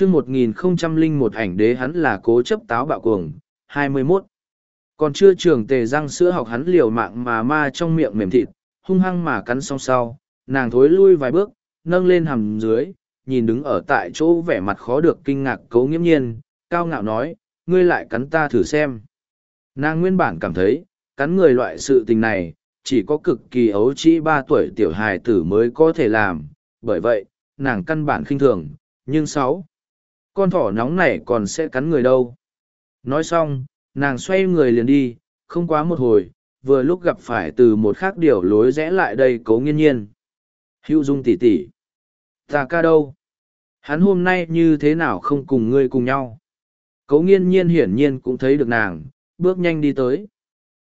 chương một nghìn không trăm linh một ảnh đế hắn là cố chấp táo bạo cuồng, hai mươi 21. Còn chưa trường tề răng sữa học hắn liều mạng mà ma trong miệng mềm thịt, hung hăng mà cắn xong sau, nàng thối lui vài bước, nâng lên hầm dưới, nhìn đứng ở tại chỗ vẻ mặt khó được kinh ngạc cấu nghiễm nhiên, cao ngạo nói, ngươi lại cắn ta thử xem. Nàng nguyên bản cảm thấy, cắn người loại sự tình này, chỉ có cực kỳ ấu trĩ ba tuổi tiểu hài tử mới có thể làm, bởi vậy, nàng căn bản khinh thường, nhưng sáu, con thỏ nóng này còn sẽ cắn người đâu. Nói xong, nàng xoay người liền đi, không quá một hồi, vừa lúc gặp phải từ một khác điều lối rẽ lại đây cố nghiên nhiên. Hữu dung tỉ tỉ. Ta ca đâu? Hắn hôm nay như thế nào không cùng ngươi cùng nhau? Cố nghiên nhiên hiển nhiên cũng thấy được nàng, bước nhanh đi tới.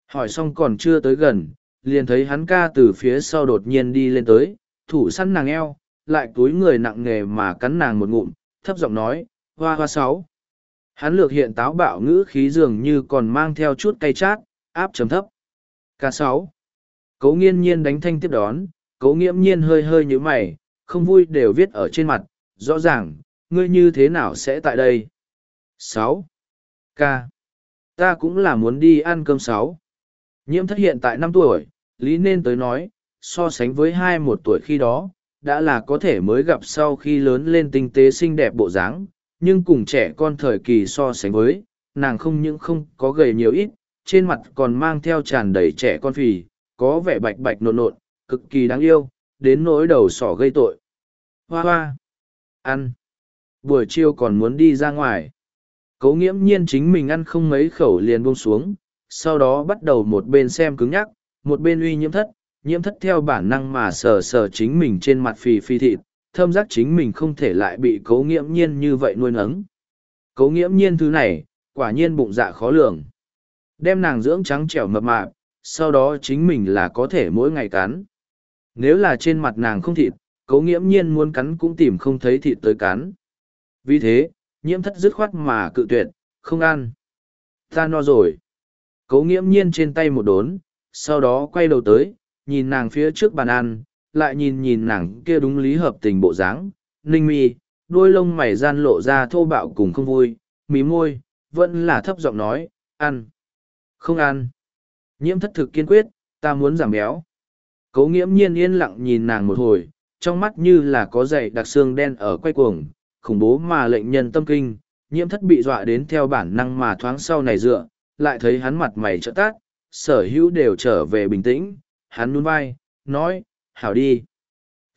Hỏi xong còn chưa tới gần, liền thấy hắn ca từ phía sau đột nhiên đi lên tới, thủ săn nàng eo, lại túi người nặng nghề mà cắn nàng một ngụm, thấp giọng nói, hoa hoa sáu. Hắn lược hiện táo bạo ngữ khí dường như còn mang theo chút cay chát, áp chấm thấp. Ca sáu. Cố nghiên nhiên đánh thanh tiếp đón, cố nghiễm nhiên hơi hơi như mày, không vui đều viết ở trên mặt, rõ ràng, ngươi như thế nào sẽ tại đây? sáu. Ca. Ta cũng là muốn đi ăn cơm sáu. Nhiễm thất hiện tại năm tuổi, lý nên tới nói, so sánh với hai một tuổi khi đó, đã là có thể mới gặp sau khi lớn lên tinh tế xinh đẹp bộ dáng, nhưng cùng trẻ con thời kỳ so sánh với, nàng không những không có gầy nhiều ít, trên mặt còn mang theo tràn đầy trẻ con phì, có vẻ bạch bạch nộn nộn, cực kỳ đáng yêu, đến nỗi đầu sỏ gây tội. Hoa hoa! Ăn! Buổi chiều còn muốn đi ra ngoài. Cố nghiễm nhiên chính mình ăn không mấy khẩu liền buông xuống, sau đó bắt đầu một bên xem cứng nhắc, một bên uy nhiễm thất, nhiễm thất theo bản năng mà sờ sờ chính mình trên mặt phì phi thịt, thâm giác chính mình không thể lại bị cố nghiễm nhiên như vậy nuôi nấng. Cố nghiễm nhiên thứ này, quả nhiên bụng dạ khó lường. Đem nàng dưỡng trắng trẻo mập mạp, sau đó chính mình là có thể mỗi ngày cắn. Nếu là trên mặt nàng không thịt, cố nghiễm nhiên muốn cắn cũng tìm không thấy thịt tới cắn. Vì thế, nhiễm thất dứt khoát mà cự tuyệt, không ăn. Ta no rồi. Cố nghiễm nhiên trên tay một đốn, sau đó quay đầu tới, nhìn nàng phía trước bàn ăn, lại nhìn nhìn nàng kia đúng lý hợp tình bộ dáng, ninh mi, đôi lông mày gian lộ ra thô bạo cùng không vui, mí môi, vẫn là thấp giọng nói, ăn. Không ăn. Nhiễm thất thực kiên quyết, ta muốn giảm béo. Cố nghiễm nhiên yên lặng nhìn nàng một hồi, trong mắt như là có dày đặc xương đen ở quay cuồng, khủng bố mà lệnh nhân tâm kinh, nhiễm thất bị dọa đến theo bản năng mà thoáng sau này dựa, lại thấy hắn mặt mày trợ tát, sở hữu đều trở về bình tĩnh, hắn nhún vai, nói, hảo đi.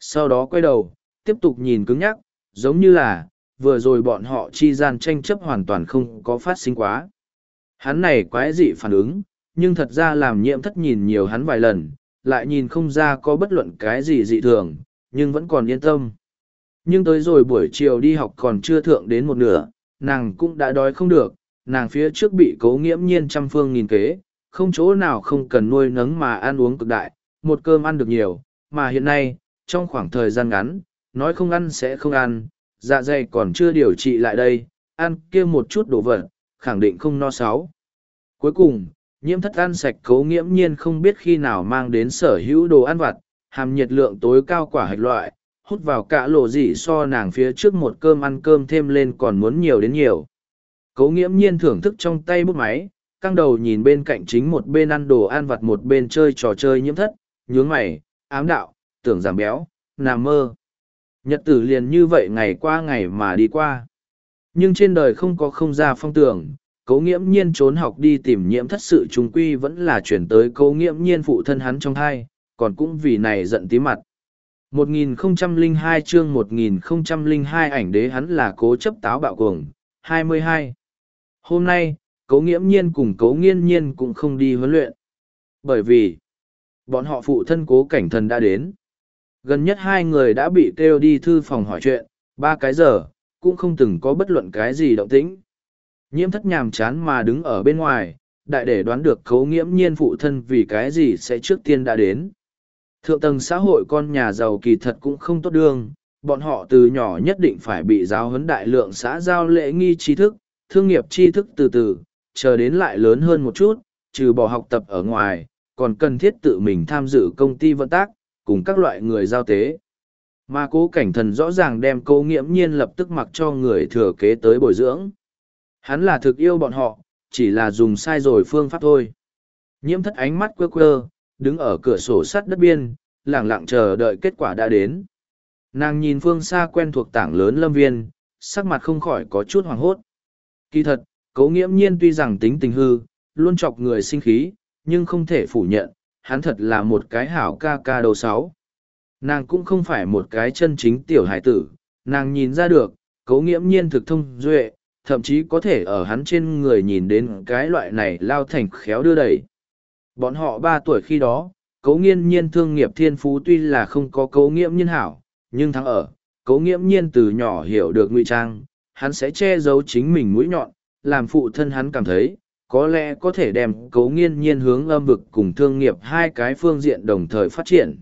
Sau đó quay đầu, tiếp tục nhìn cứng nhắc, giống như là, vừa rồi bọn họ chi gian tranh chấp hoàn toàn không có phát sinh quá. Hắn này quái dị phản ứng, nhưng thật ra làm nhiễm thất nhìn nhiều hắn vài lần, lại nhìn không ra có bất luận cái gì dị thường, nhưng vẫn còn yên tâm. Nhưng tới rồi buổi chiều đi học còn chưa thượng đến một nửa, nàng cũng đã đói không được, nàng phía trước bị cố nghiễm nhiên trăm phương nghìn kế, không chỗ nào không cần nuôi nấng mà ăn uống cực đại, một cơm ăn được nhiều, mà hiện nay, trong khoảng thời gian ngắn, nói không ăn sẽ không ăn, dạ dày còn chưa điều trị lại đây, ăn kia một chút đồ vật, khẳng định không no sáu. Cuối cùng, nhiễm thất ăn sạch cấu nghiễm nhiên không biết khi nào mang đến sở hữu đồ ăn vặt, hàm nhiệt lượng tối cao quả hạch loại, hút vào cả lộ dị so nàng phía trước một cơm ăn cơm thêm lên còn muốn nhiều đến nhiều. Cấu nghiễm nhiên thưởng thức trong tay bút máy, căng đầu nhìn bên cạnh chính một bên ăn đồ ăn vặt một bên chơi trò chơi nhiễm thất, nhướng mày, ám đạo, tưởng giảm béo, nằm mơ. Nhật tử liền như vậy ngày qua ngày mà đi qua. Nhưng trên đời không có không ra phong tưởng, cấu nghiễm nhiên trốn học đi tìm nhiễm thất sự trung quy vẫn là chuyển tới cấu nghiễm nhiên phụ thân hắn trong thai, còn cũng vì này giận tí mặt. 1002 chương 1002 ảnh đế hắn là cố chấp táo bạo cuồng, 22. Hôm nay, cấu nghiễm nhiên cùng cấu nghiên nhiên cũng không đi huấn luyện. Bởi vì, bọn họ phụ thân cố cảnh thần đã đến. Gần nhất hai người đã bị kêu đi thư phòng hỏi chuyện, ba cái giờ, cũng không từng có bất luận cái gì động tĩnh. Nhiễm thất nhàm chán mà đứng ở bên ngoài, đại để đoán được khấu nghiễm nhiên phụ thân vì cái gì sẽ trước tiên đã đến. Thượng tầng xã hội con nhà giàu kỳ thật cũng không tốt đương, bọn họ từ nhỏ nhất định phải bị giáo huấn đại lượng xã giao lễ nghi tri thức, thương nghiệp tri thức từ từ, chờ đến lại lớn hơn một chút, trừ bỏ học tập ở ngoài, còn cần thiết tự mình tham dự công ty vận tác, cùng các loại người giao tế. Mà cố cảnh thần rõ ràng đem cố nghiễm nhiên lập tức mặc cho người thừa kế tới bồi dưỡng. Hắn là thực yêu bọn họ, chỉ là dùng sai rồi phương pháp thôi. Nhiễm thất ánh mắt quơ quơ, đứng ở cửa sổ sắt đất biên, lẳng lặng chờ đợi kết quả đã đến. Nàng nhìn phương xa quen thuộc tảng lớn lâm viên, sắc mặt không khỏi có chút hoàng hốt. Kỳ thật, cố nghiễm nhiên tuy rằng tính tình hư, luôn chọc người sinh khí, nhưng không thể phủ nhận, hắn thật là một cái hảo ca ca đầu sáu. Nàng cũng không phải một cái chân chính tiểu hải tử, nàng nhìn ra được, cấu nghiễm nhiên thực thông duệ, thậm chí có thể ở hắn trên người nhìn đến cái loại này lao thành khéo đưa đẩy. Bọn họ ba tuổi khi đó, cấu nghiên nhiên thương nghiệp thiên phú tuy là không có cấu nghiễm nhiên hảo, nhưng thắng ở, cấu nghiễm nhiên từ nhỏ hiểu được ngụy trang, hắn sẽ che giấu chính mình mũi nhọn, làm phụ thân hắn cảm thấy, có lẽ có thể đem cấu nghiên nhiên hướng âm vực cùng thương nghiệp hai cái phương diện đồng thời phát triển.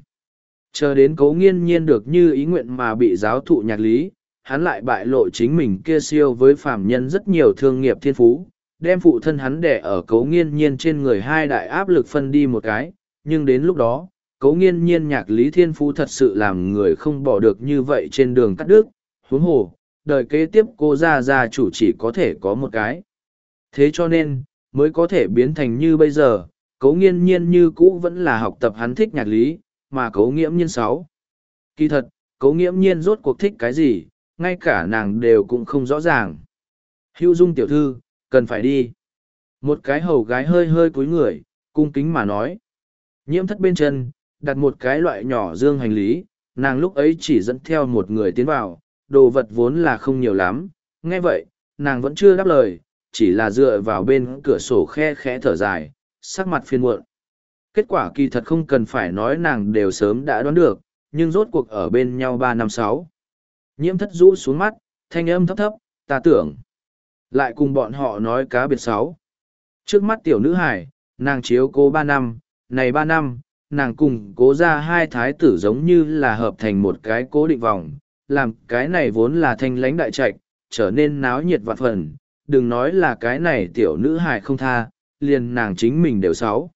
Chờ đến cấu nghiên nhiên được như ý nguyện mà bị giáo thụ nhạc lý, hắn lại bại lộ chính mình kia siêu với phạm nhân rất nhiều thương nghiệp thiên phú, đem phụ thân hắn đẻ ở cấu nghiên nhiên trên người hai đại áp lực phân đi một cái, nhưng đến lúc đó, cấu nghiên nhiên nhạc lý thiên phú thật sự làm người không bỏ được như vậy trên đường cắt đứt, huống hồ, đời kế tiếp cô ra ra chủ chỉ có thể có một cái. Thế cho nên, mới có thể biến thành như bây giờ, cấu nghiên nhiên như cũ vẫn là học tập hắn thích nhạc lý, mà cấu nghiễm nhiên sáu. Kỳ thật, cấu nghiễm nhiên rốt cuộc thích cái gì, ngay cả nàng đều cũng không rõ ràng. Hữu dung tiểu thư, cần phải đi. Một cái hầu gái hơi hơi cúi người, cung kính mà nói. Nhiễm thất bên chân, đặt một cái loại nhỏ dương hành lý, nàng lúc ấy chỉ dẫn theo một người tiến vào, đồ vật vốn là không nhiều lắm. Nghe vậy, nàng vẫn chưa đáp lời, chỉ là dựa vào bên cửa sổ khe khẽ thở dài, sắc mặt phiền muộn. Kết quả kỳ thật không cần phải nói nàng đều sớm đã đoán được, nhưng rốt cuộc ở bên nhau ba năm sáu. Nhiễm thất rũ xuống mắt, thanh âm thấp thấp, ta tưởng. Lại cùng bọn họ nói cá biệt sáu. Trước mắt tiểu nữ hải, nàng chiếu cố ba năm, này ba năm, nàng cùng cố ra hai thái tử giống như là hợp thành một cái cố định vòng, làm cái này vốn là thanh lãnh đại trạch, trở nên náo nhiệt vạn phần, đừng nói là cái này tiểu nữ hài không tha, liền nàng chính mình đều sáu.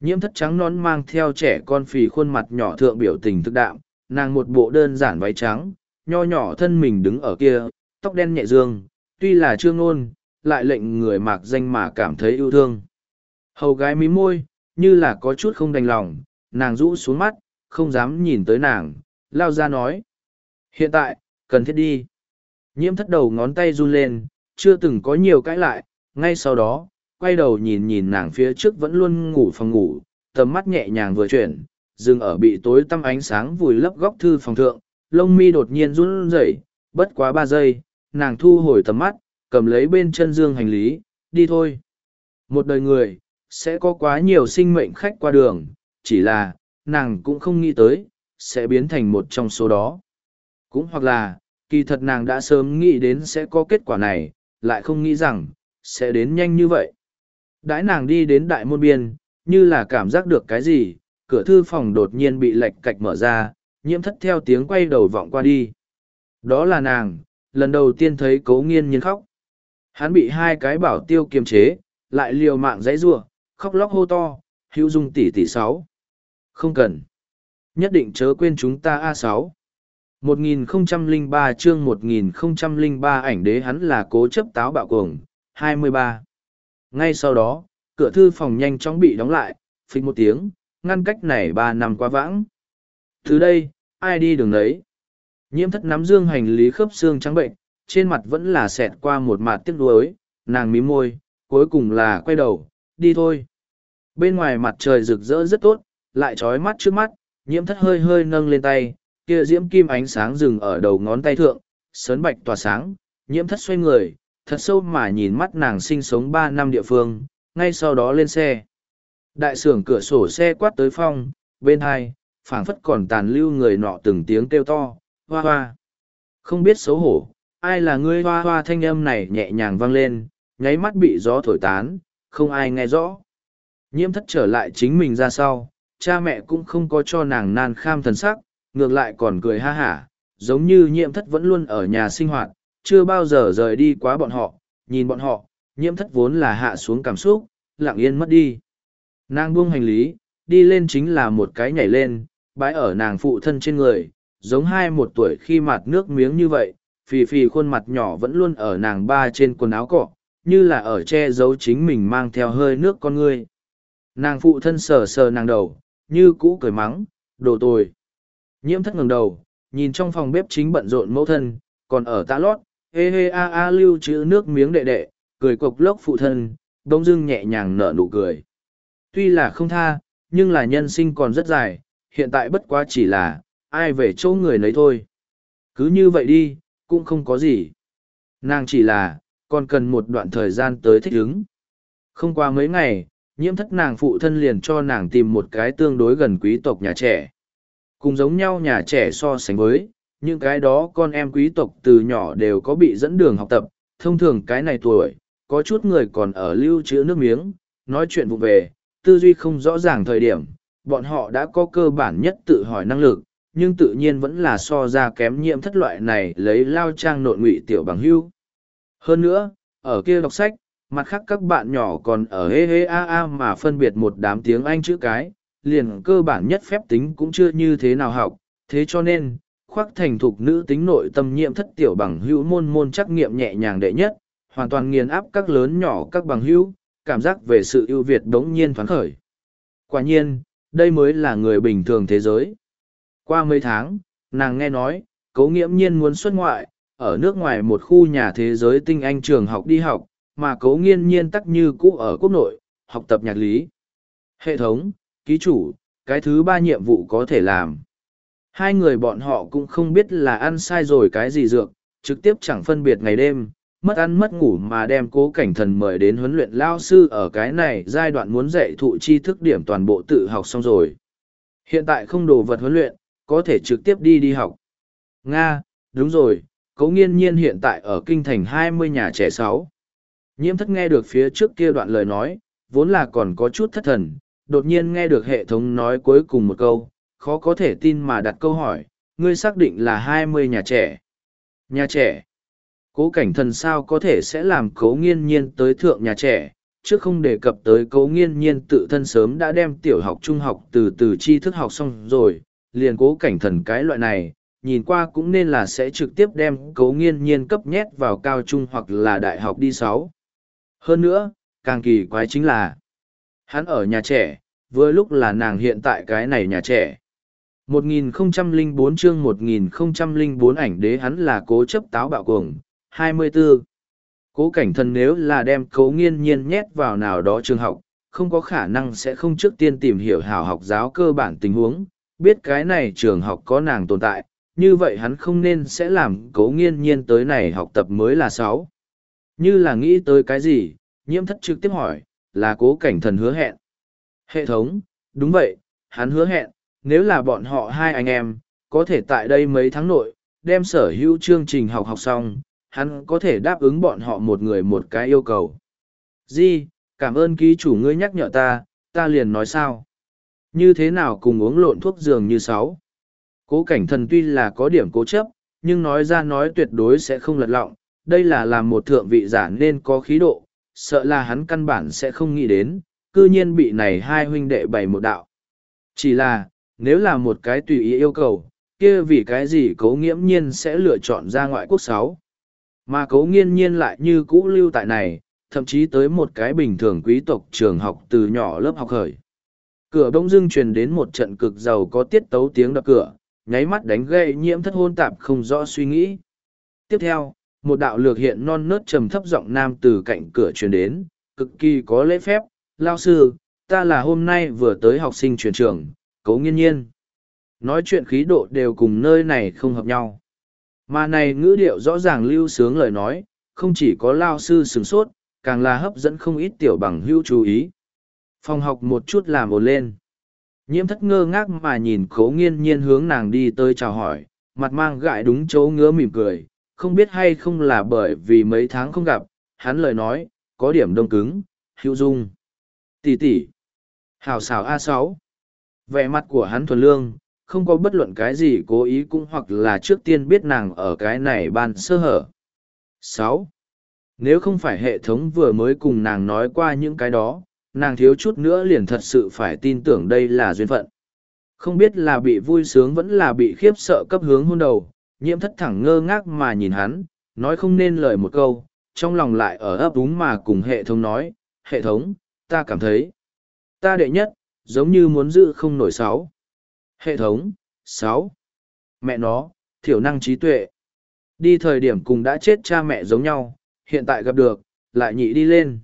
Nhiễm thất trắng nón mang theo trẻ con phì khuôn mặt nhỏ thượng biểu tình thực đạm, nàng một bộ đơn giản váy trắng, nho nhỏ thân mình đứng ở kia, tóc đen nhẹ dương, tuy là chưa ngôn, lại lệnh người mạc danh mà cảm thấy yêu thương. Hầu gái mí môi, như là có chút không đành lòng, nàng rũ xuống mắt, không dám nhìn tới nàng, lao ra nói. Hiện tại, cần thiết đi. Nhiễm thất đầu ngón tay run lên, chưa từng có nhiều cãi lại, ngay sau đó, quay đầu nhìn nhìn nàng phía trước vẫn luôn ngủ phòng ngủ, tầm mắt nhẹ nhàng vừa chuyển, dừng ở bị tối tăm ánh sáng vùi lấp góc thư phòng thượng, lông mi đột nhiên run rẩy, bất quá ba giây, nàng thu hồi tầm mắt, cầm lấy bên chân dương hành lý, đi thôi. Một đời người, sẽ có quá nhiều sinh mệnh khách qua đường, chỉ là, nàng cũng không nghĩ tới, sẽ biến thành một trong số đó. Cũng hoặc là, kỳ thật nàng đã sớm nghĩ đến sẽ có kết quả này, lại không nghĩ rằng, sẽ đến nhanh như vậy. Đãi nàng đi đến đại môn biên, như là cảm giác được cái gì, cửa thư phòng đột nhiên bị lệch cạch mở ra, nhiễm thất theo tiếng quay đầu vọng qua đi. Đó là nàng, lần đầu tiên thấy cố nghiên nhiên khóc. Hắn bị hai cái bảo tiêu kiềm chế, lại liều mạng dãy rua, khóc lóc hô to, hữu dung tỷ tỷ sáu. Không cần. Nhất định chớ quên chúng ta a sáu. 1003 chương 1003 ảnh đế hắn là cố chấp táo bạo cuồng, 23. Ngay sau đó, cửa thư phòng nhanh chóng bị đóng lại, Phịch một tiếng, ngăn cách này ba năm quá vãng. Từ đây, ai đi đường đấy? Nhiễm thất nắm dương hành lý khớp xương trắng bệnh, trên mặt vẫn là xẹt qua một mặt tiếc nuối, nàng mím môi, cuối cùng là quay đầu, đi thôi. Bên ngoài mặt trời rực rỡ rất tốt, lại trói mắt trước mắt, nhiễm thất hơi hơi nâng lên tay, kia diễm kim ánh sáng dừng ở đầu ngón tay thượng, sớn bạch tỏa sáng, nhiễm thất xoay người, thật sâu mà nhìn mắt nàng sinh sống ba năm địa phương, ngay sau đó lên xe. Đại sưởng cửa sổ xe quát tới phong, bên hai, phảng phất còn tàn lưu người nọ từng tiếng kêu to, hoa hoa. Không biết xấu hổ, ai là ngươi hoa hoa thanh âm này nhẹ nhàng vang lên, nháy mắt bị gió thổi tán, không ai nghe rõ. Nhiễm thất trở lại chính mình ra sau, cha mẹ cũng không có cho nàng nan kham thần sắc, ngược lại còn cười ha hả, giống như nhiễm thất vẫn luôn ở nhà sinh hoạt, chưa bao giờ rời đi quá bọn họ, nhìn bọn họ, nhiễm thất vốn là hạ xuống cảm xúc, lặng yên mất đi. Nàng buông hành lý, đi lên chính là một cái nhảy lên, bãi ở nàng phụ thân trên người, giống hai một tuổi khi mặt nước miếng như vậy, phì phì khuôn mặt nhỏ vẫn luôn ở nàng ba trên quần áo cọ, như là ở che giấu chính mình mang theo hơi nước con ngươi. Nàng phụ thân sờ sờ nàng đầu, như cũ cười mắng, đồ tồi. Nhiễm thất ngẩng đầu, nhìn trong phòng bếp chính bận rộn mẫu thân, còn ở tạ lót, hê hê a a lưu chữ nước miếng đệ đệ, cười cộc lốc phụ thân, đông dưng nhẹ nhàng nở nụ cười. Tuy là không tha, nhưng là nhân sinh còn rất dài, hiện tại bất quá chỉ là, ai về chỗ người nấy thôi. Cứ như vậy đi, cũng không có gì. Nàng chỉ là, còn cần một đoạn thời gian tới thích ứng. Không qua mấy ngày, nhiễm thất nàng phụ thân liền cho nàng tìm một cái tương đối gần quý tộc nhà trẻ. Cùng giống nhau nhà trẻ so sánh với, những cái đó con em quý tộc từ nhỏ đều có bị dẫn đường học tập, thông thường cái này tuổi, có chút người còn ở lưu trữ nước miếng, nói chuyện vụ về, tư duy không rõ ràng thời điểm, bọn họ đã có cơ bản nhất tự hỏi năng lực, nhưng tự nhiên vẫn là so ra kém nhiễm thất loại này lấy lao trang nội ngụy tiểu bằng hưu. Hơn nữa, ở kia đọc sách, mặt khác các bạn nhỏ còn ở hê hê a a mà phân biệt một đám tiếng Anh chữ cái, liền cơ bản nhất phép tính cũng chưa như thế nào học, thế cho nên, khoác thành thục nữ tính nội tâm nhiễm thất tiểu bằng hữu môn môn trắc nghiệm nhẹ nhàng đệ nhất, hoàn toàn nghiền áp các lớn nhỏ các bằng hữu, cảm giác về sự ưu việt đống nhiên thoáng khởi. Quả nhiên, đây mới là người bình thường thế giới. Qua mấy tháng, nàng nghe nói, cấu nghiễm nhiên muốn xuất ngoại, ở nước ngoài một khu nhà thế giới tinh anh trường học đi học, mà cấu nghiên nhiên tắc như cũ ở quốc nội, học tập nhạc lý. Hệ thống, ký chủ, cái thứ ba nhiệm vụ có thể làm. Hai người bọn họ cũng không biết là ăn sai rồi cái gì dược, trực tiếp chẳng phân biệt ngày đêm, mất ăn mất ngủ mà đem cố cảnh thần mời đến huấn luyện lao sư ở cái này giai đoạn muốn dạy thụ chi thức điểm toàn bộ tự học xong rồi. Hiện tại không đồ vật huấn luyện, có thể trực tiếp đi đi học. Nga, đúng rồi, cấu nghiên nhiên hiện tại ở kinh thành hai mươi nhà trẻ sáu. Nhiễm thất nghe được phía trước kia đoạn lời nói, vốn là còn có chút thất thần, đột nhiên nghe được hệ thống nói cuối cùng một câu, khó có thể tin mà đặt câu hỏi, ngươi xác định là hai mươi nhà trẻ. Nhà trẻ. Cố cảnh thần sao có thể sẽ làm cố nghiên nhiên tới thượng nhà trẻ, trước không đề cập tới cố nghiên nhiên tự thân sớm đã đem tiểu học trung học từ từ tri thức học xong rồi, liền cố cảnh thần cái loại này, nhìn qua cũng nên là sẽ trực tiếp đem cố nghiên nhiên cấp nhét vào cao trung hoặc là đại học đi sáu. Hơn nữa, càng kỳ quái chính là, hắn ở nhà trẻ, vừa lúc là nàng hiện tại cái này nhà trẻ. 1004 chương 1004 ảnh đế hắn là cố chấp táo bạo cuồng, 24. Cố cảnh thần nếu là đem cố nghiên nhiên nhét vào nào đó trường học, không có khả năng sẽ không trước tiên tìm hiểu hào học giáo cơ bản tình huống, biết cái này trường học có nàng tồn tại, như vậy hắn không nên sẽ làm cố nghiên nhiên tới này học tập mới là sáu. Như là nghĩ tới cái gì, nhiễm thất trực tiếp hỏi, là cố cảnh thần hứa hẹn. Hệ thống, đúng vậy, hắn hứa hẹn, nếu là bọn họ hai anh em, có thể tại đây mấy tháng nội, đem sở hữu chương trình học học xong, hắn có thể đáp ứng bọn họ một người một cái yêu cầu. Di, cảm ơn ký chủ ngươi nhắc nhở ta, ta liền nói sao. Như thế nào cùng uống lộn thuốc giường như sáu. Cố cảnh thần tuy là có điểm cố chấp, nhưng nói ra nói tuyệt đối sẽ không lật lọng, đây là làm một thượng vị giả nên có khí độ, sợ là hắn căn bản sẽ không nghĩ đến, cư nhiên bị này hai huynh đệ bày một đạo. Chỉ là, nếu là một cái tùy ý yêu cầu, kia vì cái gì cấu nghiễm nhiên sẽ lựa chọn ra ngoại quốc sáu. Mà cấu nghiên nhiên lại như cũ lưu tại này, thậm chí tới một cái bình thường quý tộc trường học từ nhỏ lớp học khởi. Cửa đông dưng truyền đến một trận cực giàu có tiết tấu tiếng đập cửa, nháy mắt đánh gây nhiễm thất hôn tạp không rõ suy nghĩ. Tiếp theo, một đạo lược hiện non nớt trầm thấp giọng nam từ cạnh cửa truyền đến, cực kỳ có lễ phép, lao sư, ta là hôm nay vừa tới học sinh truyền trường, cấu nghiên nhiên. Nói chuyện khí độ đều cùng nơi này không hợp nhau. Mà này ngữ điệu rõ ràng lưu sướng lời nói, không chỉ có lao sư sửng sốt, càng là hấp dẫn không ít tiểu bằng hữu chú ý. Phòng học một chút làm ồn lên. Nhiễm thất ngơ ngác mà nhìn Cố nghiên nhiên hướng nàng đi tới chào hỏi, mặt mang gại đúng chỗ ngứa mỉm cười, không biết hay không là bởi vì mấy tháng không gặp, hắn lời nói, có điểm đông cứng, hữu dung. Tỷ tỷ. Hào xào A6. Vẻ mặt của hắn thuần lương, không có bất luận cái gì cố ý cũng hoặc là trước tiên biết nàng ở cái này ban sơ hở. sáu Nếu không phải hệ thống vừa mới cùng nàng nói qua những cái đó, nàng thiếu chút nữa liền thật sự phải tin tưởng đây là duyên phận. Không biết là bị vui sướng vẫn là bị khiếp sợ cấp hướng hôn đầu, nhiễm thất thẳng ngơ ngác mà nhìn hắn, nói không nên lời một câu, trong lòng lại ở ấp úng mà cùng hệ thống nói, hệ thống, ta cảm thấy, ta đệ nhất, giống như muốn giữ không nổi sáu. Hệ thống, sáu. Mẹ nó, thiểu năng trí tuệ. Đi thời điểm cùng đã chết cha mẹ giống nhau, hiện tại gặp được, lại nhị đi lên.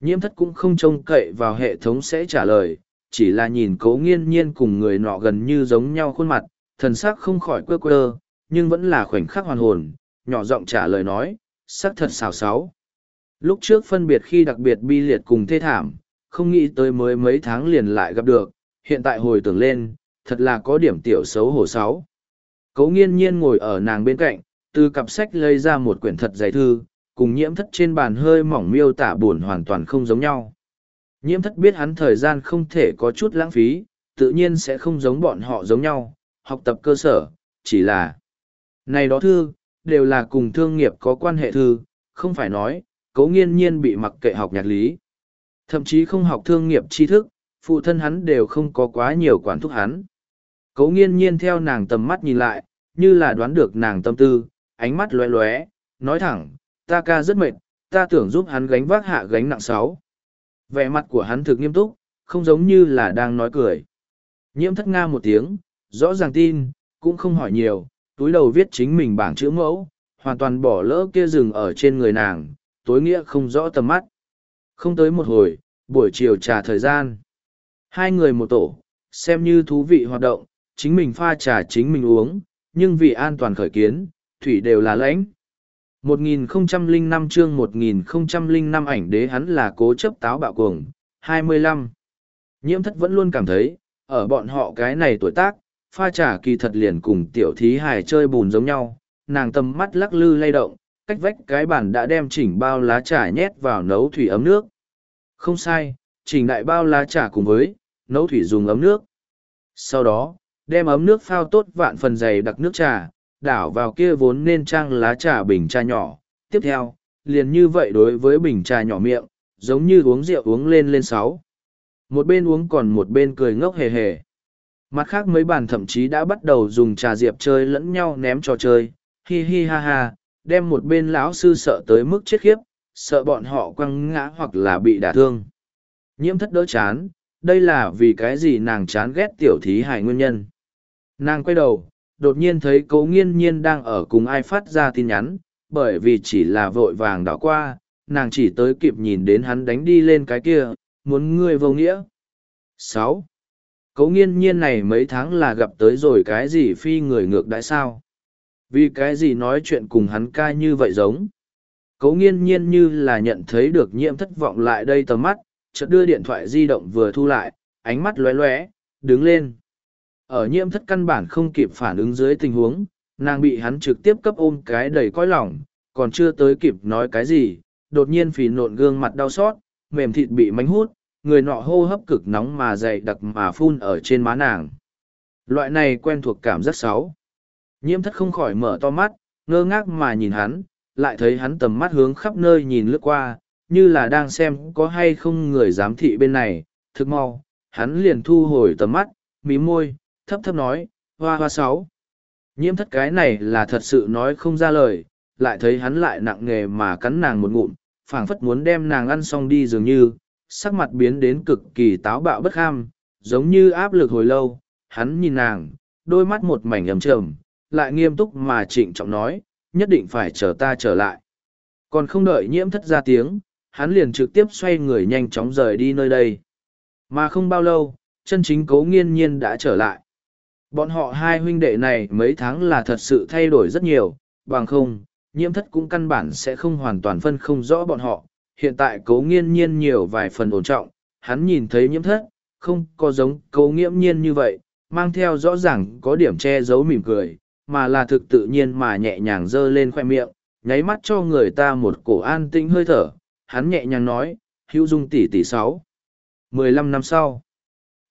Nhiễm thất cũng không trông cậy vào hệ thống sẽ trả lời, chỉ là nhìn cố nghiên nhiên cùng người nọ gần như giống nhau khuôn mặt, thần sắc không khỏi quơ quơ, nhưng vẫn là khoảnh khắc hoàn hồn, nhỏ giọng trả lời nói, sắc thật xào xáo. Lúc trước phân biệt khi đặc biệt bi liệt cùng thê thảm, không nghĩ tới mới mấy tháng liền lại gặp được, hiện tại hồi tưởng lên, thật là có điểm tiểu xấu hổ sáu. Cố nghiên nhiên ngồi ở nàng bên cạnh, từ cặp sách lấy ra một quyển thật dày thư, cùng nhiễm thất trên bàn hơi mỏng miêu tả buồn hoàn toàn không giống nhau. Nhiễm thất biết hắn thời gian không thể có chút lãng phí, tự nhiên sẽ không giống bọn họ giống nhau, học tập cơ sở, chỉ là này đó thư, đều là cùng thương nghiệp có quan hệ thư, không phải nói, cấu nghiên nhiên bị mặc kệ học nhạc lý. Thậm chí không học thương nghiệp tri thức, phụ thân hắn đều không có quá nhiều quản thúc hắn. Cấu nghiên nhiên theo nàng tầm mắt nhìn lại, như là đoán được nàng tâm tư, ánh mắt lóe lóe, nói thẳng, ta ca rất mệt, ta tưởng giúp hắn gánh vác hạ gánh nặng sáu. Vẻ mặt của hắn thực nghiêm túc, không giống như là đang nói cười. Nhiễm thất nga một tiếng, rõ ràng tin, cũng không hỏi nhiều, túi đầu viết chính mình bảng chữ mẫu, hoàn toàn bỏ lỡ kia rừng ở trên người nàng, tối nghĩa không rõ tầm mắt. Không tới một hồi, buổi chiều trà thời gian. Hai người một tổ, xem như thú vị hoạt động, chính mình pha trà chính mình uống, nhưng vì an toàn khởi kiến, thủy đều là lãnh. 1005 chương 1005 ảnh đế hắn là cố chấp táo bạo cuồng, 25. Nhiễm thất vẫn luôn cảm thấy, ở bọn họ cái này tuổi tác, pha trà kỳ thật liền cùng tiểu thí hài chơi bùn giống nhau, nàng tầm mắt lắc lư lay động, cách vách cái bàn đã đem chỉnh bao lá trà nhét vào nấu thủy ấm nước. Không sai, chỉnh đại bao lá trà cùng với, nấu thủy dùng ấm nước. Sau đó, đem ấm nước phao tốt vạn phần dày đặc nước trà, đảo vào kia vốn nên trang lá trà bình trà nhỏ. Tiếp theo, liền như vậy đối với bình trà nhỏ miệng, giống như uống rượu uống lên lên sáu. Một bên uống còn một bên cười ngốc hề hề. Mặt khác mấy bàn thậm chí đã bắt đầu dùng trà diệp chơi lẫn nhau ném trò chơi, hi hi ha ha, đem một bên lão sư sợ tới mức chết khiếp, sợ bọn họ quăng ngã hoặc là bị đả thương. Nhiễm thất đỡ chán, đây là vì cái gì nàng chán ghét tiểu thí hải nguyên nhân. Nàng quay đầu, đột nhiên thấy cố nghiên nhiên đang ở cùng ai phát ra tin nhắn, bởi vì chỉ là vội vàng đảo qua, nàng chỉ tới kịp nhìn đến hắn đánh đi lên cái kia, muốn ngươi vô nghĩa. sáu Cố nghiên nhiên này mấy tháng là gặp tới rồi cái gì phi người ngược đãi sao? Vì cái gì nói chuyện cùng hắn ca như vậy giống? Cố nghiên nhiên như là nhận thấy được nhiễm thất vọng lại đây tầm mắt, chợt đưa điện thoại di động vừa thu lại, ánh mắt lóe lóe, đứng lên. Ở nhiễm thất căn bản không kịp phản ứng dưới tình huống, nàng bị hắn trực tiếp cấp ôm cái đầy coi lỏng, còn chưa tới kịp nói cái gì, đột nhiên phì nộn gương mặt đau xót, mềm thịt bị mánh hút, người nọ hô hấp cực nóng mà dày đặc mà phun ở trên má nàng. Loại này quen thuộc cảm giác xấu. Nhiễm thất không khỏi mở to mắt, ngơ ngác mà nhìn hắn, lại thấy hắn tầm mắt hướng khắp nơi nhìn lướt qua, như là đang xem có hay không người giám thị bên này, thực mau, hắn liền thu hồi tầm mắt, mí môi, thấp thấp nói, hoa hoa sáu. Nhiễm thất cái này là thật sự nói không ra lời, lại thấy hắn lại nặng nghề mà cắn nàng một ngụm, phảng phất muốn đem nàng ăn xong đi dường như, sắc mặt biến đến cực kỳ táo bạo bất kham, giống như áp lực hồi lâu, hắn nhìn nàng, đôi mắt một mảnh ấm trầm, lại nghiêm túc mà trịnh trọng nói, nhất định phải chờ ta trở lại. Còn không đợi nhiễm thất ra tiếng, hắn liền trực tiếp xoay người nhanh chóng rời đi nơi đây. Mà không bao lâu, chân chính cố nghiên nhiên đã trở lại. Bọn họ hai huynh đệ này mấy tháng là thật sự thay đổi rất nhiều, bằng không, nhiễm thất cũng căn bản sẽ không hoàn toàn phân không rõ bọn họ. Hiện tại cố nghiên nhiên nhiều vài phần ổn trọng, hắn nhìn thấy nhiễm thất, không có giống cố nghiễm nhiên như vậy, mang theo rõ ràng có điểm che giấu mỉm cười, mà là thực tự nhiên mà nhẹ nhàng giơ lên khoe miệng, nháy mắt cho người ta một cổ an tĩnh hơi thở, hắn nhẹ nhàng nói, hữu dung tỷ tỷ sáu. mười lăm năm sau,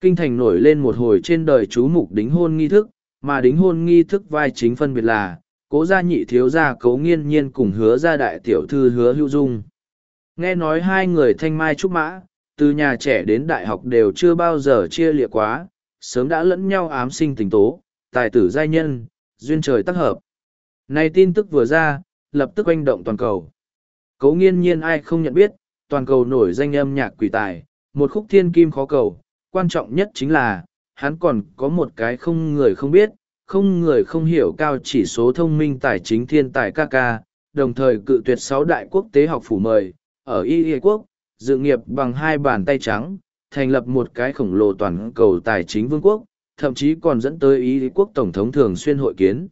kinh thành nổi lên một hồi trên đời chú mục đính hôn nghi thức, mà đính hôn nghi thức vai chính phân biệt là, cố gia nhị thiếu gia cấu nghiên nhiên cùng hứa gia đại tiểu thư hứa hữu dung. Nghe nói hai người thanh mai trúc mã, từ nhà trẻ đến đại học đều chưa bao giờ chia lịa quá, sớm đã lẫn nhau ám sinh tình tố, tài tử giai nhân, duyên trời tác hợp. Này tin tức vừa ra, lập tức oanh động toàn cầu. Cấu nghiên nhiên ai không nhận biết, toàn cầu nổi danh âm nhạc quỷ tài, một khúc thiên kim khó cầu, quan trọng nhất chính là, hắn còn có một cái không người không biết, không người không hiểu cao chỉ số thông minh tài chính thiên tài ca ca, đồng thời cự tuyệt sáu đại quốc tế học phủ mời, ở Y Y quốc, dự nghiệp bằng hai bàn tay trắng, thành lập một cái khổng lồ toàn cầu tài chính vương quốc, thậm chí còn dẫn tới ý quốc tổng thống thường xuyên hội kiến.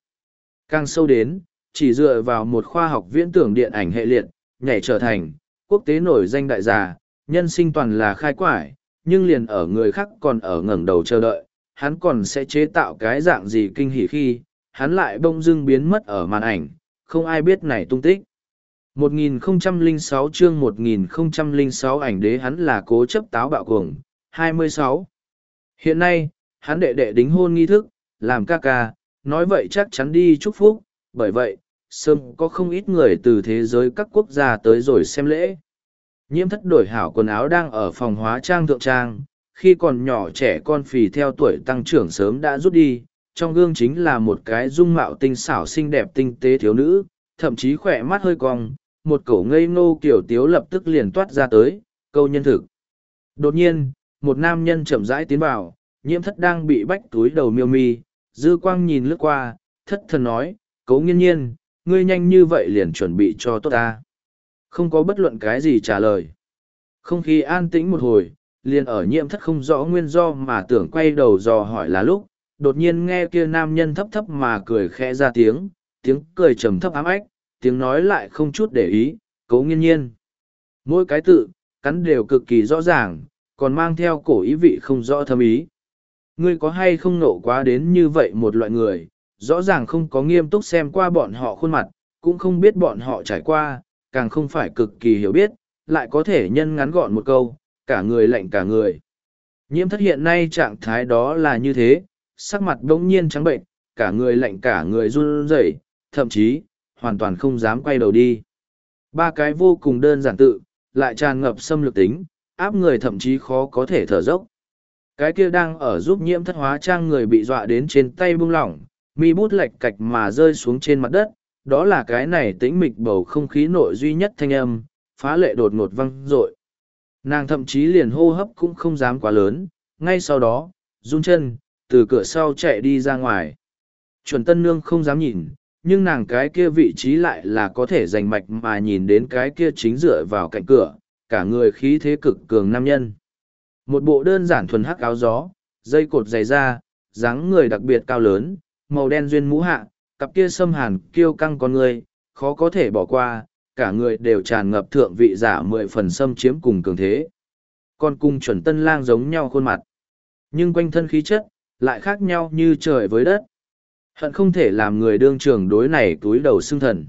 Càng sâu đến, chỉ dựa vào một khoa học viễn tưởng điện ảnh hệ liệt, nhảy trở thành, quốc tế nổi danh đại gia, nhân sinh toàn là khai quải, nhưng liền ở người khác còn ở ngẩng đầu chờ đợi, hắn còn sẽ chế tạo cái dạng gì kinh hỉ khi, hắn lại bông dưng biến mất ở màn ảnh, không ai biết này tung tích. 1006 chương 1006 ảnh đế hắn là cố chấp táo bạo cuồng, 26. Hiện nay, hắn đệ đệ đính hôn nghi thức, làm ca ca, nói vậy chắc chắn đi chúc phúc, bởi vậy, sớm có không ít người từ thế giới các quốc gia tới rồi xem lễ. Nhiễm thất đổi hảo quần áo đang ở phòng hóa trang thượng trang, khi còn nhỏ trẻ con phì theo tuổi tăng trưởng sớm đã rút đi, trong gương chính là một cái dung mạo tinh xảo xinh đẹp tinh tế thiếu nữ, thậm chí khỏe mắt hơi cong, một cổ ngây ngô kiểu tiếu lập tức liền toát ra tới, câu nhân thực. Đột nhiên, một nam nhân chậm rãi tiến vào, nhiễm thất đang bị bách túi đầu miêu mi, dư quang nhìn lướt qua, thất thần nói, cấu nghiên nhiên, ngươi nhanh như vậy liền chuẩn bị cho tốt ta. Không có bất luận cái gì trả lời. Không khí an tĩnh một hồi, liền ở nhiễm thất không rõ nguyên do mà tưởng quay đầu dò hỏi là lúc, đột nhiên nghe kia nam nhân thấp thấp mà cười khẽ ra tiếng, tiếng cười trầm thấp ám ách, tiếng nói lại không chút để ý, cấu nghiên nhiên. Mỗi cái tự, cắn đều cực kỳ rõ ràng, còn mang theo cổ ý vị không rõ thâm ý. Ngươi có hay không nộ quá đến như vậy một loại người, rõ ràng không có nghiêm túc xem qua bọn họ khuôn mặt, cũng không biết bọn họ trải qua, càng không phải cực kỳ hiểu biết, lại có thể nhân ngắn gọn một câu, cả người lạnh cả người. Nhiễm thất hiện nay trạng thái đó là như thế, sắc mặt đống nhiên trắng bệnh, cả người lạnh cả người run rẩy, thậm chí, hoàn toàn không dám quay đầu đi. Ba cái vô cùng đơn giản tự, lại tràn ngập xâm lược tính, áp người thậm chí khó có thể thở dốc. Cái kia đang ở giúp nhiễm thất hóa trang người bị dọa đến trên tay buông lỏng, mi bút lệch cạch mà rơi xuống trên mặt đất, đó là cái này tĩnh mịch bầu không khí nội duy nhất thanh âm, phá lệ đột ngột văng rội. Nàng thậm chí liền hô hấp cũng không dám quá lớn, ngay sau đó, run chân, từ cửa sau chạy đi ra ngoài. Chuẩn tân nương không dám nhìn, nhưng nàng cái kia vị trí lại là có thể giành mạch mà nhìn đến cái kia chính dựa vào cạnh cửa, cả người khí thế cực cường nam nhân. Một bộ đơn giản thuần hắc áo gió, dây cột dày da, dáng người đặc biệt cao lớn, màu đen duyên mũ hạ, cặp kia xâm hàn kiêu căng con người, khó có thể bỏ qua, cả người đều tràn ngập thượng vị giả mười phần xâm chiếm cùng cường thế. Con cung chuẩn tân lang giống nhau khuôn mặt. Nhưng quanh thân khí chất, lại khác nhau như trời với đất. Hận không thể làm người đương trường đối này túi đầu xương thần.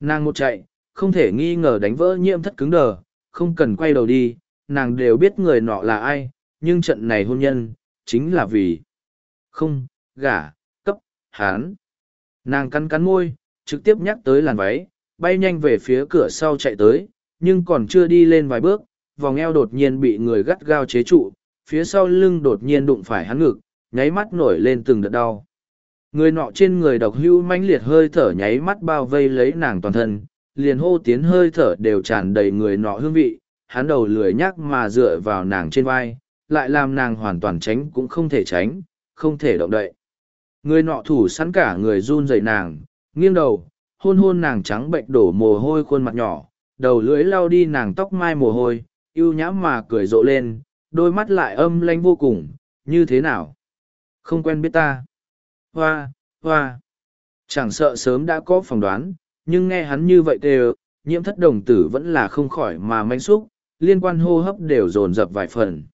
Nàng một chạy, không thể nghi ngờ đánh vỡ nhiễm thất cứng đờ, không cần quay đầu đi, nàng đều biết người nọ là ai, nhưng trận này hôn nhân, chính là vì không, gả, cấp, hán. Nàng cắn cắn môi, trực tiếp nhắc tới làn váy, bay nhanh về phía cửa sau chạy tới, nhưng còn chưa đi lên vài bước, vòng eo đột nhiên bị người gắt gao chế trụ, phía sau lưng đột nhiên đụng phải hắn ngực, nháy mắt nổi lên từng đợt đau. Người nọ trên người độc hưu mãnh liệt hơi thở nháy mắt bao vây lấy nàng toàn thân, liền hô tiến hơi thở đều tràn đầy người nọ hương vị, hắn đầu lười nhắc mà dựa vào nàng trên vai, lại làm nàng hoàn toàn tránh cũng không thể tránh, không thể động đậy. Người nọ thủ sẵn cả người run dậy nàng, nghiêng đầu, hôn hôn nàng trắng bệnh đổ mồ hôi khuôn mặt nhỏ, đầu lưỡi lau đi nàng tóc mai mồ hôi, yêu nhãm mà cười rộ lên, đôi mắt lại âm lanh vô cùng, như thế nào? Không quen biết ta. Hoa, hoa. Chẳng sợ sớm đã có phỏng đoán, nhưng nghe hắn như vậy đều, nhiễm thất đồng tử vẫn là không khỏi mà manh xúc, liên quan hô hấp đều dồn dập vài phần.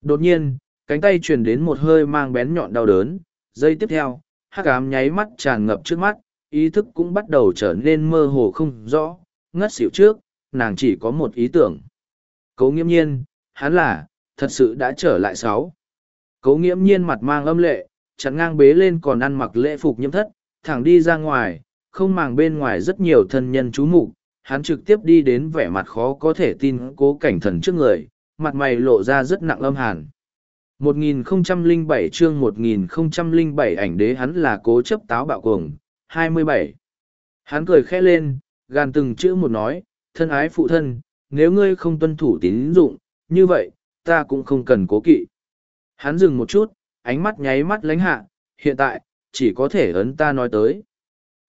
Đột nhiên, cánh tay truyền đến một hơi mang bén nhọn đau đớn, giây tiếp theo, hắc ám nháy mắt tràn ngập trước mắt, ý thức cũng bắt đầu trở nên mơ hồ không rõ, ngất xỉu trước, nàng chỉ có một ý tưởng. Cố nghiêm nhiên, hắn là, thật sự đã trở lại sáu. Cố nghiêm nhiên mặt mang âm lệ, chặn ngang bế lên còn ăn mặc lễ phục nhiễm thất, thẳng đi ra ngoài, không màng bên ngoài rất nhiều thân nhân chú mục hắn trực tiếp đi đến vẻ mặt khó có thể tin cố cảnh thần trước người, mặt mày lộ ra rất nặng âm hàn. 1007 chương 1007 ảnh đế hắn là cố chấp táo bạo cuồng, 27. Hắn cười khẽ lên, gàn từng chữ một nói, thân ái phụ thân, nếu ngươi không tuân thủ tín dụng, như vậy, ta cũng không cần cố kỵ. Hắn dừng một chút, ánh mắt nháy mắt lánh hạ, hiện tại, chỉ có thể ấn ta nói tới.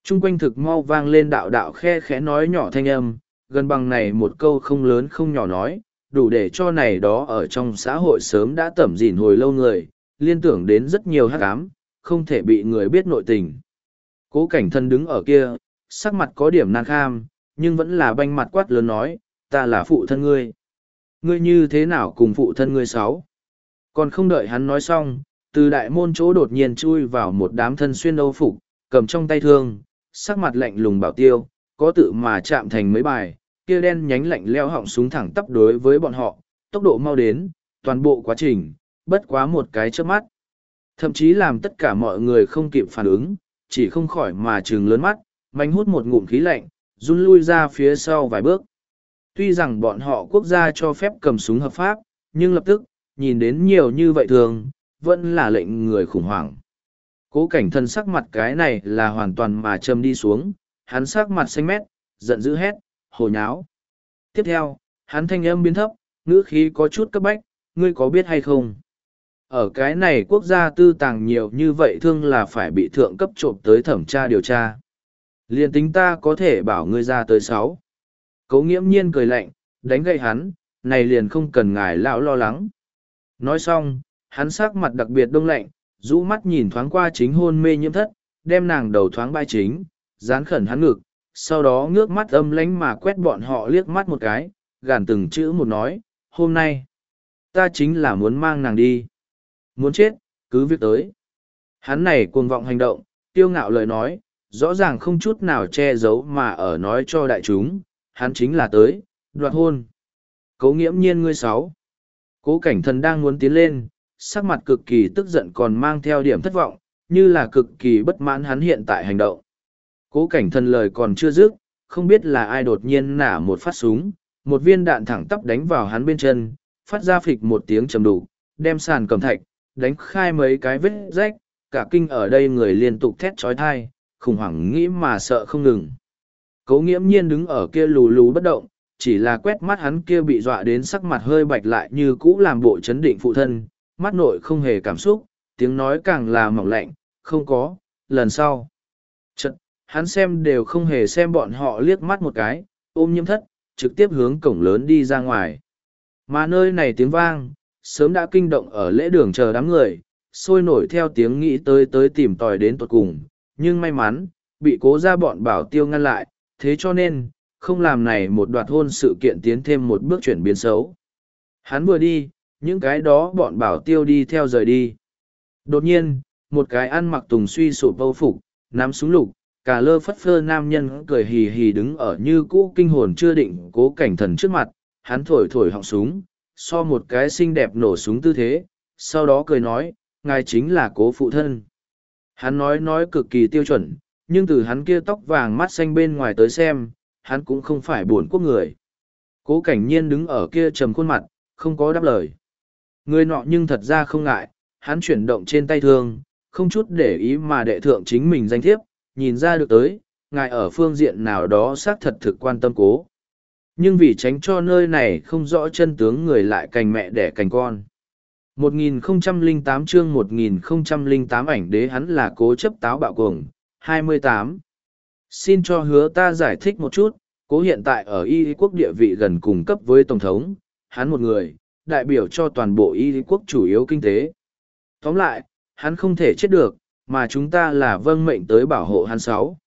Trung quanh thực mau vang lên đạo đạo khe khẽ nói nhỏ thanh âm, gần bằng này một câu không lớn không nhỏ nói, đủ để cho này đó ở trong xã hội sớm đã tẩm dỉn hồi lâu người, liên tưởng đến rất nhiều hát ám, không thể bị người biết nội tình. Cố cảnh thân đứng ở kia, sắc mặt có điểm nan kham, nhưng vẫn là banh mặt quát lớn nói, ta là phụ thân ngươi. Ngươi như thế nào cùng phụ thân ngươi sáu? Còn không đợi hắn nói xong, từ đại môn chỗ đột nhiên chui vào một đám thân xuyên âu phục, cầm trong tay thương, sắc mặt lạnh lùng bảo tiêu, có tự mà chạm thành mấy bài, kia đen nhánh lạnh leo họng súng thẳng tắp đối với bọn họ, tốc độ mau đến, toàn bộ quá trình, bất quá một cái chớp mắt. Thậm chí làm tất cả mọi người không kịp phản ứng, chỉ không khỏi mà trừng lớn mắt, manh hút một ngụm khí lạnh, run lui ra phía sau vài bước. Tuy rằng bọn họ quốc gia cho phép cầm súng hợp pháp, nhưng lập tức, nhìn đến nhiều như vậy thường, vẫn là lệnh người khủng hoảng. Cố cảnh thân sắc mặt cái này là hoàn toàn mà châm đi xuống, hắn sắc mặt xanh mét, giận dữ hét, hồ nháo. Tiếp theo, hắn thanh âm biến thấp, ngữ khí có chút cấp bách, ngươi có biết hay không? Ở cái này quốc gia tư tàng nhiều như vậy thương là phải bị thượng cấp trộm tới thẩm tra điều tra. Liên tính ta có thể bảo ngươi ra tới sáu. Cố nghiễm nhiên cười lạnh, đánh gậy hắn, này liền không cần ngài lão lo lắng. Nói xong, hắn sắc mặt đặc biệt đông lạnh, rũ mắt nhìn thoáng qua chính hôn mê nhiễm thất, đem nàng đầu thoáng bay chính, dán khẩn hắn ngực, sau đó ngước mắt âm lánh mà quét bọn họ liếc mắt một cái, gàn từng chữ một nói, hôm nay, ta chính là muốn mang nàng đi. Muốn chết, cứ việc tới. Hắn này cuồng vọng hành động, tiêu ngạo lời nói, rõ ràng không chút nào che giấu mà ở nói cho đại chúng, hắn chính là tới, đoạt hôn. Cố nghiễm nhiên ngươi sáu. Cố cảnh thần đang muốn tiến lên, sắc mặt cực kỳ tức giận còn mang theo điểm thất vọng, như là cực kỳ bất mãn hắn hiện tại hành động. Cố cảnh thần lời còn chưa dứt, không biết là ai đột nhiên nả một phát súng, một viên đạn thẳng tắp đánh vào hắn bên chân, phát ra phịch một tiếng trầm đủ, đem sàn cầm thạch, đánh khai mấy cái vết rách, cả kinh ở đây người liên tục thét trói thai, khủng hoảng nghĩ mà sợ không ngừng. Cố nghiễm nhiên đứng ở kia lù lù bất động, chỉ là quét mắt hắn kia bị dọa đến sắc mặt hơi bạch lại như cũ làm bộ chấn định phụ thân, mắt nội không hề cảm xúc, tiếng nói càng là mỏng lạnh, không có, lần sau. Chật, hắn xem đều không hề xem bọn họ liếc mắt một cái, ôm nhiễm thất, trực tiếp hướng cổng lớn đi ra ngoài. Mà nơi này tiếng vang, sớm đã kinh động ở lễ đường chờ đám người, sôi nổi theo tiếng nghĩ tới tới tìm tòi đến tuột cùng, nhưng may mắn, bị cố ra bọn bảo tiêu ngăn lại, thế cho nên, không làm này một đoạt hôn sự kiện tiến thêm một bước chuyển biến xấu. Hắn vừa đi, những cái đó bọn bảo tiêu đi theo rời đi. Đột nhiên, một cái ăn mặc tùng suy sụp vô phục, nắm súng lục, cả lơ phất phơ nam nhân cười hì hì đứng ở như cũ kinh hồn chưa định cố cảnh thần trước mặt, hắn thổi thổi họng súng, so một cái xinh đẹp nổ súng tư thế, sau đó cười nói, ngài chính là cố phụ thân. Hắn nói nói cực kỳ tiêu chuẩn, nhưng từ hắn kia tóc vàng mắt xanh bên ngoài tới xem, hắn cũng không phải buồn quốc người. Cố cảnh nhiên đứng ở kia trầm khuôn mặt, không có đáp lời. Người nọ nhưng thật ra không ngại, hắn chuyển động trên tay thương, không chút để ý mà đệ thượng chính mình danh thiếp, nhìn ra được tới, ngài ở phương diện nào đó xác thật thực quan tâm cố. Nhưng vì tránh cho nơi này không rõ chân tướng người lại cành mẹ đẻ cành con. 1008 chương 1008 ảnh đế hắn là cố chấp táo bạo cuồng, 28. Xin cho hứa ta giải thích một chút, cố hiện tại ở y quốc địa vị gần cùng cấp với Tổng thống, hắn một người, đại biểu cho toàn bộ y quốc chủ yếu kinh tế. Tóm lại, hắn không thể chết được, mà chúng ta là vâng mệnh tới bảo hộ hắn sáu.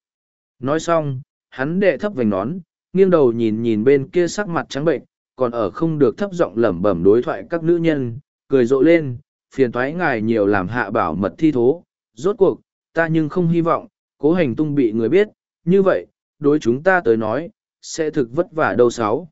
Nói xong, hắn đệ thấp vành nón, nghiêng đầu nhìn nhìn bên kia sắc mặt trắng bệnh, còn ở không được thấp giọng lẩm bẩm đối thoại các nữ nhân, cười rộ lên, phiền thoái ngài nhiều làm hạ bảo mật thi thố. Rốt cuộc, ta nhưng không hy vọng, cố hành tung bị người biết, như vậy, đối chúng ta tới nói, sẽ thực vất vả đâu sáu.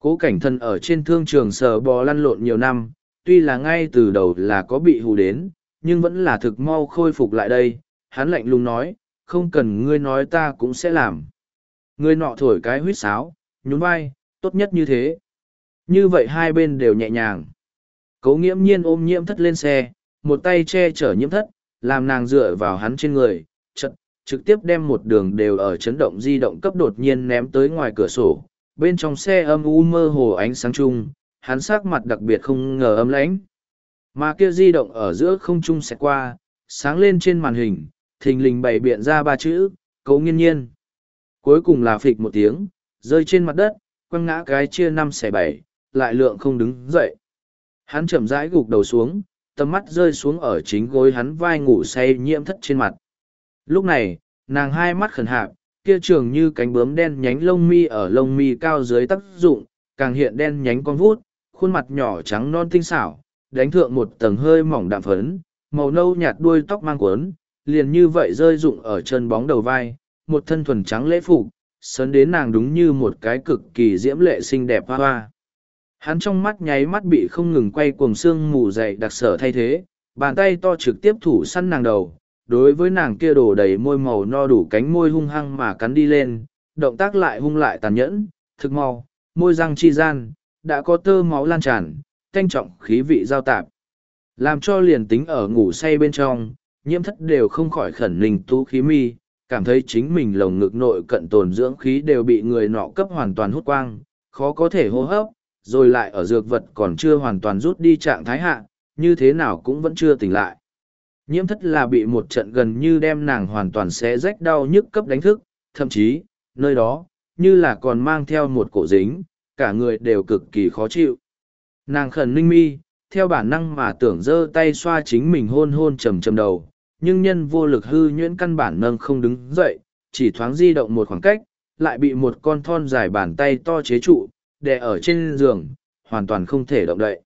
Cố cảnh thân ở trên thương trường sờ bò lăn lộn nhiều năm, tuy là ngay từ đầu là có bị hù đến, nhưng vẫn là thực mau khôi phục lại đây. Hắn lạnh lùng nói, không cần ngươi nói ta cũng sẽ làm. Ngươi nọ thổi cái huýt sáo, nhún vai, tốt nhất như thế. Như vậy hai bên đều nhẹ nhàng. Cố nghiễm nhiên ôm nhiễm thất lên xe, một tay che chở nhiễm thất, làm nàng dựa vào hắn trên người, chật, trực tiếp đem một đường đều ở chấn động di động cấp đột nhiên ném tới ngoài cửa sổ. Bên trong xe âm u mơ hồ ánh sáng chung, hắn sắc mặt đặc biệt không ngờ ấm lãnh. Mà kia di động ở giữa không trung sẽ qua, sáng lên trên màn hình, thình lình bày biện ra ba chữ, cấu nghiên nhiên. Cuối cùng là phịch một tiếng, rơi trên mặt đất, quăng ngã cái chia năm xẻ bảy, lại lượng không đứng dậy. Hắn chậm rãi gục đầu xuống, tầm mắt rơi xuống ở chính gối hắn vai ngủ say nhiễm thất trên mặt. Lúc này, nàng hai mắt khẩn hạp, kia trường như cánh bướm đen nhánh lông mi ở lông mi cao dưới tác dụng, càng hiện đen nhánh con vút, khuôn mặt nhỏ trắng non tinh xảo, đánh thượng một tầng hơi mỏng đạm phấn, màu nâu nhạt đuôi tóc mang cuốn, liền như vậy rơi rụng ở chân bóng đầu vai, một thân thuần trắng lễ phục, sấn đến nàng đúng như một cái cực kỳ diễm lệ xinh đẹp hoa hoa. Hắn trong mắt nháy mắt bị không ngừng quay cuồng xương mù dày đặc sở thay thế, bàn tay to trực tiếp thủ săn nàng đầu, đối với nàng kia đổ đầy môi màu no đủ cánh môi hung hăng mà cắn đi lên, động tác lại hung lại tàn nhẫn, thực mau, môi răng chi gian, đã có tơ máu lan tràn, thanh trọng khí vị giao tạp. Làm cho liền tính ở ngủ say bên trong, nhiễm thất đều không khỏi khẩn linh tú khí mi, cảm thấy chính mình lồng ngực nội cận tồn dưỡng khí đều bị người nọ cấp hoàn toàn hút quang, khó có thể hô hấp, rồi lại ở dược vật còn chưa hoàn toàn rút đi trạng thái hạ, như thế nào cũng vẫn chưa tỉnh lại. Nhiễm thất là bị một trận gần như đem nàng hoàn toàn xé rách đau nhức cấp đánh thức, thậm chí, nơi đó, như là còn mang theo một cổ dính, cả người đều cực kỳ khó chịu. Nàng khẩn ninh mi, theo bản năng mà tưởng giơ tay xoa chính mình hôn hôn trầm trầm đầu, nhưng nhân vô lực hư nhuyễn căn bản nâng không đứng dậy, chỉ thoáng di động một khoảng cách, lại bị một con thon dài bàn tay to chế trụ, đè ở trên giường, hoàn toàn không thể động đậy.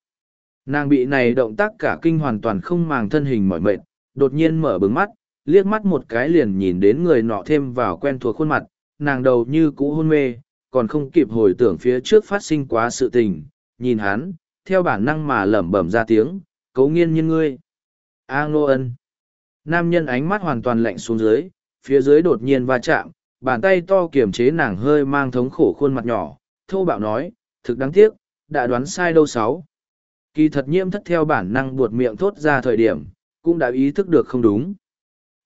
Nàng bị này động tác cả kinh hoàn toàn không màng thân hình mỏi mệt, đột nhiên mở bừng mắt, liếc mắt một cái liền nhìn đến người nọ thêm vào quen thuộc khuôn mặt, nàng đầu như cũ hôn mê, còn không kịp hồi tưởng phía trước phát sinh quá sự tình, nhìn hắn, theo bản năng mà lẩm bẩm ra tiếng, cấu nghiên như ngươi. A Ngô Ân. Nam nhân ánh mắt hoàn toàn lạnh xuống dưới, phía dưới đột nhiên va chạm, bàn tay to kiềm chế nàng hơi mang thống khổ khuôn mặt nhỏ, thô bạo nói, thực đáng tiếc, đã đoán sai đâu sáu. Kỳ thật nhiễm thất theo bản năng buột miệng thốt ra thời điểm, cũng đã ý thức được không đúng.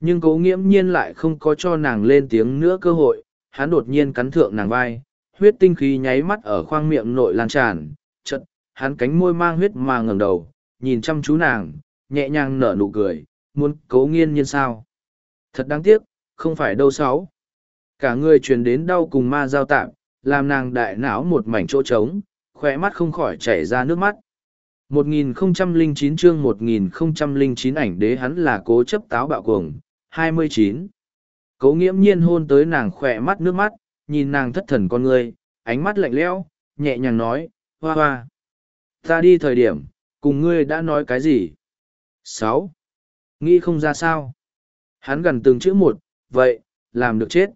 Nhưng cố nghiễm nhiên lại không có cho nàng lên tiếng nữa cơ hội, hắn đột nhiên cắn thượng nàng vai, huyết tinh khí nháy mắt ở khoang miệng nội lan tràn, chật, hắn cánh môi mang huyết mà ngẩng đầu, nhìn chăm chú nàng, nhẹ nhàng nở nụ cười, muốn cố nghiên nhiên sao. Thật đáng tiếc, không phải đâu sáu. Cả người truyền đến đau cùng ma giao tạm, làm nàng đại não một mảnh chỗ trống, khỏe mắt không khỏi chảy ra nước mắt. 1009 chương 1009 ảnh đế hắn là cố chấp táo bạo cuồng, 29. Cố nghiễm nhiên hôn tới nàng khỏe mắt nước mắt, nhìn nàng thất thần con người, ánh mắt lạnh lẽo, nhẹ nhàng nói, hoa hoa. Ta đi thời điểm, cùng ngươi đã nói cái gì? 6. Nghĩ không ra sao? Hắn gần từng chữ một, vậy, làm được chết.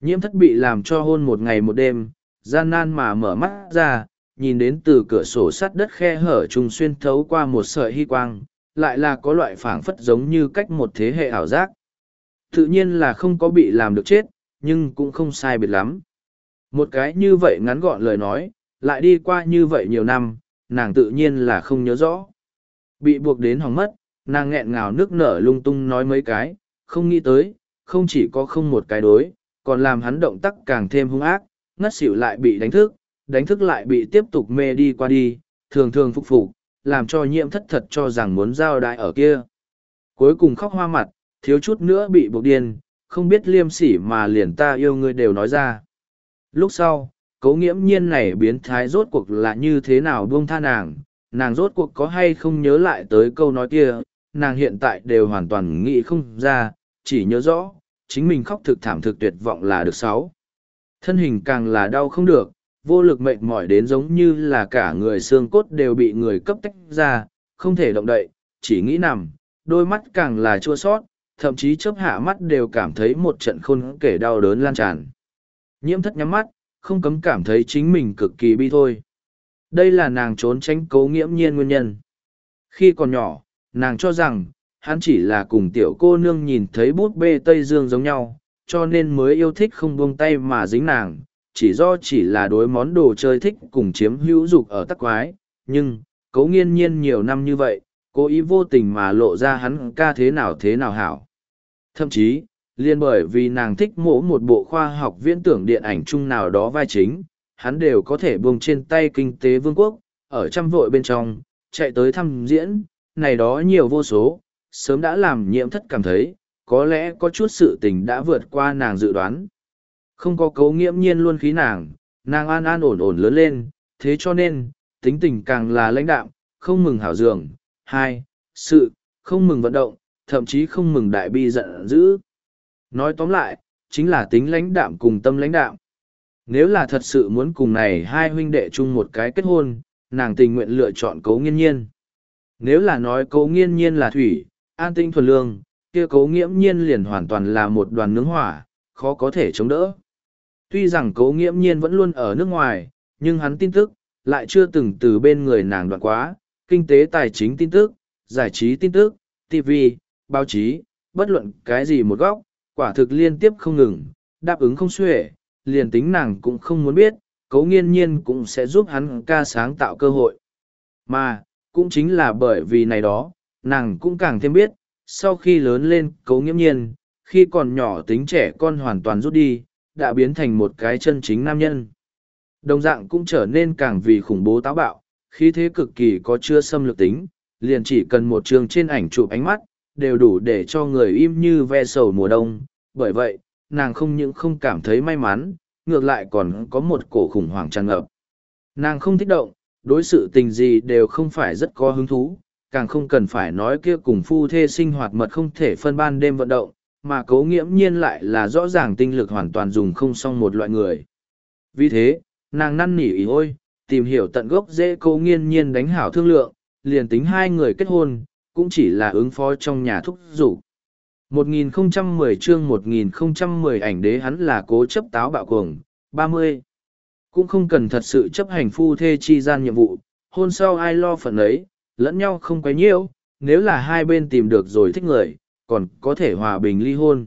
Nhiễm thất bị làm cho hôn một ngày một đêm, gian nan mà mở mắt ra, nhìn đến từ cửa sổ sắt đất khe hở trùng xuyên thấu qua một sợi hy quang, lại là có loại phảng phất giống như cách một thế hệ ảo giác. Tự nhiên là không có bị làm được chết, nhưng cũng không sai biệt lắm. Một cái như vậy ngắn gọn lời nói, lại đi qua như vậy nhiều năm, nàng tự nhiên là không nhớ rõ. Bị buộc đến hỏng mất, nàng nghẹn ngào nước nở lung tung nói mấy cái, không nghĩ tới, không chỉ có không một cái đối, còn làm hắn động tác càng thêm hung ác, ngất xỉu lại bị đánh thức, đánh thức lại bị tiếp tục mê đi qua đi, thường thường phục phục, làm cho nhiễm thất thật cho rằng muốn giao đại ở kia. Cuối cùng khóc hoa mặt, thiếu chút nữa bị buộc điên, không biết liêm sỉ mà liền ta yêu ngươi đều nói ra. Lúc sau, cấu nghiễm nhiên này biến thái rốt cuộc là như thế nào buông tha nàng, nàng rốt cuộc có hay không nhớ lại tới câu nói kia, nàng hiện tại đều hoàn toàn nghĩ không ra, chỉ nhớ rõ, chính mình khóc thực thảm thực tuyệt vọng là được sáu. Thân hình càng là đau không được, vô lực mệt mỏi đến giống như là cả người xương cốt đều bị người cấp tách ra, không thể động đậy, chỉ nghĩ nằm, đôi mắt càng là chua sót, thậm chí chớp hạ mắt đều cảm thấy một trận khôn kể đau đớn lan tràn. Nhiễm thất nhắm mắt, không cấm cảm thấy chính mình cực kỳ bi thôi. Đây là nàng trốn tránh cố nghiễm nhiên nguyên nhân. Khi còn nhỏ, nàng cho rằng, hắn chỉ là cùng tiểu cô nương nhìn thấy bút bê Tây Dương giống nhau, cho nên mới yêu thích không buông tay mà dính nàng, chỉ do chỉ là đối món đồ chơi thích cùng chiếm hữu dục ở tắc quái, nhưng, Cấu nghiên nhiên nhiều năm như vậy, cố ý vô tình mà lộ ra hắn ca thế nào thế nào hảo. Thậm chí, liên bởi vì nàng thích mỗ một bộ khoa học viễn tưởng điện ảnh chung nào đó vai chính, hắn đều có thể buông trên tay kinh tế vương quốc, ở trăm vội bên trong, chạy tới thăm diễn, này đó nhiều vô số, sớm đã làm nhiễm thất cảm thấy, có lẽ có chút sự tình đã vượt qua nàng dự đoán. Không có cấu nghiễm nhiên luôn khí nàng, nàng an an ổn ổn lớn lên, thế cho nên, tính tình càng là lãnh đạm, không mừng hảo dường. Hai, sự, không mừng vận động, thậm chí không mừng đại bi giận dữ. Nói tóm lại, chính là tính lãnh đạm cùng tâm lãnh đạm. Nếu là thật sự muốn cùng này hai huynh đệ chung một cái kết hôn, nàng tình nguyện lựa chọn cấu nghiên nhiên. Nếu là nói cấu nghiên nhiên là thủy, an tinh thuần lương, kia cấu nghiễm nhiên liền hoàn toàn là một đoàn nướng hỏa, khó có thể chống đỡ. Tuy rằng Cố nghiễm nhiên vẫn luôn ở nước ngoài, nhưng hắn tin tức, lại chưa từng từ bên người nàng đoạn quá, kinh tế tài chính tin tức, giải trí tin tức, TV, báo chí, bất luận cái gì một góc, quả thực liên tiếp không ngừng, đáp ứng không xuể, liền tính nàng cũng không muốn biết, Cố nghiên nhiên cũng sẽ giúp hắn ca sáng tạo cơ hội. Mà, cũng chính là bởi vì này đó, nàng cũng càng thêm biết, sau khi lớn lên Cố nghiễm nhiên, khi còn nhỏ tính trẻ con hoàn toàn rút đi, đã biến thành một cái chân chính nam nhân. Đồng dạng cũng trở nên càng vì khủng bố táo bạo, khí thế cực kỳ có chưa xâm lược tính, liền chỉ cần một trường trên ảnh chụp ánh mắt, đều đủ để cho người im như ve sầu mùa đông. Bởi vậy, nàng không những không cảm thấy may mắn, ngược lại còn có một cổ khủng hoảng tràn ngập. Nàng không thích động, đối sự tình gì đều không phải rất có hứng thú, càng không cần phải nói kia cùng phu thê sinh hoạt mật không thể phân ban đêm vận động, mà cố nghiễm nhiên lại là rõ ràng tinh lực hoàn toàn dùng không xong một loại người. Vì thế, nàng năn nỉ ý ôi, tìm hiểu tận gốc dễ cố nghiên nhiên đánh hảo thương lượng, liền tính hai người kết hôn, cũng chỉ là ứng phó trong nhà thúc rủ. 1010 chương 1010 ảnh đế hắn là cố chấp táo bạo cuồng, 30. Cũng không cần thật sự chấp hành phu thê chi gian nhiệm vụ, hôn sau ai lo phần ấy, lẫn nhau không quấy nhiễu, nếu là hai bên tìm được rồi thích người, còn có thể hòa bình ly hôn.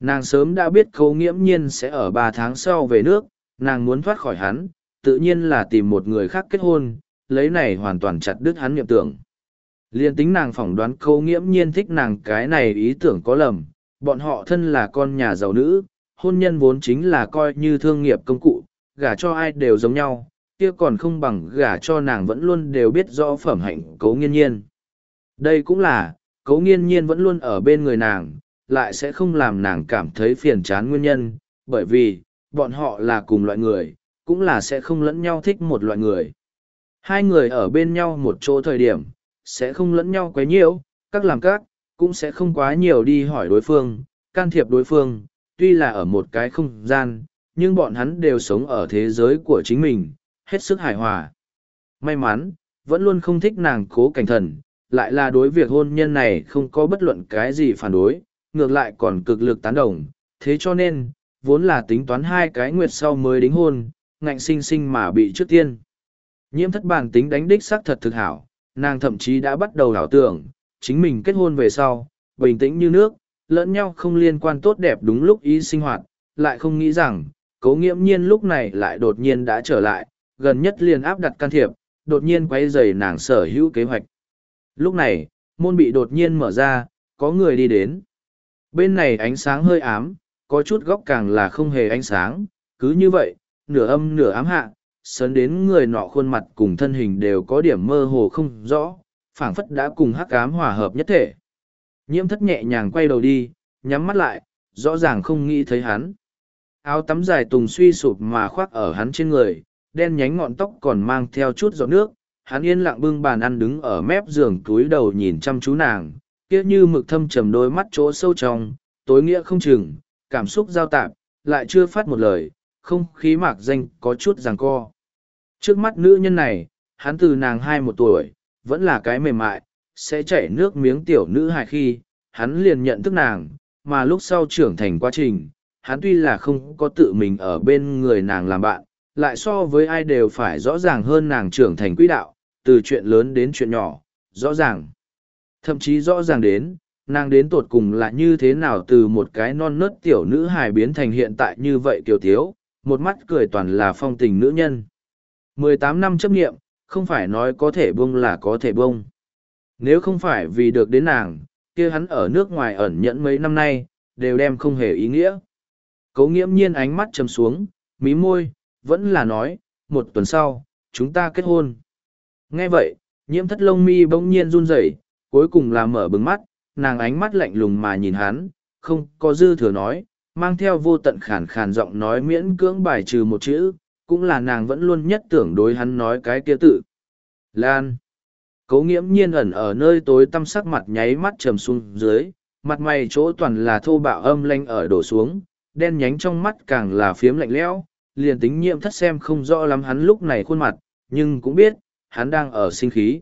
Nàng sớm đã biết khâu nghiễm nhiên sẽ ở ba tháng sau về nước, nàng muốn thoát khỏi hắn, tự nhiên là tìm một người khác kết hôn, lấy này hoàn toàn chặt đứt hắn nghiệp tưởng. Liên tính nàng phỏng đoán khâu nghiễm nhiên thích nàng cái này ý tưởng có lầm, bọn họ thân là con nhà giàu nữ, hôn nhân vốn chính là coi như thương nghiệp công cụ, gả cho ai đều giống nhau, kia còn không bằng gả cho nàng vẫn luôn đều biết rõ phẩm hạnh cấu nghiên nhiên. Đây cũng là, cấu nghiên nhiên vẫn luôn ở bên người nàng, lại sẽ không làm nàng cảm thấy phiền chán nguyên nhân, bởi vì, bọn họ là cùng loại người, cũng là sẽ không lẫn nhau thích một loại người. Hai người ở bên nhau một chỗ thời điểm, sẽ không lẫn nhau quấy nhiễu, các làm các, cũng sẽ không quá nhiều đi hỏi đối phương, can thiệp đối phương, tuy là ở một cái không gian, nhưng bọn hắn đều sống ở thế giới của chính mình, hết sức hài hòa. May mắn, vẫn luôn không thích nàng cố cảnh thần, lại là đối việc hôn nhân này không có bất luận cái gì phản đối, ngược lại còn cực lực tán đồng, thế cho nên, vốn là tính toán hai cái nguyệt sau mới đính hôn, ngạnh sinh sinh mà bị trước tiên. Nhiễm thất bản tính đánh đích xác thật thực hảo, nàng thậm chí đã bắt đầu đảo tưởng, chính mình kết hôn về sau, bình tĩnh như nước, lẫn nhau không liên quan tốt đẹp đúng lúc ý sinh hoạt, lại không nghĩ rằng, cấu nghiễm nhiên lúc này lại đột nhiên đã trở lại, gần nhất liền áp đặt can thiệp, đột nhiên quay dày nàng sở hữu kế hoạch. Lúc này, môn bị đột nhiên mở ra, có người đi đến. Bên này ánh sáng hơi ám, có chút góc càng là không hề ánh sáng, cứ như vậy, nửa âm nửa ám hạ, sớn đến người nọ khuôn mặt cùng thân hình đều có điểm mơ hồ không rõ, phảng phất đã cùng hắc ám hòa hợp nhất thể. Nhiễm thất nhẹ nhàng quay đầu đi, nhắm mắt lại, rõ ràng không nghĩ thấy hắn. Áo tắm dài tùng suy sụp mà khoác ở hắn trên người, đen nhánh ngọn tóc còn mang theo chút giọt nước, hắn yên lặng bưng bàn ăn đứng ở mép giường túi đầu nhìn chăm chú nàng, kia như mực thâm trầm đôi mắt chỗ sâu trong, tối nghĩa không chừng, cảm xúc giao tạp, lại chưa phát một lời, không khí mạc danh có chút ràng co. Trước mắt nữ nhân này, hắn từ nàng hai một tuổi, vẫn là cái mềm mại, sẽ chảy nước miếng tiểu nữ hài khi, hắn liền nhận thức nàng, mà lúc sau trưởng thành quá trình, hắn tuy là không có tự mình ở bên người nàng làm bạn, lại so với ai đều phải rõ ràng hơn nàng trưởng thành quỹ đạo, từ chuyện lớn đến chuyện nhỏ, rõ ràng. Thậm chí rõ ràng đến, nàng đến tột cùng là như thế nào từ một cái non nớt tiểu nữ hài biến thành hiện tại như vậy tiểu thiếu, một mắt cười toàn là phong tình nữ nhân. 18 năm chấp nghiệm, không phải nói có thể bông là có thể bông. Nếu không phải vì được đến nàng, kia hắn ở nước ngoài ẩn nhẫn mấy năm nay, đều đem không hề ý nghĩa. Cấu nghiễm nhiên ánh mắt chầm xuống, mí môi, vẫn là nói, một tuần sau, chúng ta kết hôn. Nghe vậy, nhiễm thất lông mi bỗng nhiên run rẩy, cuối cùng là mở bừng mắt, nàng ánh mắt lạnh lùng mà nhìn hắn, không có dư thừa nói, mang theo vô tận khàn khàn giọng nói miễn cưỡng bài trừ một chữ, cũng là nàng vẫn luôn nhất tưởng đối hắn nói cái kia tự. Lan. Cố nghiễm nhiên ẩn ở nơi tối tăm sắc mặt nháy mắt trầm xuống dưới, mặt mày chỗ toàn là thô bạo âm lanh ở đổ xuống, đen nhánh trong mắt càng là phiếm lạnh lẽo, liền tính nhiệm thất xem không rõ lắm hắn lúc này khuôn mặt, nhưng cũng biết, hắn đang ở sinh khí.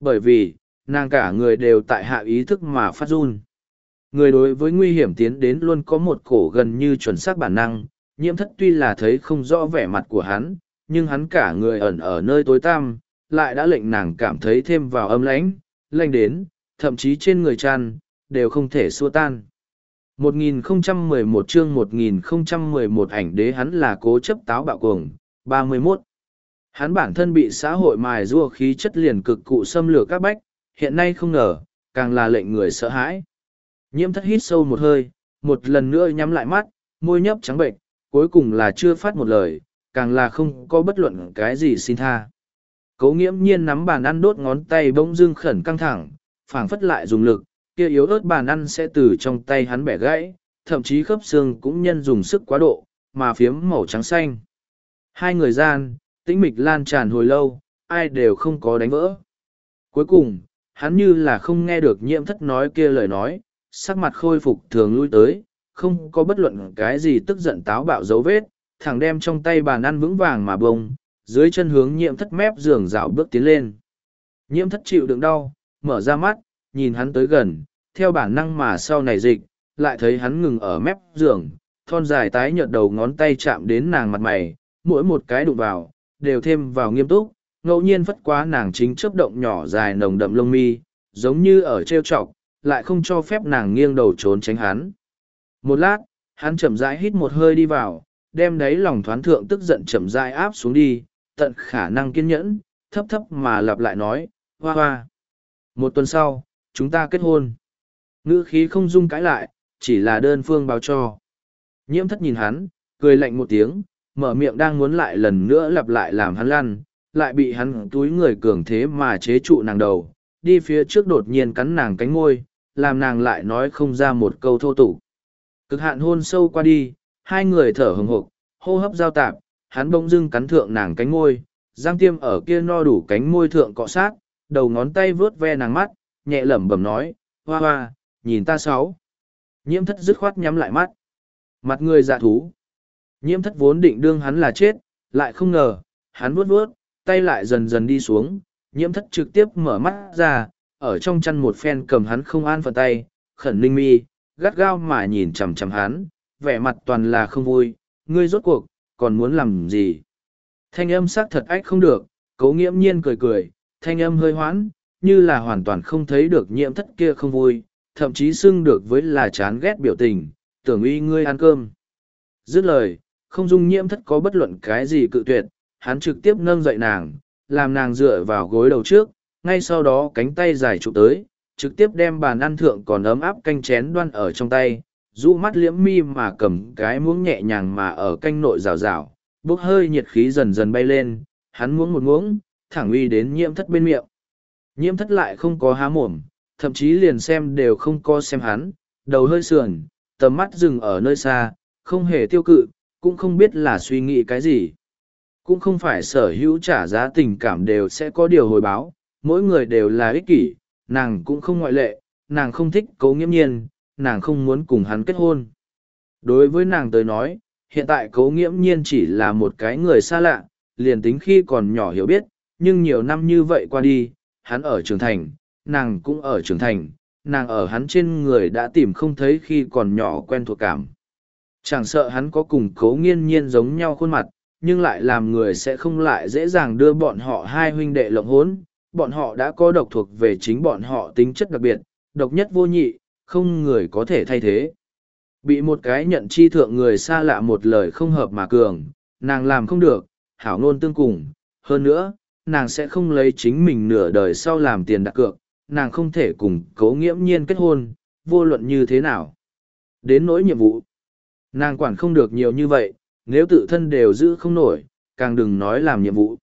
Bởi vì, nàng cả người đều tại hạ ý thức mà phát run. Người đối với nguy hiểm tiến đến luôn có một cổ gần như chuẩn xác bản năng, nhiễm thất tuy là thấy không rõ vẻ mặt của hắn, nhưng hắn cả người ẩn ở nơi tối tăm, lại đã lệnh nàng cảm thấy thêm vào âm lãnh, lạnh đến, thậm chí trên người tràn đều không thể xua tan. 1011 chương 1011 ảnh đế hắn là cố chấp táo bạo cuồng, 31. Hắn bản thân bị xã hội mài rua khí chất liền cực cụ xâm lược các bách, hiện nay không ngờ, càng là lệnh người sợ hãi. Nhiễm thất hít sâu một hơi, một lần nữa nhắm lại mắt, môi nhấp trắng bệnh, cuối cùng là chưa phát một lời, càng là không có bất luận cái gì xin tha. Cố nghiễm nhiên nắm bàn ăn đốt ngón tay bỗng dưng khẩn căng thẳng, phảng phất lại dùng lực, kia yếu ớt bàn ăn sẽ từ trong tay hắn bẻ gãy, thậm chí khớp xương cũng nhân dùng sức quá độ, mà phiếm màu trắng xanh. Hai người gian, tĩnh mịch lan tràn hồi lâu, ai đều không có đánh vỡ. Cuối cùng, hắn như là không nghe được nhiễm thất nói kia lời nói, sắc mặt khôi phục thường lui tới, không có bất luận cái gì tức giận táo bạo dấu vết, thẳng đem trong tay bàn ăn vững vàng mà bông, dưới chân hướng nhiễm thất mép giường rảo bước tiến lên. Nhiễm thất chịu đựng đau, mở ra mắt, nhìn hắn tới gần, theo bản năng mà sau này dịch, lại thấy hắn ngừng ở mép giường, thon dài tái nhợt đầu ngón tay chạm đến nàng mặt mày, mỗi một cái đụng vào, đều thêm vào nghiêm túc, ngẫu nhiên phất quá nàng chính chớp động nhỏ dài nồng đậm lông mi, giống như ở trêu chọc, lại không cho phép nàng nghiêng đầu trốn tránh hắn. Một lát, hắn chậm rãi hít một hơi đi vào, đem đấy lòng thoáng thượng tức giận chậm rãi áp xuống đi, tận khả năng kiên nhẫn, thấp thấp mà lặp lại nói, hoa hoa. Một tuần sau, chúng ta kết hôn. Ngữ khí không dung cãi lại, chỉ là đơn phương báo cho. Nhiễm thất nhìn hắn, cười lạnh một tiếng, mở miệng đang muốn lại lần nữa lặp lại làm hắn lăn, lại bị hắn túi người cường thế mà chế trụ nàng đầu, đi phía trước đột nhiên cắn nàng cánh môi, làm nàng lại nói không ra một câu thô tục. Cực hạn hôn sâu qua đi, hai người thở hừng hực, hô hấp giao tạp, hắn bỗng dưng cắn thượng nàng cánh môi, giang tiêm ở kia no đủ cánh môi thượng cọ sát, đầu ngón tay vướt ve nàng mắt, nhẹ lẩm bẩm nói, hoa hoa, nhìn ta sáu. Nhiễm thất dứt khoát nhắm lại mắt. Mặt người dạ thú. Nhiễm thất vốn định đương hắn là chết, lại không ngờ, hắn vuốt vuốt, tay lại dần dần đi xuống, nhiễm thất trực tiếp mở mắt ra, ở trong chăn một phen cầm hắn không an phần tay, khẩn ninh mi, gắt gao mà nhìn chằm chằm hắn, vẻ mặt toàn là không vui, ngươi rốt cuộc, còn muốn làm gì? Thanh âm xác thật ách không được, cấu nghiễm nhiên cười cười, thanh âm hơi hoãn, như là hoàn toàn không thấy được nhiễm thất kia không vui, thậm chí xưng được với là chán ghét biểu tình, tưởng uy ngươi ăn cơm. Dứt lời, không dung nhiễm thất có bất luận cái gì cự tuyệt, hắn trực tiếp nâng dậy nàng, làm nàng dựa vào gối đầu trước, ngay sau đó cánh tay dài trụ tới, trực tiếp đem bàn ăn thượng còn ấm áp canh chén đoan ở trong tay, rũ mắt liễm mi mà cầm cái muỗng nhẹ nhàng mà ở canh nội rào rào, bốc hơi nhiệt khí dần dần bay lên, hắn muỗng một muỗng, thẳng uy đến nhiễm thất bên miệng. Nhiễm thất lại không có há mồm, thậm chí liền xem đều không có xem hắn, đầu hơi sườn, tầm mắt dừng ở nơi xa, không hề tiêu cự, cũng không biết là suy nghĩ cái gì. Cũng không phải sở hữu trả giá tình cảm đều sẽ có điều hồi báo, mỗi người đều là ích kỷ, nàng cũng không ngoại lệ, nàng không thích cấu nghiễm nhiên, nàng không muốn cùng hắn kết hôn. Đối với nàng tới nói, hiện tại cấu nghiễm nhiên chỉ là một cái người xa lạ, liền tính khi còn nhỏ hiểu biết, nhưng nhiều năm như vậy qua đi, hắn ở trưởng thành, nàng cũng ở trưởng thành, nàng ở hắn trên người đã tìm không thấy khi còn nhỏ quen thuộc cảm. Chẳng sợ hắn có cùng cấu nghiên nhiên giống nhau khuôn mặt, nhưng lại làm người sẽ không lại dễ dàng đưa bọn họ hai huynh đệ lộng hốn, bọn họ đã có độc thuộc về chính bọn họ tính chất đặc biệt, độc nhất vô nhị, không người có thể thay thế. Bị một cái nhận chi thượng người xa lạ một lời không hợp mà cường, nàng làm không được, hảo ngôn tương cùng, hơn nữa, nàng sẽ không lấy chính mình nửa đời sau làm tiền đặt cược, nàng không thể cùng cấu nghiễm nhiên kết hôn, vô luận như thế nào. Đến nỗi nhiệm vụ, nàng quản không được nhiều như vậy, nếu tự thân đều giữ không nổi, càng đừng nói làm nhiệm vụ.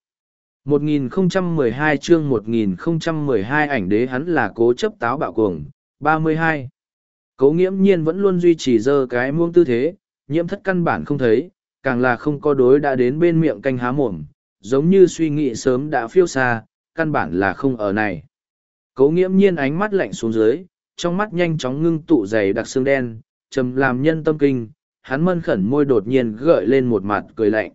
1012 chương 1012 ảnh đế hắn là cố chấp táo bạo cuồng, 32. Cố nghiễm nhiên vẫn luôn duy trì dơ cái muông tư thế, nhiễm thất căn bản không thấy, càng là không có đối đã đến bên miệng canh há mồm, giống như suy nghĩ sớm đã phiêu xa, căn bản là không ở này. Cố nghiễm nhiên ánh mắt lạnh xuống dưới, trong mắt nhanh chóng ngưng tụ dày đặc xương đen, trầm làm nhân tâm kinh, hắn mân khẩn môi đột nhiên gợi lên một mặt cười lạnh.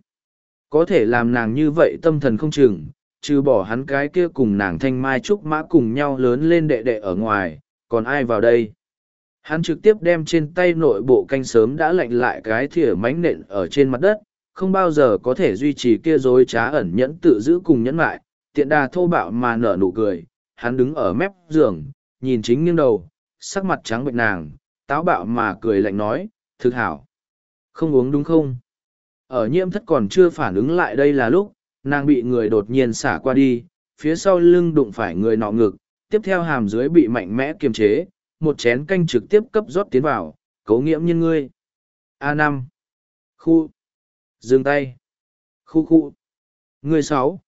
Có thể làm nàng như vậy tâm thần không chừng, trừ bỏ hắn cái kia cùng nàng thanh mai trúc mã cùng nhau lớn lên đệ đệ ở ngoài, còn ai vào đây? Hắn trực tiếp đem trên tay nội bộ canh sớm đã lạnh lại cái thìa mánh nện ở trên mặt đất, không bao giờ có thể duy trì kia dối trá ẩn nhẫn tự giữ cùng nhẫn lại, tiện đà thô bạo mà nở nụ cười, hắn đứng ở mép giường, nhìn chính nghiêng đầu, sắc mặt trắng bệnh nàng, táo bạo mà cười lạnh nói, thực hảo. Không uống đúng không? Ở nhiễm thất còn chưa phản ứng lại đây là lúc, nàng bị người đột nhiên xả qua đi, phía sau lưng đụng phải người nọ ngực, tiếp theo hàm dưới bị mạnh mẽ kiềm chế, một chén canh trực tiếp cấp rót tiến vào, cấu nghiễm nhân ngươi. a năm Khu. Dừng tay. Khu khu. người sáu.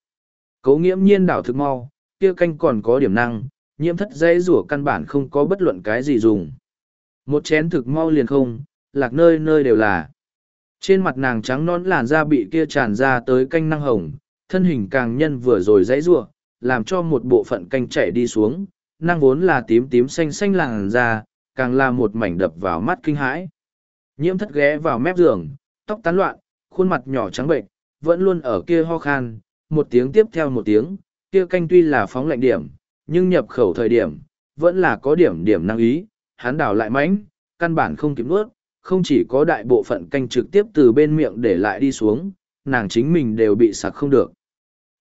Cấu nghiễm nhiên đảo thực mau, kia canh còn có điểm năng, nhiễm thất dây rủa căn bản không có bất luận cái gì dùng. Một chén thực mau liền không, lạc nơi nơi đều là. Trên mặt nàng trắng non làn da bị kia tràn ra tới canh năng hồng, thân hình càng nhân vừa rồi dãy rủa làm cho một bộ phận canh chảy đi xuống, năng vốn là tím tím xanh xanh làn da, càng là một mảnh đập vào mắt kinh hãi. Nhiễm thất ghé vào mép giường, tóc tán loạn, khuôn mặt nhỏ trắng bệnh, vẫn luôn ở kia ho khan, một tiếng tiếp theo một tiếng, kia canh tuy là phóng lạnh điểm, nhưng nhập khẩu thời điểm, vẫn là có điểm điểm năng ý, hắn đảo lại mánh, căn bản không kịp nuốt, không chỉ có đại bộ phận canh trực tiếp từ bên miệng để lại đi xuống, nàng chính mình đều bị sặc không được.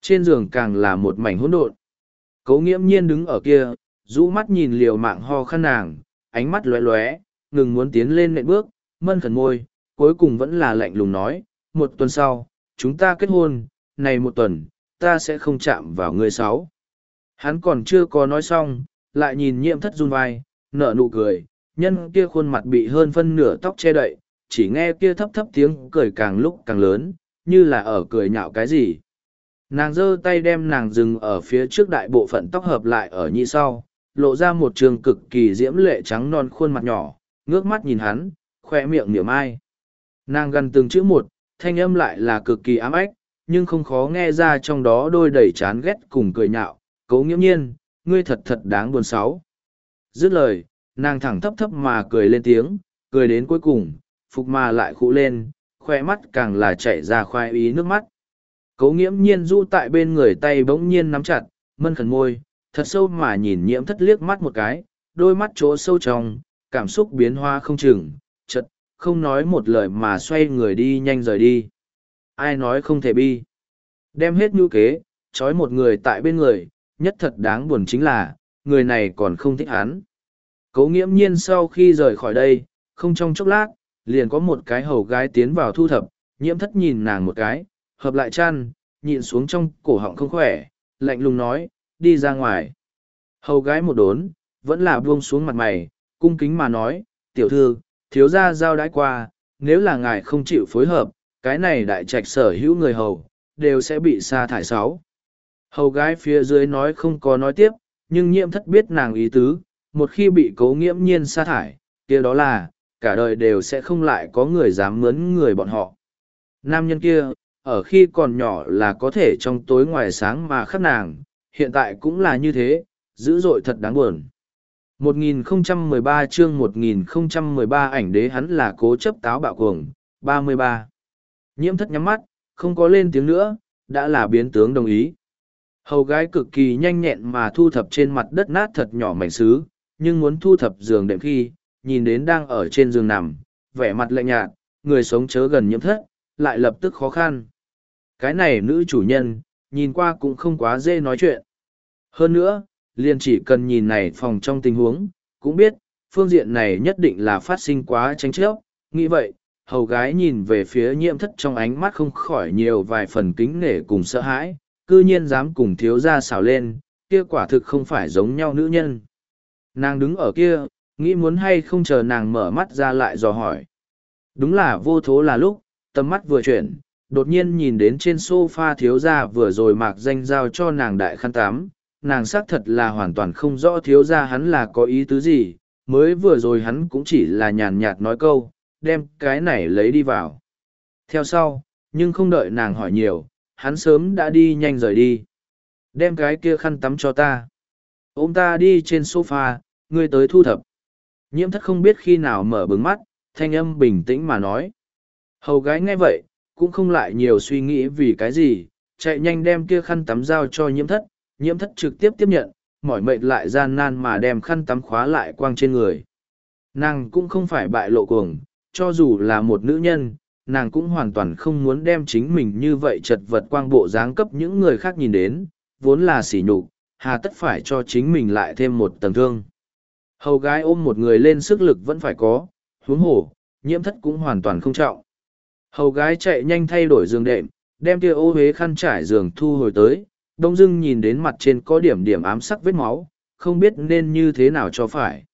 Trên giường càng là một mảnh hỗn độn. Cấu nghiễm nhiên đứng ở kia, rũ mắt nhìn liều mạng ho khăn nàng, ánh mắt lóe lóe, ngừng muốn tiến lên nệm bước, mân khẩn môi, cuối cùng vẫn là lạnh lùng nói, một tuần sau, chúng ta kết hôn, này một tuần, ta sẽ không chạm vào người sáu. Hắn còn chưa có nói xong, lại nhìn nhiễm thất run vai, nở nụ cười, nhân kia khuôn mặt bị hơn phân nửa tóc che đậy, chỉ nghe kia thấp thấp tiếng cười càng lúc càng lớn, như là ở cười nhạo cái gì. Nàng giơ tay đem nàng dừng ở phía trước đại bộ phận tóc hợp lại ở nhị sau, lộ ra một trường cực kỳ diễm lệ trắng non khuôn mặt nhỏ, ngước mắt nhìn hắn, khoe miệng niệm ai. Nàng gần từng chữ một, thanh âm lại là cực kỳ ám ách, nhưng không khó nghe ra trong đó đôi đầy chán ghét cùng cười nhạo, cấu nghiễm nhiên, ngươi thật thật đáng buồn sáu. Dứt lời, nàng thẳng thấp thấp mà cười lên tiếng, cười đến cuối cùng, phục mà lại khụ lên, khoe mắt càng là chạy ra khoai ý nước mắt. Cấu nghiễm nhiên du tại bên người tay bỗng nhiên nắm chặt, mân khẩn môi, thật sâu mà nhìn nhiễm thất liếc mắt một cái, đôi mắt chỗ sâu trong, cảm xúc biến hoa không chừng, chật, không nói một lời mà xoay người đi nhanh rời đi. Ai nói không thể bi. Đem hết nhu kế, trói một người tại bên người, nhất thật đáng buồn chính là, người này còn không thích hắn. Cố nghiễm nhiên sau khi rời khỏi đây, không trong chốc lát, liền có một cái hầu gái tiến vào thu thập, nhiễm thất nhìn nàng một cái, hợp lại chăn, nhịn xuống trong cổ họng không khỏe, lạnh lùng nói, đi ra ngoài. Hầu gái một đốn, vẫn là buông xuống mặt mày, cung kính mà nói, tiểu thư, thiếu gia giao đãi qua, nếu là ngài không chịu phối hợp, cái này đại trạch sở hữu người hầu, đều sẽ bị sa thải sáu. Hầu gái phía dưới nói không có nói tiếp, nhưng nhiễm thất biết nàng ý tứ, một khi bị cố nghiễm nhiên sa thải, kia đó là, cả đời đều sẽ không lại có người dám mướn người bọn họ. Nam nhân kia, ở khi còn nhỏ là có thể trong tối ngoài sáng mà khắc nàng, hiện tại cũng là như thế, dữ dội thật đáng buồn. 1013 chương 1013 ảnh đế hắn là cố chấp táo bạo cuồng, 33. Nhiễm thất nhắm mắt, không có lên tiếng nữa, đã là biến tướng đồng ý. Hầu gái cực kỳ nhanh nhẹn mà thu thập trên mặt đất nát thật nhỏ mảnh xứ, nhưng muốn thu thập giường đệm khi, nhìn đến đang ở trên giường nằm, vẻ mặt lạnh nhạt, người sống chớ gần nhiễm thất, lại lập tức khó khăn. Cái này nữ chủ nhân, nhìn qua cũng không quá dễ nói chuyện. Hơn nữa, liền chỉ cần nhìn này phòng trong tình huống, cũng biết, phương diện này nhất định là phát sinh quá tranh chấp. Nghĩ vậy, hầu gái nhìn về phía nhiễm thất trong ánh mắt không khỏi nhiều vài phần kính nể cùng sợ hãi, cư nhiên dám cùng thiếu gia xào lên, kia quả thực không phải giống nhau nữ nhân. Nàng đứng ở kia, nghĩ muốn hay không chờ nàng mở mắt ra lại dò hỏi. Đúng là vô thố là lúc, tầm mắt vừa chuyển, đột nhiên nhìn đến trên sofa thiếu gia vừa rồi mạc danh giao cho nàng đại khăn tám, nàng xác thật là hoàn toàn không rõ thiếu gia hắn là có ý tứ gì, mới vừa rồi hắn cũng chỉ là nhàn nhạt nói câu, đem cái này lấy đi vào. Theo sau, nhưng không đợi nàng hỏi nhiều, hắn sớm đã đi nhanh rời đi. Đem cái kia khăn tắm cho ta. Ôm ta đi trên sofa, ngươi tới thu thập. Nhiễm thất không biết khi nào mở bừng mắt, thanh âm bình tĩnh mà nói. Hầu gái nghe vậy, cũng không lại nhiều suy nghĩ vì cái gì, chạy nhanh đem kia khăn tắm giao cho nhiễm thất, nhiễm thất trực tiếp tiếp nhận, mỏi mệt lại gian nan mà đem khăn tắm khóa lại quang trên người. Nàng cũng không phải bại lộ cuồng, cho dù là một nữ nhân, nàng cũng hoàn toàn không muốn đem chính mình như vậy chật vật quang bộ dáng cấp những người khác nhìn đến, vốn là sỉ nhục, hà tất phải cho chính mình lại thêm một tầng thương. Hầu gái ôm một người lên sức lực vẫn phải có, huống hổ, nhiễm thất cũng hoàn toàn không trọng. Hầu gái chạy nhanh thay đổi giường đệm, đem tia ô huế khăn trải giường thu hồi tới, đông dưng nhìn đến mặt trên có điểm điểm ám sắc vết máu, không biết nên như thế nào cho phải.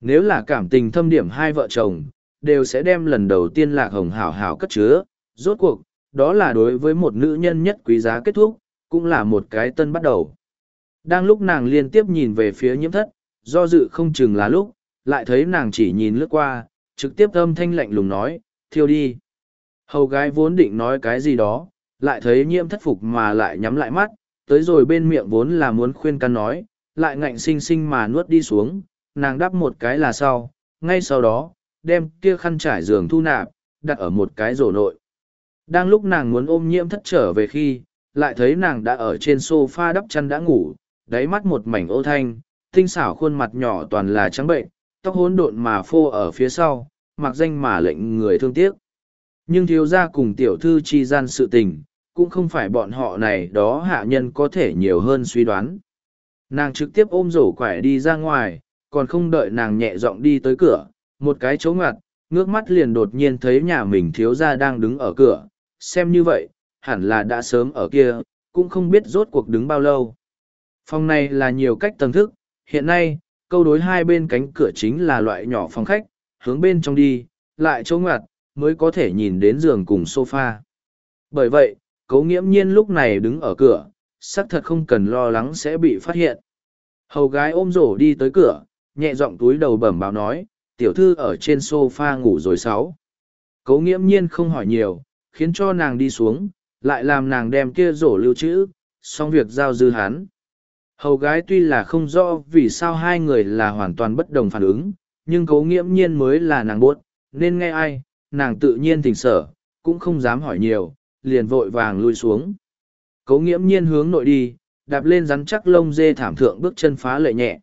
Nếu là cảm tình thâm điểm hai vợ chồng, đều sẽ đem lần đầu tiên lạc hồng hảo hảo cất chứa, rốt cuộc, đó là đối với một nữ nhân nhất quý giá kết thúc, cũng là một cái tân bắt đầu. Đang lúc nàng liên tiếp nhìn về phía nhiễm thất, do dự không chừng là lúc, lại thấy nàng chỉ nhìn lướt qua, trực tiếp âm thanh lạnh lùng nói, thiêu đi. Hầu gái vốn định nói cái gì đó, lại thấy nhiễm thất phục mà lại nhắm lại mắt, tới rồi bên miệng vốn là muốn khuyên can nói, lại ngạnh sinh sinh mà nuốt đi xuống, nàng đắp một cái là sau, ngay sau đó, đem kia khăn trải giường thu nạp, đặt ở một cái rổ nội. Đang lúc nàng muốn ôm nhiễm thất trở về khi, lại thấy nàng đã ở trên sofa đắp chăn đã ngủ, đáy mắt một mảnh ô thanh, tinh xảo khuôn mặt nhỏ toàn là trắng bệnh, tóc hỗn độn mà phô ở phía sau, mặc danh mà lệnh người thương tiếc. Nhưng thiếu gia cùng tiểu thư chi gian sự tình, cũng không phải bọn họ này đó hạ nhân có thể nhiều hơn suy đoán. Nàng trực tiếp ôm rổ quải đi ra ngoài, còn không đợi nàng nhẹ giọng đi tới cửa, một cái chỗ ngặt, ngước mắt liền đột nhiên thấy nhà mình thiếu gia đang đứng ở cửa, xem như vậy, hẳn là đã sớm ở kia, cũng không biết rốt cuộc đứng bao lâu. Phòng này là nhiều cách tầng thức, hiện nay, câu đối hai bên cánh cửa chính là loại nhỏ phòng khách, hướng bên trong đi, lại chỗ ngặt, mới có thể nhìn đến giường cùng sofa. Bởi vậy, cấu nghiễm nhiên lúc này đứng ở cửa, xác thật không cần lo lắng sẽ bị phát hiện. Hầu gái ôm rổ đi tới cửa, nhẹ giọng túi đầu bẩm báo nói, tiểu thư ở trên sofa ngủ rồi sáu. Cấu nghiễm nhiên không hỏi nhiều, khiến cho nàng đi xuống, lại làm nàng đem kia rổ lưu trữ, xong việc giao dư hắn. Hầu gái tuy là không rõ vì sao hai người là hoàn toàn bất đồng phản ứng, nhưng cấu nghiễm nhiên mới là nàng buốt, nên nghe ai, nàng tự nhiên thỉnh sở, cũng không dám hỏi nhiều, liền vội vàng lui xuống. Cấu nghiễm nhiên hướng nội đi, đạp lên rắn chắc lông dê thảm thượng bước chân phá lệ nhẹ.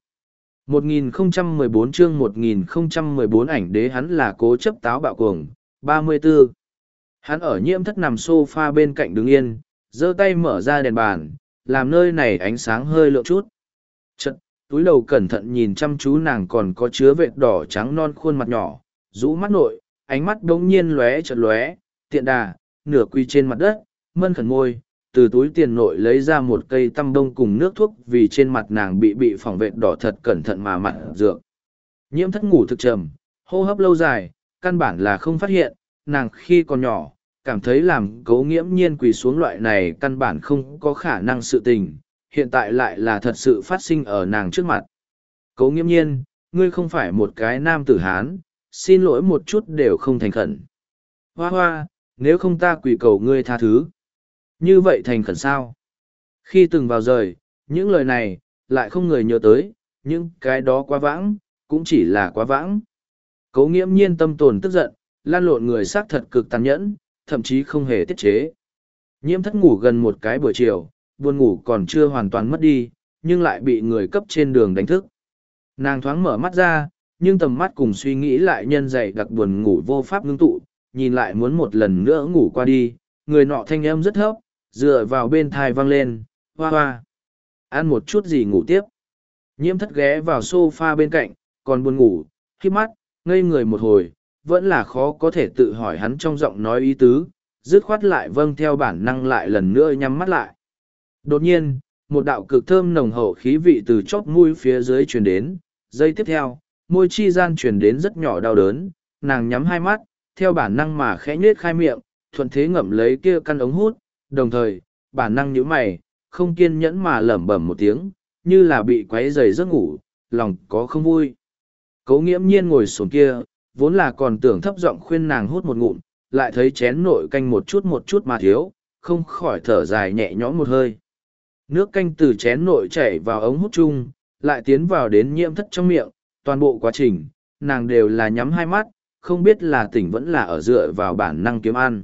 1014 chương 1014 ảnh đế hắn là cố chấp táo bạo cuồng, 34. Hắn ở nhiễm thất nằm sofa bên cạnh đứng yên, giơ tay mở ra đèn bàn, làm nơi này ánh sáng hơi lượng chút. Chật, túi đầu cẩn thận nhìn chăm chú nàng còn có chứa vệt đỏ trắng non khuôn mặt nhỏ, rũ mắt nội, ánh mắt đống nhiên lóe chật lóe, tiện đà, nửa quy trên mặt đất, mân khẩn môi, từ túi tiền nội lấy ra một cây tăm đông cùng nước thuốc vì trên mặt nàng bị bị phỏng vệt đỏ thật cẩn thận mà mặt dược. Nhiễm thất ngủ thực trầm, hô hấp lâu dài, căn bản là không phát hiện, nàng khi còn nhỏ, cảm thấy làm cấu nghiễm nhiên quỳ xuống loại này căn bản không có khả năng sự tình, hiện tại lại là thật sự phát sinh ở nàng trước mặt. Cấu nghiễm nhiên, ngươi không phải một cái nam tử Hán, xin lỗi một chút đều không thành khẩn. Hoa hoa, nếu không ta quỳ cầu ngươi tha thứ. Như vậy thành khẩn sao? Khi từng vào rời, những lời này, lại không người nhớ tới, những cái đó quá vãng, cũng chỉ là quá vãng. Cấu nghiễm nhiên tâm tồn tức giận, lan lộn người xác thật cực tàn nhẫn, thậm chí không hề tiết chế. Nhiễm thất ngủ gần một cái buổi chiều, buồn ngủ còn chưa hoàn toàn mất đi, nhưng lại bị người cấp trên đường đánh thức. Nàng thoáng mở mắt ra, nhưng tầm mắt cùng suy nghĩ lại nhân dậy đặc buồn ngủ vô pháp ngưng tụ, nhìn lại muốn một lần nữa ngủ qua đi, người nọ thanh âm rất thấp, dựa vào bên thai vang lên, hoa hoa. Ăn một chút gì ngủ tiếp. Nhiễm thất ghé vào sofa bên cạnh, còn buồn ngủ, khi mắt, ngây người một hồi, vẫn là khó có thể tự hỏi hắn trong giọng nói ý tứ, dứt khoát lại vâng theo bản năng lại lần nữa nhắm mắt lại. Đột nhiên, một đạo cực thơm nồng hậu khí vị từ chóp mũi phía dưới truyền đến, giây tiếp theo, môi chi gian truyền đến rất nhỏ đau đớn, nàng nhắm hai mắt, theo bản năng mà khẽ nhếch khai miệng, thuận thế ngậm lấy kia căn ống hút, đồng thời, bản năng nhíu mày, không kiên nhẫn mà lẩm bẩm một tiếng, như là bị quấy rầy giấc ngủ, lòng có không vui. Cố nghiễm nhiên ngồi xuống kia, vốn là còn tưởng thấp giọng khuyên nàng hút một ngụm, lại thấy chén nội canh một chút một chút mà thiếu, không khỏi thở dài nhẹ nhõm một hơi. Nước canh từ chén nội chảy vào ống hút chung, lại tiến vào đến nhiễm thất trong miệng, toàn bộ quá trình, nàng đều là nhắm hai mắt, không biết là tỉnh vẫn là ở dựa vào bản năng kiếm ăn.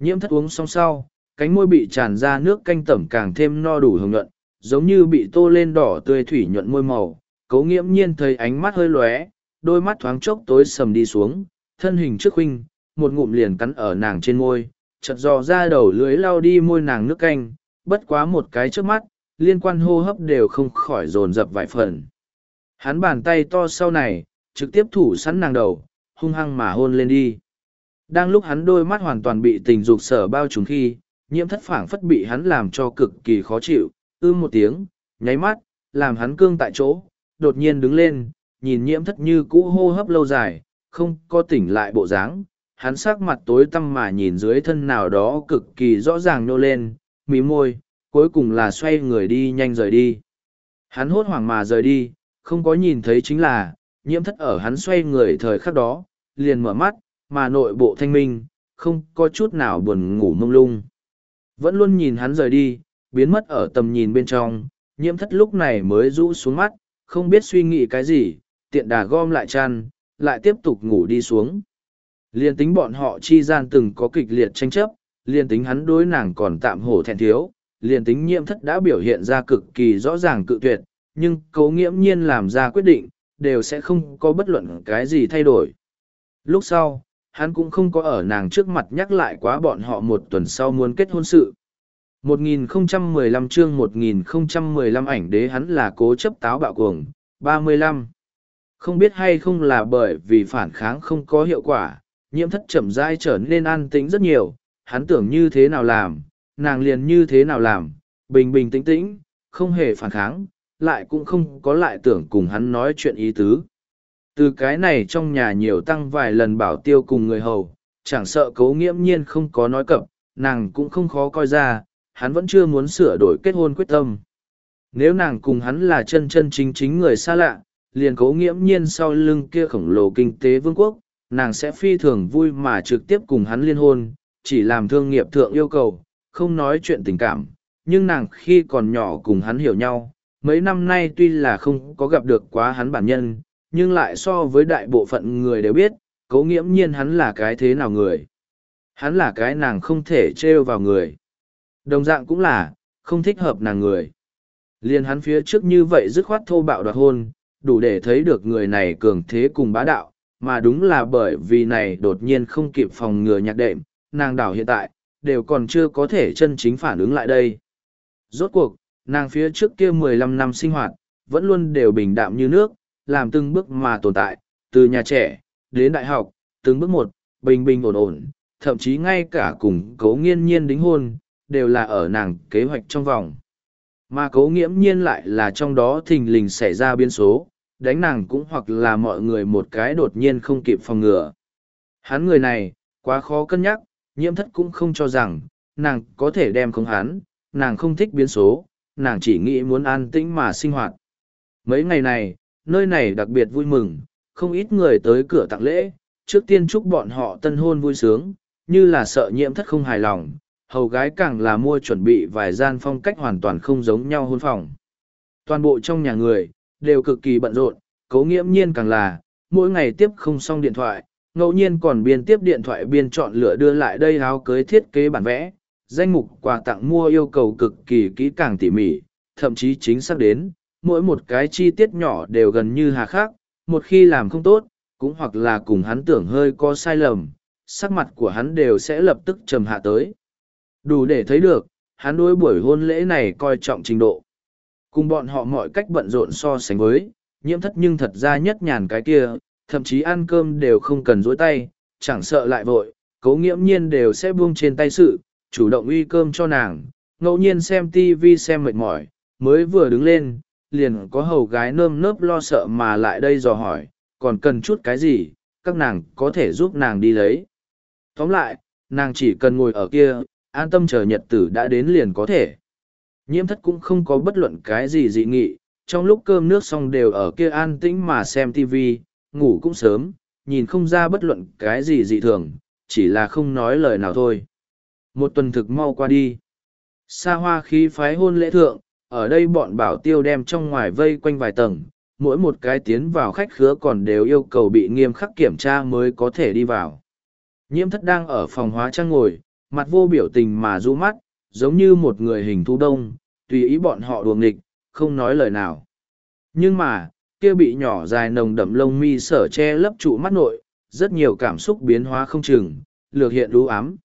Nhiễm thất uống xong sau, cánh môi bị tràn ra nước canh tẩm càng thêm no đủ hồng nhuận, giống như bị tô lên đỏ tươi thủy nhuận môi màu. Cấu nghiễm nhiên thấy ánh mắt hơi lóe, đôi mắt thoáng chốc tối sầm đi xuống, thân hình trước huynh, một ngụm liền cắn ở nàng trên môi, chật dò ra đầu lưới lau đi môi nàng nước canh, bất quá một cái trước mắt, liên quan hô hấp đều không khỏi dồn dập vài phần. Hắn bàn tay to sau này, trực tiếp thủ sẵn nàng đầu, hung hăng mà hôn lên đi. Đang lúc hắn đôi mắt hoàn toàn bị tình dục sở bao trùm khi, nhiễm thất phảng phất bị hắn làm cho cực kỳ khó chịu, ư một tiếng, nháy mắt, làm hắn cương tại chỗ, đột nhiên đứng lên, nhìn nhiễm thất như cũ hô hấp lâu dài, không có tỉnh lại bộ dáng. Hắn sắc mặt tối tăm mà nhìn dưới thân nào đó cực kỳ rõ ràng nô lên, mí môi, cuối cùng là xoay người đi nhanh rời đi. Hắn hốt hoảng mà rời đi, không có nhìn thấy chính là, nhiễm thất ở hắn xoay người thời khắc đó, liền mở mắt, mà nội bộ thanh minh, không có chút nào buồn ngủ mông lung. Vẫn luôn nhìn hắn rời đi, biến mất ở tầm nhìn bên trong, nhiễm thất lúc này mới rũ xuống mắt, không biết suy nghĩ cái gì, tiện đà gom lại chăn, lại tiếp tục ngủ đi xuống. Liên tính bọn họ chi gian từng có kịch liệt tranh chấp, liên tính hắn đối nàng còn tạm hổ thẹn thiếu, liên tính nhiễm thất đã biểu hiện ra cực kỳ rõ ràng cự tuyệt, nhưng cấu nghiễm nhiên làm ra quyết định, đều sẽ không có bất luận cái gì thay đổi. Lúc sau, hắn cũng không có ở nàng trước mặt nhắc lại quá bọn họ một tuần sau muốn kết hôn sự. 1015 chương 1015 ảnh đế hắn là cố chấp táo bạo cuồng, 35. Không biết hay không là bởi vì phản kháng không có hiệu quả, nhiễm thất chậm rãi trở nên an tĩnh rất nhiều, hắn tưởng như thế nào làm, nàng liền như thế nào làm, bình bình tĩnh tĩnh, không hề phản kháng, lại cũng không có lại tưởng cùng hắn nói chuyện ý tứ. Từ cái này trong nhà nhiều tăng vài lần bảo tiêu cùng người hầu, chẳng sợ cấu nghiễm nhiên không có nói cập, nàng cũng không khó coi ra, hắn vẫn chưa muốn sửa đổi kết hôn quyết tâm. Nếu nàng cùng hắn là chân chân chính chính người xa lạ, liền cố nghiễm nhiên sau lưng kia khổng lồ kinh tế vương quốc, nàng sẽ phi thường vui mà trực tiếp cùng hắn liên hôn, chỉ làm thương nghiệp thượng yêu cầu, không nói chuyện tình cảm. Nhưng nàng khi còn nhỏ cùng hắn hiểu nhau, mấy năm nay tuy là không có gặp được quá hắn bản nhân, nhưng lại so với đại bộ phận người đều biết, cố nghiễm nhiên hắn là cái thế nào người. Hắn là cái nàng không thể trêu vào người. Đồng dạng cũng là, không thích hợp nàng người. Liên hắn phía trước như vậy dứt khoát thô bạo đoạt hôn, đủ để thấy được người này cường thế cùng bá đạo, mà đúng là bởi vì này đột nhiên không kịp phòng ngừa nhạc đệm, nàng đảo hiện tại, đều còn chưa có thể chân chính phản ứng lại đây. Rốt cuộc, nàng phía trước kia mười lăm năm sinh hoạt, vẫn luôn đều bình đạm như nước, làm từng bước mà tồn tại, từ nhà trẻ, đến đại học, từng bước một, bình bình ổn ổn, thậm chí ngay cả cùng cấu nghiên nhiên đính hôn, đều là ở nàng kế hoạch trong vòng. Mà cố nghiễm nhiên lại là trong đó thình lình xảy ra biến số, đánh nàng cũng hoặc là mọi người một cái đột nhiên không kịp phòng ngừa. Hắn người này, quá khó cân nhắc, nhiễm thất cũng không cho rằng, nàng có thể đem không hắn, nàng không thích biến số, nàng chỉ nghĩ muốn an tĩnh mà sinh hoạt. Mấy ngày này, nơi này đặc biệt vui mừng, không ít người tới cửa tặng lễ, trước tiên chúc bọn họ tân hôn vui sướng, như là sợ nhiễm thất không hài lòng, hầu gái càng là mua chuẩn bị vài gian phong cách hoàn toàn không giống nhau hôn phòng. Toàn bộ trong nhà người, đều cực kỳ bận rộn, cấu nghiễm nhiên càng là, mỗi ngày tiếp không xong điện thoại, ngẫu nhiên còn biên tiếp điện thoại biên chọn lựa đưa lại đây áo cưới thiết kế bản vẽ, danh mục quà tặng mua yêu cầu cực kỳ kỹ càng tỉ mỉ, thậm chí chính xác đến, mỗi một cái chi tiết nhỏ đều gần như hà khắc, một khi làm không tốt, cũng hoặc là cùng hắn tưởng hơi có sai lầm, sắc mặt của hắn đều sẽ lập tức trầm hạ tới. Đủ để thấy được, hắn đối buổi hôn lễ này coi trọng trình độ. Cùng bọn họ mọi cách bận rộn so sánh với, nhiễm thất nhưng thật ra nhất nhàn cái kia, thậm chí ăn cơm đều không cần dối tay, chẳng sợ lại vội, cấu nghiễm nhiên đều sẽ buông trên tay sự, chủ động uy cơm cho nàng, ngẫu nhiên xem tv xem mệt mỏi mới vừa đứng lên liền có hầu gái nơm nớp lo sợ mà lại đây dò hỏi còn cần chút cái gì các nàng có thể giúp nàng đi lấy tóm lại nàng chỉ cần ngồi ở kia an tâm chờ nhật tử đã đến liền có thể. Nhiễm thất cũng không có bất luận cái gì dị nghị, trong lúc cơm nước xong đều ở kia an tĩnh mà xem tv ngủ cũng sớm, nhìn không ra bất luận cái gì dị thường, chỉ là không nói lời nào thôi. Một tuần thực mau qua đi. Xa hoa khí phái hôn lễ thượng, ở đây bọn bảo tiêu đem trong ngoài vây quanh vài tầng, mỗi một cái tiến vào khách khứa còn đều yêu cầu bị nghiêm khắc kiểm tra mới có thể đi vào. Nhiễm thất đang ở phòng hóa trang ngồi mặt vô biểu tình mà rũ mắt, giống như một người hình thu đông, tùy ý bọn họ đùa nghịch, không nói lời nào. Nhưng mà, kia bị nhỏ dài nồng đậm lông mi sở che lấp trụ mắt nội, rất nhiều cảm xúc biến hóa không chừng, lược hiện lũ ám.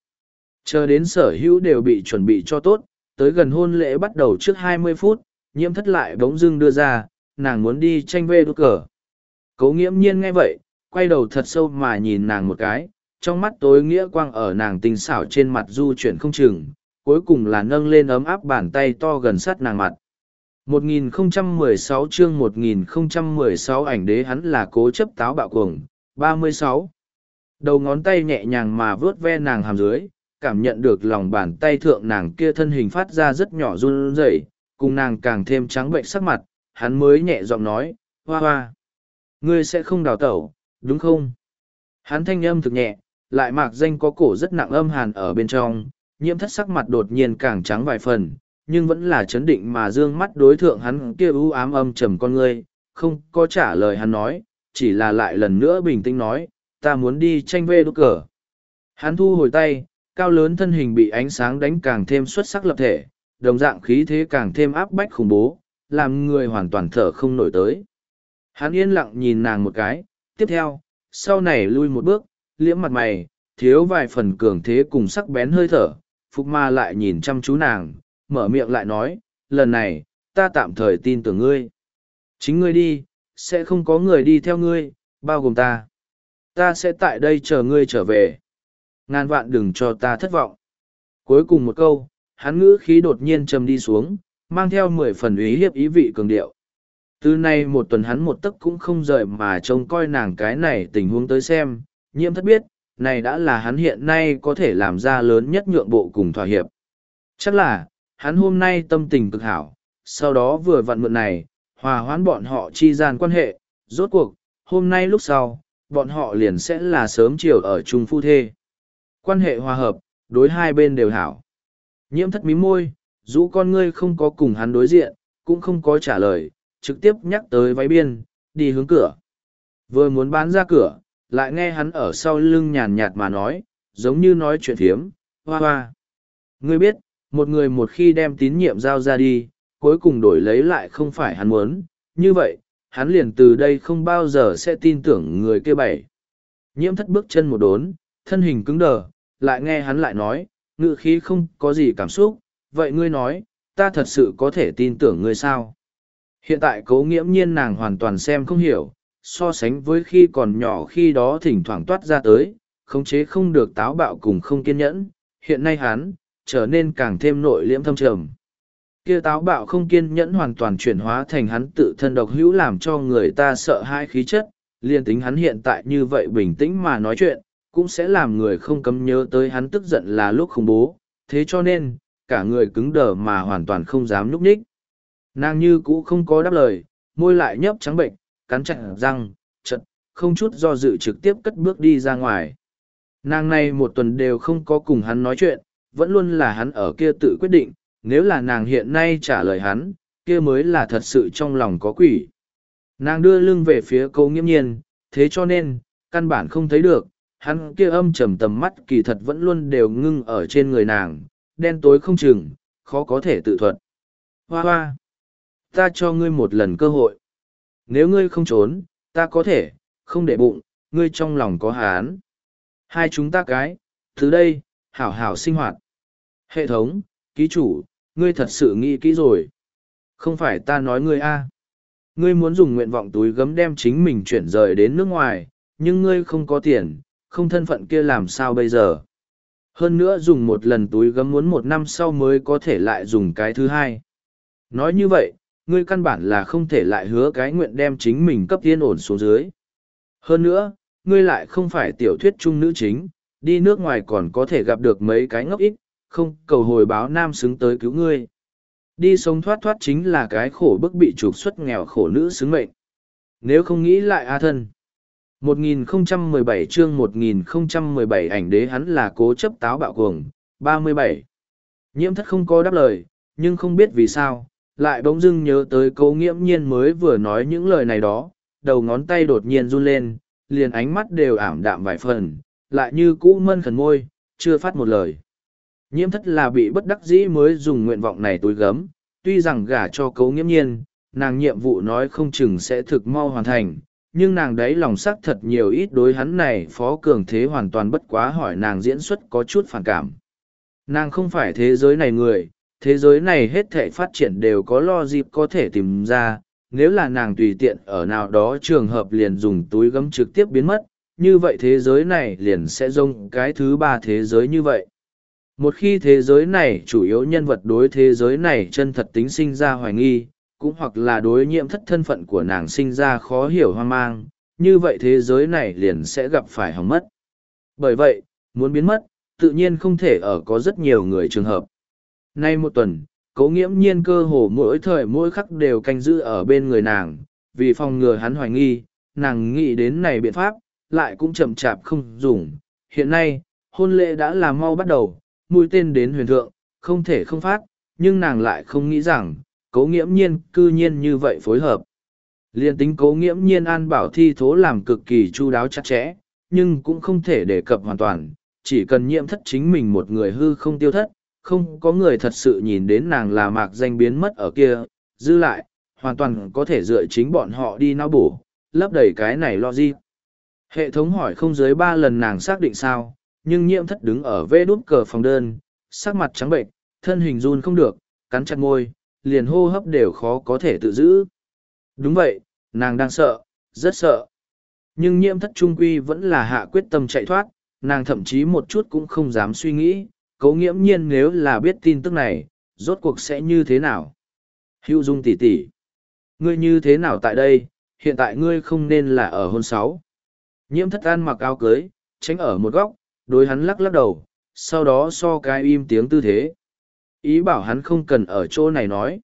Chờ đến sở hữu đều bị chuẩn bị cho tốt, tới gần hôn lễ bắt đầu trước hai mươi phút, nhiễm thất lại bỗng dưng đưa ra, nàng muốn đi tranh vê đốt cờ. Cấu nghiễm nhiên nghe vậy, quay đầu thật sâu mà nhìn nàng một cái trong mắt tối nghĩa quang ở nàng tinh xảo trên mặt du chuyển không chừng, cuối cùng là nâng lên ấm áp bàn tay to gần sát nàng mặt 1016 chương 1016 ảnh đế hắn là cố chấp táo bạo cuồng 36. đầu ngón tay nhẹ nhàng mà vớt ve nàng hàm dưới, cảm nhận được lòng bàn tay thượng nàng kia thân hình phát ra rất nhỏ run rẩy, cùng nàng càng thêm trắng bệnh sắc mặt, hắn mới nhẹ giọng nói, hoa hoa, ngươi sẽ không đào tẩu, đúng không hắn thanh âm thực nhẹ lại mạc danh có cổ rất nặng âm hàn ở bên trong, nhiễm thất sắc mặt đột nhiên càng trắng vài phần, nhưng vẫn là chấn định mà dương mắt đối thượng hắn kia u ám âm trầm con ngươi, không có trả lời hắn nói, chỉ là lại lần nữa bình tĩnh nói, ta muốn đi tranh vê đốt cờ. Hắn thu hồi tay, cao lớn thân hình bị ánh sáng đánh càng thêm xuất sắc lập thể, đồng dạng khí thế càng thêm áp bách khủng bố, làm người hoàn toàn thở không nổi tới. Hắn yên lặng nhìn nàng một cái, tiếp theo, sau này lui một bước liễm mặt mày thiếu vài phần cường thế cùng sắc bén hơi thở Phục Ma lại nhìn chăm chú nàng, mở miệng lại nói, lần này, ta tạm thời tin tưởng ngươi. Chính ngươi đi, sẽ không có người đi theo ngươi, bao gồm ta. Ta sẽ tại đây chờ ngươi trở về. Ngàn vạn đừng cho ta thất vọng. Cuối cùng một câu, hắn ngữ khí đột nhiên trầm đi xuống, mang theo mười phần ý hiếp ý vị cường điệu. Từ nay một tuần hắn một tấc cũng không rời mà trông coi nàng cái này tình huống tới xem, nhiễm thất biết, này đã là hắn hiện nay có thể làm ra lớn nhất nhượng bộ cùng thỏa hiệp. Chắc là, hắn hôm nay tâm tình cực hảo, sau đó vừa vặn mượn này, hòa hoãn bọn họ chi gian quan hệ, rốt cuộc, hôm nay lúc sau, bọn họ liền sẽ là sớm chiều ở chung phu thê. Quan hệ hòa hợp, đối hai bên đều hảo. Nhiễm thất mí môi, rũ con ngươi không có cùng hắn đối diện, cũng không có trả lời, trực tiếp nhắc tới váy biên, đi hướng cửa. Vừa muốn bán ra cửa, lại nghe hắn ở sau lưng nhàn nhạt mà nói, giống như nói chuyện phiếm, hoa hoa. Ngươi biết, một người một khi đem tín nhiệm giao ra đi, cuối cùng đổi lấy lại không phải hắn muốn, như vậy, hắn liền từ đây không bao giờ sẽ tin tưởng người kia bảy. Nhiễm thất bước chân một đốn, thân hình cứng đờ, lại nghe hắn lại nói, ngự khí không có gì cảm xúc, vậy ngươi nói, ta thật sự có thể tin tưởng ngươi sao? Hiện tại cố nghiễm nhiên nàng hoàn toàn xem không hiểu, so sánh với khi còn nhỏ khi đó thỉnh thoảng toát ra tới, khống chế không được táo bạo cùng không kiên nhẫn, hiện nay hắn, trở nên càng thêm nội liễm thâm trầm. Kia táo bạo không kiên nhẫn hoàn toàn chuyển hóa thành hắn tự thân độc hữu làm cho người ta sợ hãi khí chất, liên tính hắn hiện tại như vậy bình tĩnh mà nói chuyện, cũng sẽ làm người không cấm nhớ tới hắn tức giận là lúc khủng bố, thế cho nên, cả người cứng đờ mà hoàn toàn không dám nhúc nhích. Nàng như cũ không có đáp lời, môi lại nhấp trắng bệnh, cắn chặt răng, chật, không chút do dự trực tiếp cất bước đi ra ngoài. Nàng này một tuần đều không có cùng hắn nói chuyện, vẫn luôn là hắn ở kia tự quyết định, nếu là nàng hiện nay trả lời hắn, kia mới là thật sự trong lòng có quỷ. Nàng đưa lưng về phía cô nghiêm nhiên, thế cho nên, căn bản không thấy được, hắn kia âm trầm tầm mắt kỳ thật vẫn luôn đều ngưng ở trên người nàng, đen tối không chừng, khó có thể tự thuật. Hoa hoa! Ta cho ngươi một lần cơ hội. Nếu ngươi không trốn, ta có thể, không để bụng, ngươi trong lòng có hán. Hai chúng ta cái, từ đây, hảo hảo sinh hoạt. Hệ thống, ký chủ, ngươi thật sự nghĩ kỹ rồi. Không phải ta nói ngươi a. Ngươi muốn dùng nguyện vọng túi gấm đem chính mình chuyển rời đến nước ngoài, nhưng ngươi không có tiền, không thân phận kia làm sao bây giờ. Hơn nữa dùng một lần túi gấm muốn một năm sau mới có thể lại dùng cái thứ hai. Nói như vậy, ngươi căn bản là không thể lại hứa cái nguyện đem chính mình cấp yên ổn xuống dưới. Hơn nữa, ngươi lại không phải tiểu thuyết trung nữ chính, đi nước ngoài còn có thể gặp được mấy cái ngốc ít, không cầu hồi báo nam xứng tới cứu ngươi. Đi sống thoát thoát chính là cái khổ bức bị trục xuất nghèo khổ nữ xứng mệnh. Nếu không nghĩ lại A thân. 1017 chương 1017 ảnh đế hắn là cố chấp táo bạo cuồng, 37. Nhiễm thất không có đáp lời, nhưng không biết vì sao, lại bỗng dưng nhớ tới cố nghiễm nhiên mới vừa nói những lời này đó, đầu ngón tay đột nhiên run lên, liền ánh mắt đều ảm đạm vài phần, lại như cũ mân khẩn môi, chưa phát một lời. Nhiễm thất là bị bất đắc dĩ mới dùng nguyện vọng này tối gấm, tuy rằng gả cho cấu nghiễm nhiên, nàng nhiệm vụ nói không chừng sẽ thực mau hoàn thành, nhưng nàng đấy lòng sắc thật nhiều ít đối hắn này phó cường thế hoàn toàn bất quá hỏi nàng diễn xuất có chút phản cảm. Nàng không phải thế giới này người, thế giới này hết thể phát triển đều có lo dịp có thể tìm ra, nếu là nàng tùy tiện ở nào đó trường hợp liền dùng túi gấm trực tiếp biến mất, như vậy thế giới này liền sẽ rông cái thứ ba thế giới như vậy. Một khi thế giới này chủ yếu nhân vật đối thế giới này chân thật tính sinh ra hoài nghi, cũng hoặc là đối nhiễm thất thân phận của nàng sinh ra khó hiểu hoang mang, như vậy thế giới này liền sẽ gặp phải hỏng mất. Bởi vậy, muốn biến mất, tự nhiên không thể ở có rất nhiều người trường hợp. Nay một tuần, cố nghiễm nhiên cơ hồ mỗi thời mỗi khắc đều canh giữ ở bên người nàng, vì phòng ngừa hắn hoài nghi, nàng nghĩ đến này biện pháp, lại cũng chậm chạp không dùng. Hiện nay, hôn lễ đã làm mau bắt đầu, mũi tên đến huyền thượng, không thể không phát, nhưng nàng lại không nghĩ rằng, cố nghiễm nhiên cư nhiên như vậy phối hợp. Liên tính cố nghiễm nhiên an bảo thi thố làm cực kỳ chu đáo chặt chẽ, nhưng cũng không thể đề cập hoàn toàn, chỉ cần nhiễm thất chính mình một người hư không tiêu thất, không có người thật sự nhìn đến nàng là mạc danh biến mất ở kia, dư lại, hoàn toàn có thể dựa chính bọn họ đi nao bổ, lấp đầy cái này lo gì. Hệ thống hỏi không dưới ba lần nàng xác định sao, nhưng nhiễm thất đứng ở vê đút cờ phòng đơn, sắc mặt trắng bệnh, thân hình run không được, cắn chặt môi, liền hô hấp đều khó có thể tự giữ. Đúng vậy, nàng đang sợ, rất sợ. Nhưng nhiễm thất trung quy vẫn là hạ quyết tâm chạy thoát, nàng thậm chí một chút cũng không dám suy nghĩ, Cố nghiễm nhiên nếu là biết tin tức này, rốt cuộc sẽ như thế nào. Hữu dung tỷ tỷ, ngươi như thế nào tại đây, hiện tại ngươi không nên là ở hôn sáu. Nhiễm thất an mặc áo cưới, tránh ở một góc, đối hắn lắc lắc đầu, sau đó so cái im tiếng tư thế. Ý bảo hắn không cần ở chỗ này nói.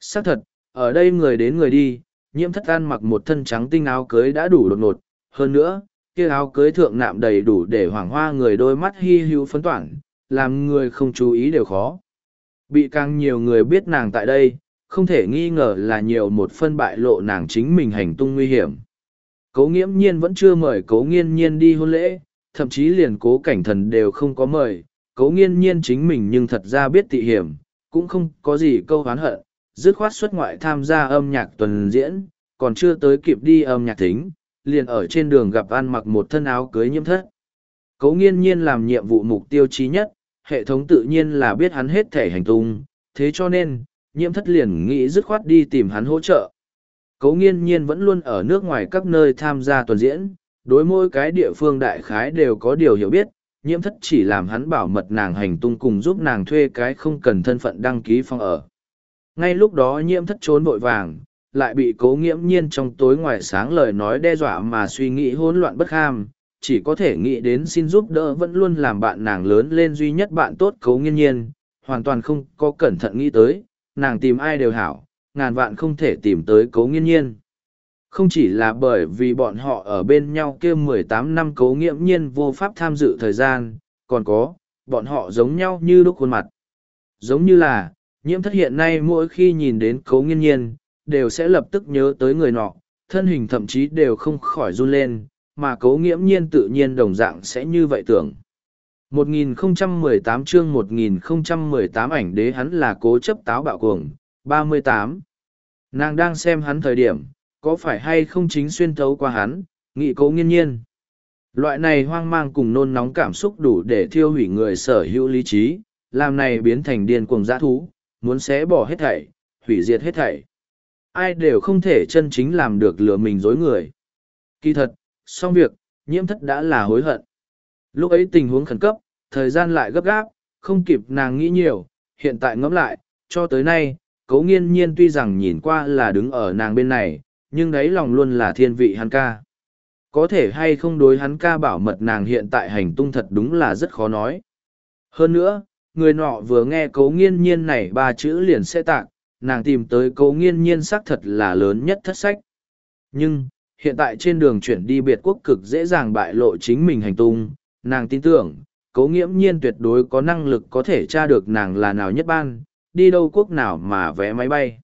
Xác thật, ở đây người đến người đi, nhiễm thất an mặc một thân trắng tinh áo cưới đã đủ đột ngột. Hơn nữa, kia áo cưới thượng nạm đầy đủ để hoảng hoa người đôi mắt hy hữu phấn toản, làm người không chú ý đều khó. Bị càng nhiều người biết nàng tại đây, không thể nghi ngờ là nhiều một phân bại lộ nàng chính mình hành tung nguy hiểm. Cố nghiễm nhiên vẫn chưa mời cố nghiên nhiên đi hôn lễ, thậm chí liền cố cảnh thần đều không có mời, cố nghiên nhiên chính mình nhưng thật ra biết tị hiểm, cũng không có gì câu hán hận, dứt khoát xuất ngoại tham gia âm nhạc tuần diễn, còn chưa tới kịp đi âm nhạc thính, liền ở trên đường gặp ăn mặc một thân áo cưới nhiễm thất. Cố nghiên nhiên làm nhiệm vụ mục tiêu chí nhất, hệ thống tự nhiên là biết hắn hết thể hành tung, thế cho nên, nhiễm thất liền nghĩ dứt khoát đi tìm hắn hỗ trợ. Cố nghiên nhiên vẫn luôn ở nước ngoài các nơi tham gia tuần diễn, đối mỗi cái địa phương đại khái đều có điều hiểu biết, nhiễm thất chỉ làm hắn bảo mật nàng hành tung cùng giúp nàng thuê cái không cần thân phận đăng ký phòng ở. Ngay lúc đó nhiễm thất trốn vội vàng, lại bị cố nghiễm nhiên trong tối ngoài sáng lời nói đe dọa mà suy nghĩ hỗn loạn bất ham, chỉ có thể nghĩ đến xin giúp đỡ vẫn luôn làm bạn nàng lớn lên duy nhất bạn tốt cố nghiên nhiên, hoàn toàn không có cẩn thận nghĩ tới, nàng tìm ai đều hảo, ngàn vạn không thể tìm tới cố nghiên nhiên. Không chỉ là bởi vì bọn họ ở bên nhau kia mười tám năm cố nghiễm nhiên vô pháp tham dự thời gian, còn có, bọn họ giống nhau như đúc khuôn mặt. Giống như là, nhiễm thất hiện nay mỗi khi nhìn đến cố nghiên nhiên, đều sẽ lập tức nhớ tới người nọ, thân hình thậm chí đều không khỏi run lên, mà cố nghiễm nhiên tự nhiên đồng dạng sẽ như vậy tưởng. 1018 chương 1018 ảnh đế hắn là cố chấp táo bạo cuồng, 38. Nàng đang xem hắn thời điểm, có phải hay không chính xuyên thấu qua hắn, nghị cố nghiên nhiên. Loại này hoang mang cùng nôn nóng cảm xúc đủ để thiêu hủy người sở hữu lý trí, làm này biến thành điên cuồng dã thú, muốn xé bỏ hết thảy, hủy diệt hết thảy. Ai đều không thể chân chính làm được lừa mình dối người. Kỳ thật, xong việc, nhiễm thất đã là hối hận. Lúc ấy tình huống khẩn cấp, thời gian lại gấp gáp, không kịp nàng nghĩ nhiều, hiện tại ngẫm lại, cho tới nay, cấu nghiên nhiên tuy rằng nhìn qua là đứng ở nàng bên này, nhưng đấy lòng luôn là thiên vị hắn ca. Có thể hay không đối hắn ca bảo mật nàng hiện tại hành tung thật đúng là rất khó nói. Hơn nữa, người nọ vừa nghe cấu nghiên nhiên này ba chữ liền sẽ tạc, nàng tìm tới cấu nghiên nhiên xác thật là lớn nhất thất sách. Nhưng, hiện tại trên đường chuyển đi biệt quốc cực dễ dàng bại lộ chính mình hành tung, nàng tin tưởng, cấu nghiễm nhiên tuyệt đối có năng lực có thể tra được nàng là nào nhất ban, đi đâu quốc nào mà vé máy bay.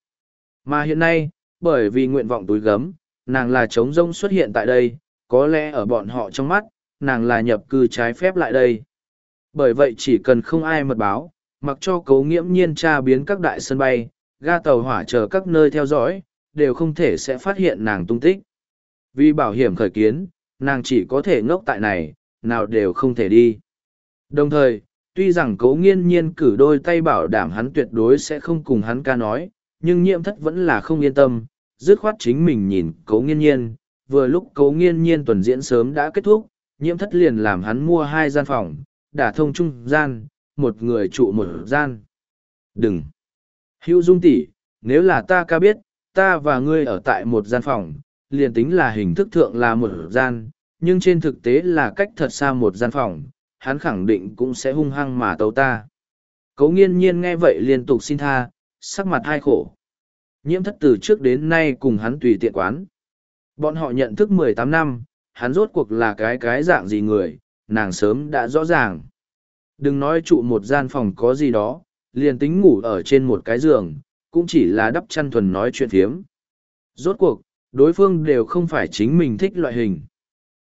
Mà hiện nay, bởi vì nguyện vọng túi gấm, nàng là trống rông xuất hiện tại đây, có lẽ ở bọn họ trong mắt, nàng là nhập cư trái phép lại đây. Bởi vậy chỉ cần không ai mật báo, mặc cho cấu nghiễm nhiên tra biến các đại sân bay, ga tàu hỏa chờ các nơi theo dõi, đều không thể sẽ phát hiện nàng tung tích. Vì bảo hiểm khởi kiến, nàng chỉ có thể ngốc tại này, nào đều không thể đi. Đồng thời, tuy rằng cố nghiên nhiên cử đôi tay bảo đảm hắn tuyệt đối sẽ không cùng hắn ca nói, nhưng nhiễm thất vẫn là không yên tâm, dứt khoát chính mình nhìn cố nghiên nhiên, vừa lúc cố nghiên nhiên tuần diễn sớm đã kết thúc, nhiễm thất liền làm hắn mua hai gian phòng, đả thông trung gian, một người trụ một gian. Đừng! Hữu dung tỷ, nếu là ta ca biết, ta và ngươi ở tại một gian phòng, liền tính là hình thức thượng là một gian, nhưng trên thực tế là cách thật xa một gian phòng, hắn khẳng định cũng sẽ hung hăng mà tấu ta. Cấu nghiên nhiên nghe vậy liên tục xin tha, sắc mặt hai khổ. Nhiễm thất từ trước đến nay cùng hắn tùy tiện quán. Bọn họ nhận thức mười tám năm, hắn rốt cuộc là cái cái dạng gì người, nàng sớm đã rõ ràng. Đừng nói trụ một gian phòng có gì đó, liền tính ngủ ở trên một cái giường, cũng chỉ là đắp chăn thuần nói chuyện thiếm. Rốt cuộc, đối phương đều không phải chính mình thích loại hình.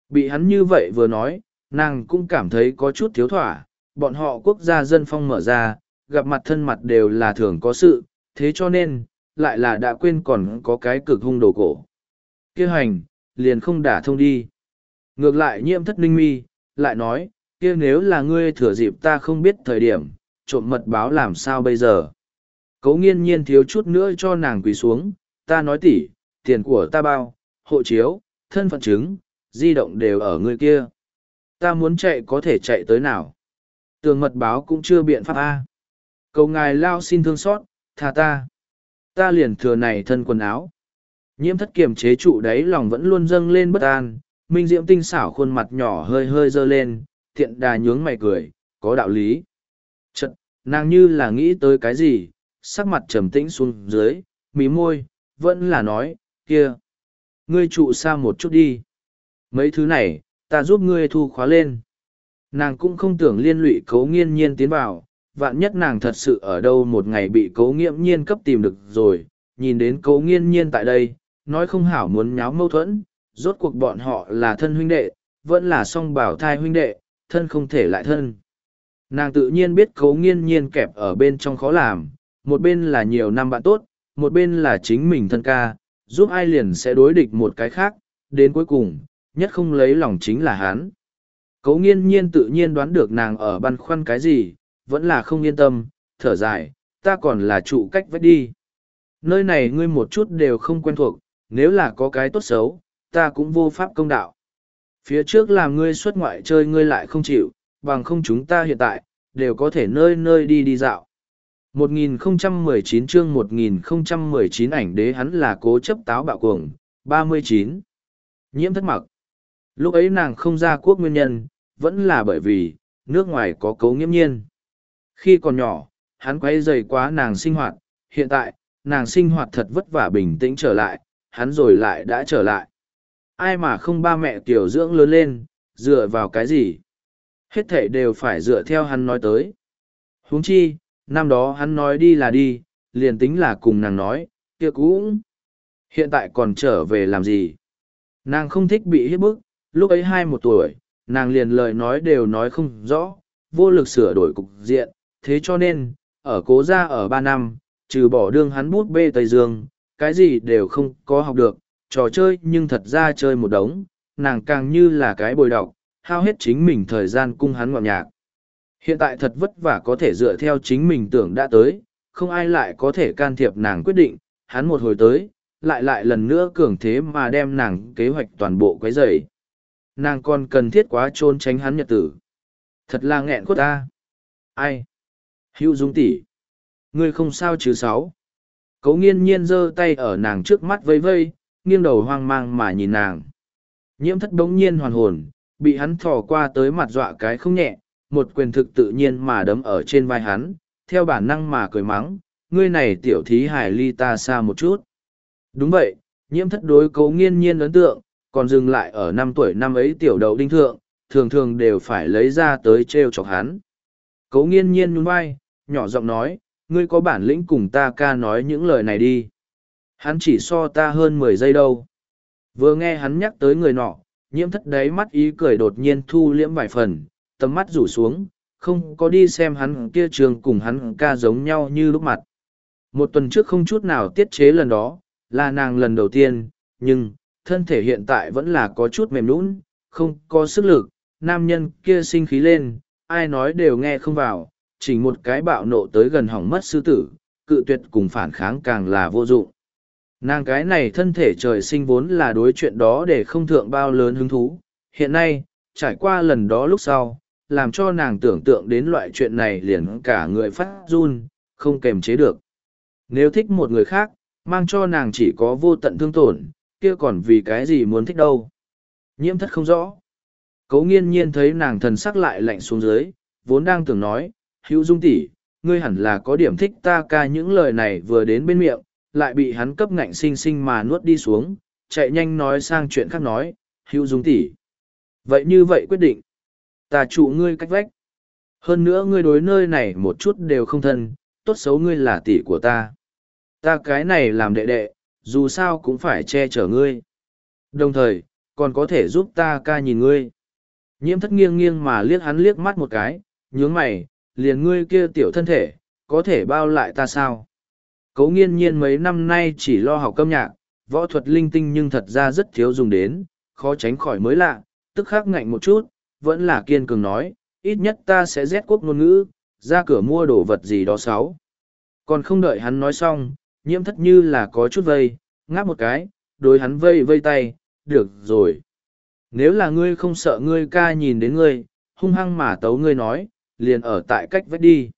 Bị hắn như vậy vừa nói, nàng cũng cảm thấy có chút thiếu thỏa, bọn họ quốc gia dân phong mở ra, gặp mặt thân mặt đều là thường có sự, thế cho nên, lại là đã quên còn có cái cực hung đồ cổ. Kêu hành, liền không đả thông đi. Ngược lại nhiễm thất ninh mi, lại nói, kia nếu là ngươi thừa dịp ta không biết thời điểm, trộm mật báo làm sao bây giờ. Cấu nghiên nhiên thiếu chút nữa cho nàng quỳ xuống, ta nói tỉ, tiền của ta bao, hộ chiếu, thân phận chứng, di động đều ở người kia. Ta muốn chạy có thể chạy tới nào. Tường mật báo cũng chưa biện pháp A. Cầu ngài lao xin thương xót, tha ta. Ta liền thừa này thân quần áo. Nhiễm thất kiềm chế trụ đấy lòng vẫn luôn dâng lên bất an, minh diễm tinh xảo khuôn mặt nhỏ hơi hơi dơ lên, thiện đà nhướng mày cười, có đạo lý. Chật, nàng như là nghĩ tới cái gì, sắc mặt trầm tĩnh xuống dưới, mí môi, vẫn là nói, kia. Ngươi trụ xa một chút đi. Mấy thứ này, ta giúp ngươi thu khóa lên. Nàng cũng không tưởng liên lụy cấu nghiên nhiên tiến vào, vạn nhất nàng thật sự ở đâu một ngày bị cấu nghiễm nhiên cấp tìm được rồi, nhìn đến cấu nghiên nhiên tại đây, nói không hảo muốn nháo mâu thuẫn, rốt cuộc bọn họ là thân huynh đệ, vẫn là song bảo thai huynh đệ, thân không thể lại thân. Nàng tự nhiên biết cấu nghiên nhiên kẹp ở bên trong khó làm, một bên là nhiều năm bạn tốt, một bên là chính mình thân ca, giúp ai liền sẽ đối địch một cái khác, đến cuối cùng, nhất không lấy lòng chính là hắn. Cấu nghiên nhiên tự nhiên đoán được nàng ở băn khoăn cái gì, vẫn là không yên tâm, thở dài, ta còn là trụ cách vết đi. Nơi này ngươi một chút đều không quen thuộc, nếu là có cái tốt xấu, ta cũng vô pháp công đạo. Phía trước làm ngươi xuất ngoại chơi ngươi lại không chịu, bằng không chúng ta hiện tại, đều có thể nơi nơi đi đi dạo. 1019 chương 1019 ảnh đế hắn là cố chấp táo bạo cuồng, 39. Nhiễm thất mặc. Lúc ấy nàng không ra quốc nguyên nhân, vẫn là bởi vì, nước ngoài có cấu nghiễm nhiên. Khi còn nhỏ, hắn quay dày quá nàng sinh hoạt, hiện tại, nàng sinh hoạt thật vất vả bình tĩnh trở lại, hắn rồi lại đã trở lại. Ai mà không ba mẹ tiểu dưỡng lớn lên, dựa vào cái gì? Hết thể đều phải dựa theo hắn nói tới. huống chi, năm đó hắn nói đi là đi, liền tính là cùng nàng nói, kia cũng. Hiện tại còn trở về làm gì? Nàng không thích bị hiếp bức, lúc ấy hai một tuổi, nàng liền lời nói đều nói không rõ, vô lực sửa đổi cục diện, thế cho nên, ở cố gia ở ba năm, trừ bỏ đương hắn bút bê Tây Dương, cái gì đều không có học được, trò chơi nhưng thật ra chơi một đống, nàng càng như là cái bồi đọc, hao hết chính mình thời gian cung hắn ngọt nhạc. Hiện tại thật vất vả có thể dựa theo chính mình tưởng đã tới, không ai lại có thể can thiệp nàng quyết định, hắn một hồi tới, lại lại lần nữa cường thế mà đem nàng kế hoạch toàn bộ quấy rầy. Nàng còn cần thiết quá trôn tránh hắn nhật tử. Thật là nghẹn quất ta. Ai? Hữu Dung tỷ, Ngươi không sao chứ sáu? Cấu nghiên nhiên giơ tay ở nàng trước mắt vây vây, nghiêng đầu hoang mang mà nhìn nàng. Nhiễm thất đống nhiên hoàn hồn, bị hắn thò qua tới mặt dọa cái không nhẹ, một quyền thực tự nhiên mà đấm ở trên vai hắn, theo bản năng mà cười mắng, ngươi này tiểu thí hải ly ta xa một chút. Đúng vậy, nhiễm thất đối cấu nghiên nhiên ấn tượng, còn dừng lại ở năm tuổi năm ấy tiểu đầu đinh thượng, thường thường đều phải lấy ra tới trêu chọc hắn. Cấu nghiên nhiên nhún vai, nhỏ giọng nói, ngươi có bản lĩnh cùng ta ca nói những lời này đi. Hắn chỉ so ta hơn mười giây đâu. Vừa nghe hắn nhắc tới người nọ, nhiễm thất đáy mắt ý cười đột nhiên thu liễm vài phần, tầm mắt rủ xuống, không có đi xem hắn kia trường cùng hắn ca giống nhau như lúc mặt. Một tuần trước không chút nào tiết chế lần đó, là nàng lần đầu tiên, nhưng, thân thể hiện tại vẫn là có chút mềm nũng, không có sức lực, nam nhân kia sinh khí lên, ai nói đều nghe không vào, chỉ một cái bạo nộ tới gần hỏng mất sư tử, cự tuyệt cùng phản kháng càng là vô dụng. Nàng cái này thân thể trời sinh vốn là đối chuyện đó để không thượng bao lớn hứng thú, hiện nay, trải qua lần đó lúc sau, làm cho nàng tưởng tượng đến loại chuyện này liền cả người phát run, không kềm chế được. Nếu thích một người khác, mang cho nàng chỉ có vô tận thương tổn, kia còn vì cái gì muốn thích đâu. Nhiễm thất không rõ. Cấu nghiên nhiên thấy nàng thần sắc lại lạnh xuống dưới, vốn đang tưởng nói, hữu dung tỷ, ngươi hẳn là có điểm thích ta ca những lời này vừa đến bên miệng, lại bị hắn cấp ngạnh sinh sinh mà nuốt đi xuống, chạy nhanh nói sang chuyện khác nói, hữu dung tỷ. Vậy như vậy quyết định, ta trụ ngươi cách vách. Hơn nữa ngươi đối nơi này một chút đều không thân, tốt xấu ngươi là tỷ của ta. Ta cái này làm đệ đệ, dù sao cũng phải che chở ngươi. Đồng thời, còn có thể giúp ta ca nhìn ngươi. Nhiễm thất nghiêng nghiêng mà liếc hắn liếc mắt một cái, nhướng mày, liền ngươi kia tiểu thân thể, có thể bao lại ta sao? Cấu nghiên nhiên mấy năm nay chỉ lo học âm nhạc, võ thuật linh tinh nhưng thật ra rất thiếu dùng đến, khó tránh khỏi mới lạ, tức khắc ngạnh một chút, vẫn là kiên cường nói, ít nhất ta sẽ rét quốc ngôn ngữ, ra cửa mua đồ vật gì đó sáu. Còn không đợi hắn nói xong, nhiễm thất như là có chút vây, ngáp một cái, đối hắn vây vây tay, được rồi. Nếu là ngươi không sợ ngươi ca nhìn đến ngươi, hung hăng mà tấu ngươi nói, liền ở tại cách vách đi.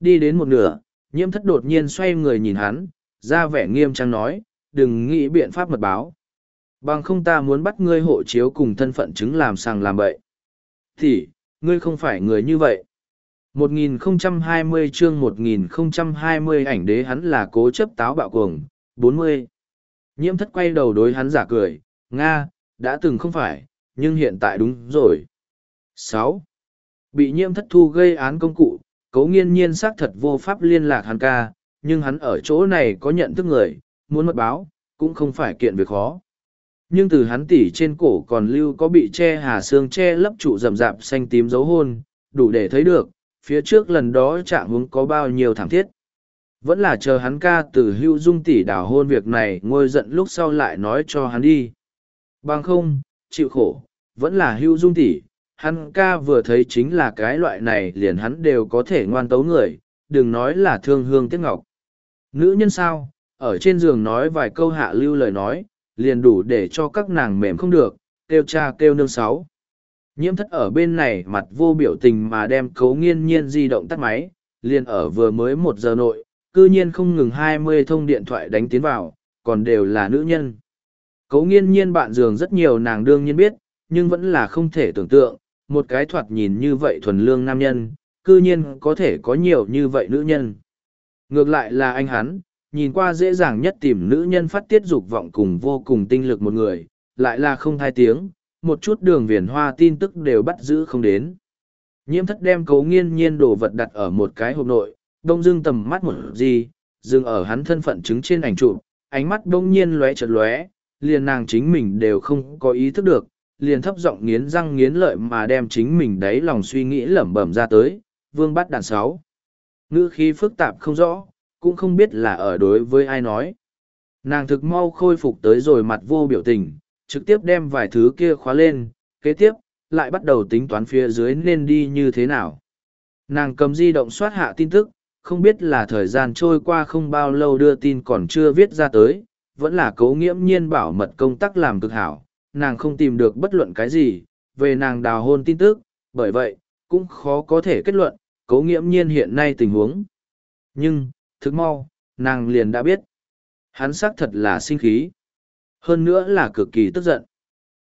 Đi đến một nửa, nhiễm thất đột nhiên xoay người nhìn hắn, ra vẻ nghiêm trang nói, đừng nghĩ biện pháp mật báo. Bằng không ta muốn bắt ngươi hộ chiếu cùng thân phận chứng làm sàng làm bậy. Thì, ngươi không phải người như vậy. 1020 chương 1020 ảnh đế hắn là cố chấp táo bạo cuồng, 40. Nhiễm thất quay đầu đối hắn giả cười, Nga, đã từng không phải, nhưng hiện tại đúng rồi. 6. Bị nhiễm thất thu gây án công cụ, cấu nghiên nhiên xác thật vô pháp liên lạc hắn ca, nhưng hắn ở chỗ này có nhận thức người, muốn mật báo, cũng không phải kiện việc khó. Nhưng từ hắn tỉ trên cổ còn lưu có bị che hà xương che lấp trụ rậm rạp xanh tím dấu hôn, đủ để thấy được, phía trước lần đó chạm hướng có bao nhiêu thảm thiết. Vẫn là chờ hắn ca từ hưu dung tỉ đảo hôn việc này ngôi giận lúc sau lại nói cho hắn đi. Bằng không, chịu khổ, vẫn là hưu dung tỉ, hắn ca vừa thấy chính là cái loại này liền hắn đều có thể ngoan tấu người, đừng nói là thương hương tiếc ngọc. Nữ nhân sao, ở trên giường nói vài câu hạ lưu lời nói, liền đủ để cho các nàng mềm không được, kêu cha kêu nương sáu. Nhiễm thất ở bên này mặt vô biểu tình mà đem cấu nghiên nhiên di động tắt máy, liền ở vừa mới một giờ nội, cư nhiên không ngừng hai mươi thông điện thoại đánh tiến vào, còn đều là nữ nhân. Cấu nghiên nhiên bạn giường rất nhiều nàng đương nhiên biết, nhưng vẫn là không thể tưởng tượng, một cái thoạt nhìn như vậy thuần lương nam nhân, cư nhiên có thể có nhiều như vậy nữ nhân. Ngược lại là anh hắn, nhìn qua dễ dàng nhất tìm nữ nhân phát tiết dục vọng cùng vô cùng tinh lực một người, lại là không thai tiếng, một chút đường viền hoa tin tức đều bắt giữ không đến. Nhiễm thất đem cấu nghiên nhiên đồ vật đặt ở một cái hộp nội, đông Dương tầm mắt một gì, dừng ở hắn thân phận chứng trên ảnh chụp, ánh mắt đông nhiên lóe chợt lóe, liền nàng chính mình đều không có ý thức được, liền thấp giọng nghiến răng nghiến lợi mà đem chính mình đấy lòng suy nghĩ lẩm bẩm ra tới, vương bắt đàn sáu. Ngữ khí phức tạp không rõ, cũng không biết là ở đối với ai nói. Nàng thực mau khôi phục tới rồi mặt vô biểu tình, trực tiếp đem vài thứ kia khóa lên, kế tiếp, lại bắt đầu tính toán phía dưới nên đi như thế nào. Nàng cầm di động soát hạ tin tức, không biết là thời gian trôi qua không bao lâu đưa tin còn chưa viết ra tới, vẫn là cấu nghiễm nhiên bảo mật công tác làm cực hảo, nàng không tìm được bất luận cái gì, về nàng đào hôn tin tức, bởi vậy, cũng khó có thể kết luận, cố nghiễm nhiên hiện nay tình huống. Nhưng, thức mau, nàng liền đã biết. Hắn xác thật là sinh khí. Hơn nữa là cực kỳ tức giận.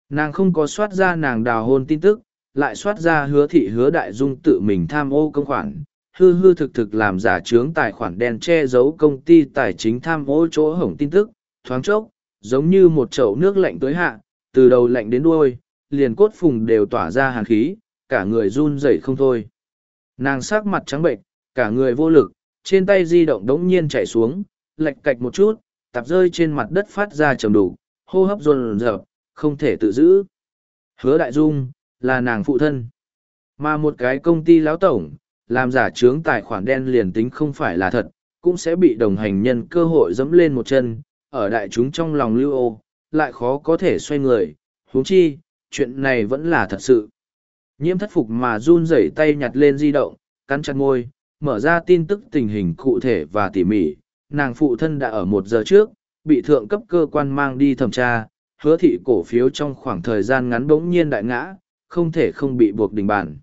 Nàng không có soát ra nàng đào hôn tin tức, lại soát ra hứa thị hứa đại dung tự mình tham ô công khoản, hư hư thực thực làm giả trướng tài khoản đen che giấu công ty tài chính tham ô chỗ hổng tin tức, thoáng chốc, giống như một chậu nước lạnh tới hạ, từ đầu lạnh đến đuôi, liền cốt phùng đều tỏa ra hàn khí, cả người run rẩy không thôi. Nàng sắc mặt trắng bệnh, cả người vô lực, trên tay di động đống nhiên chạy xuống, lệch cạch một chút, tạp rơi trên mặt đất phát ra trầm đủ, hô hấp run rợp, không thể tự giữ. Hứa đại dung, là nàng phụ thân. Mà một cái công ty lão tổng, làm giả trướng tài khoản đen liền tính không phải là thật, cũng sẽ bị đồng hành nhân cơ hội dẫm lên một chân, ở đại chúng trong lòng lưu ô, lại khó có thể xoay người, huống chi, chuyện này vẫn là thật sự. Nhiễm thất phục mà run rẩy tay nhặt lên di động, cắn chặt môi, mở ra tin tức tình hình cụ thể và tỉ mỉ, nàng phụ thân đã ở một giờ trước, bị thượng cấp cơ quan mang đi thẩm tra, hứa thị cổ phiếu trong khoảng thời gian ngắn bỗng nhiên đại ngã, không thể không bị buộc đình bản.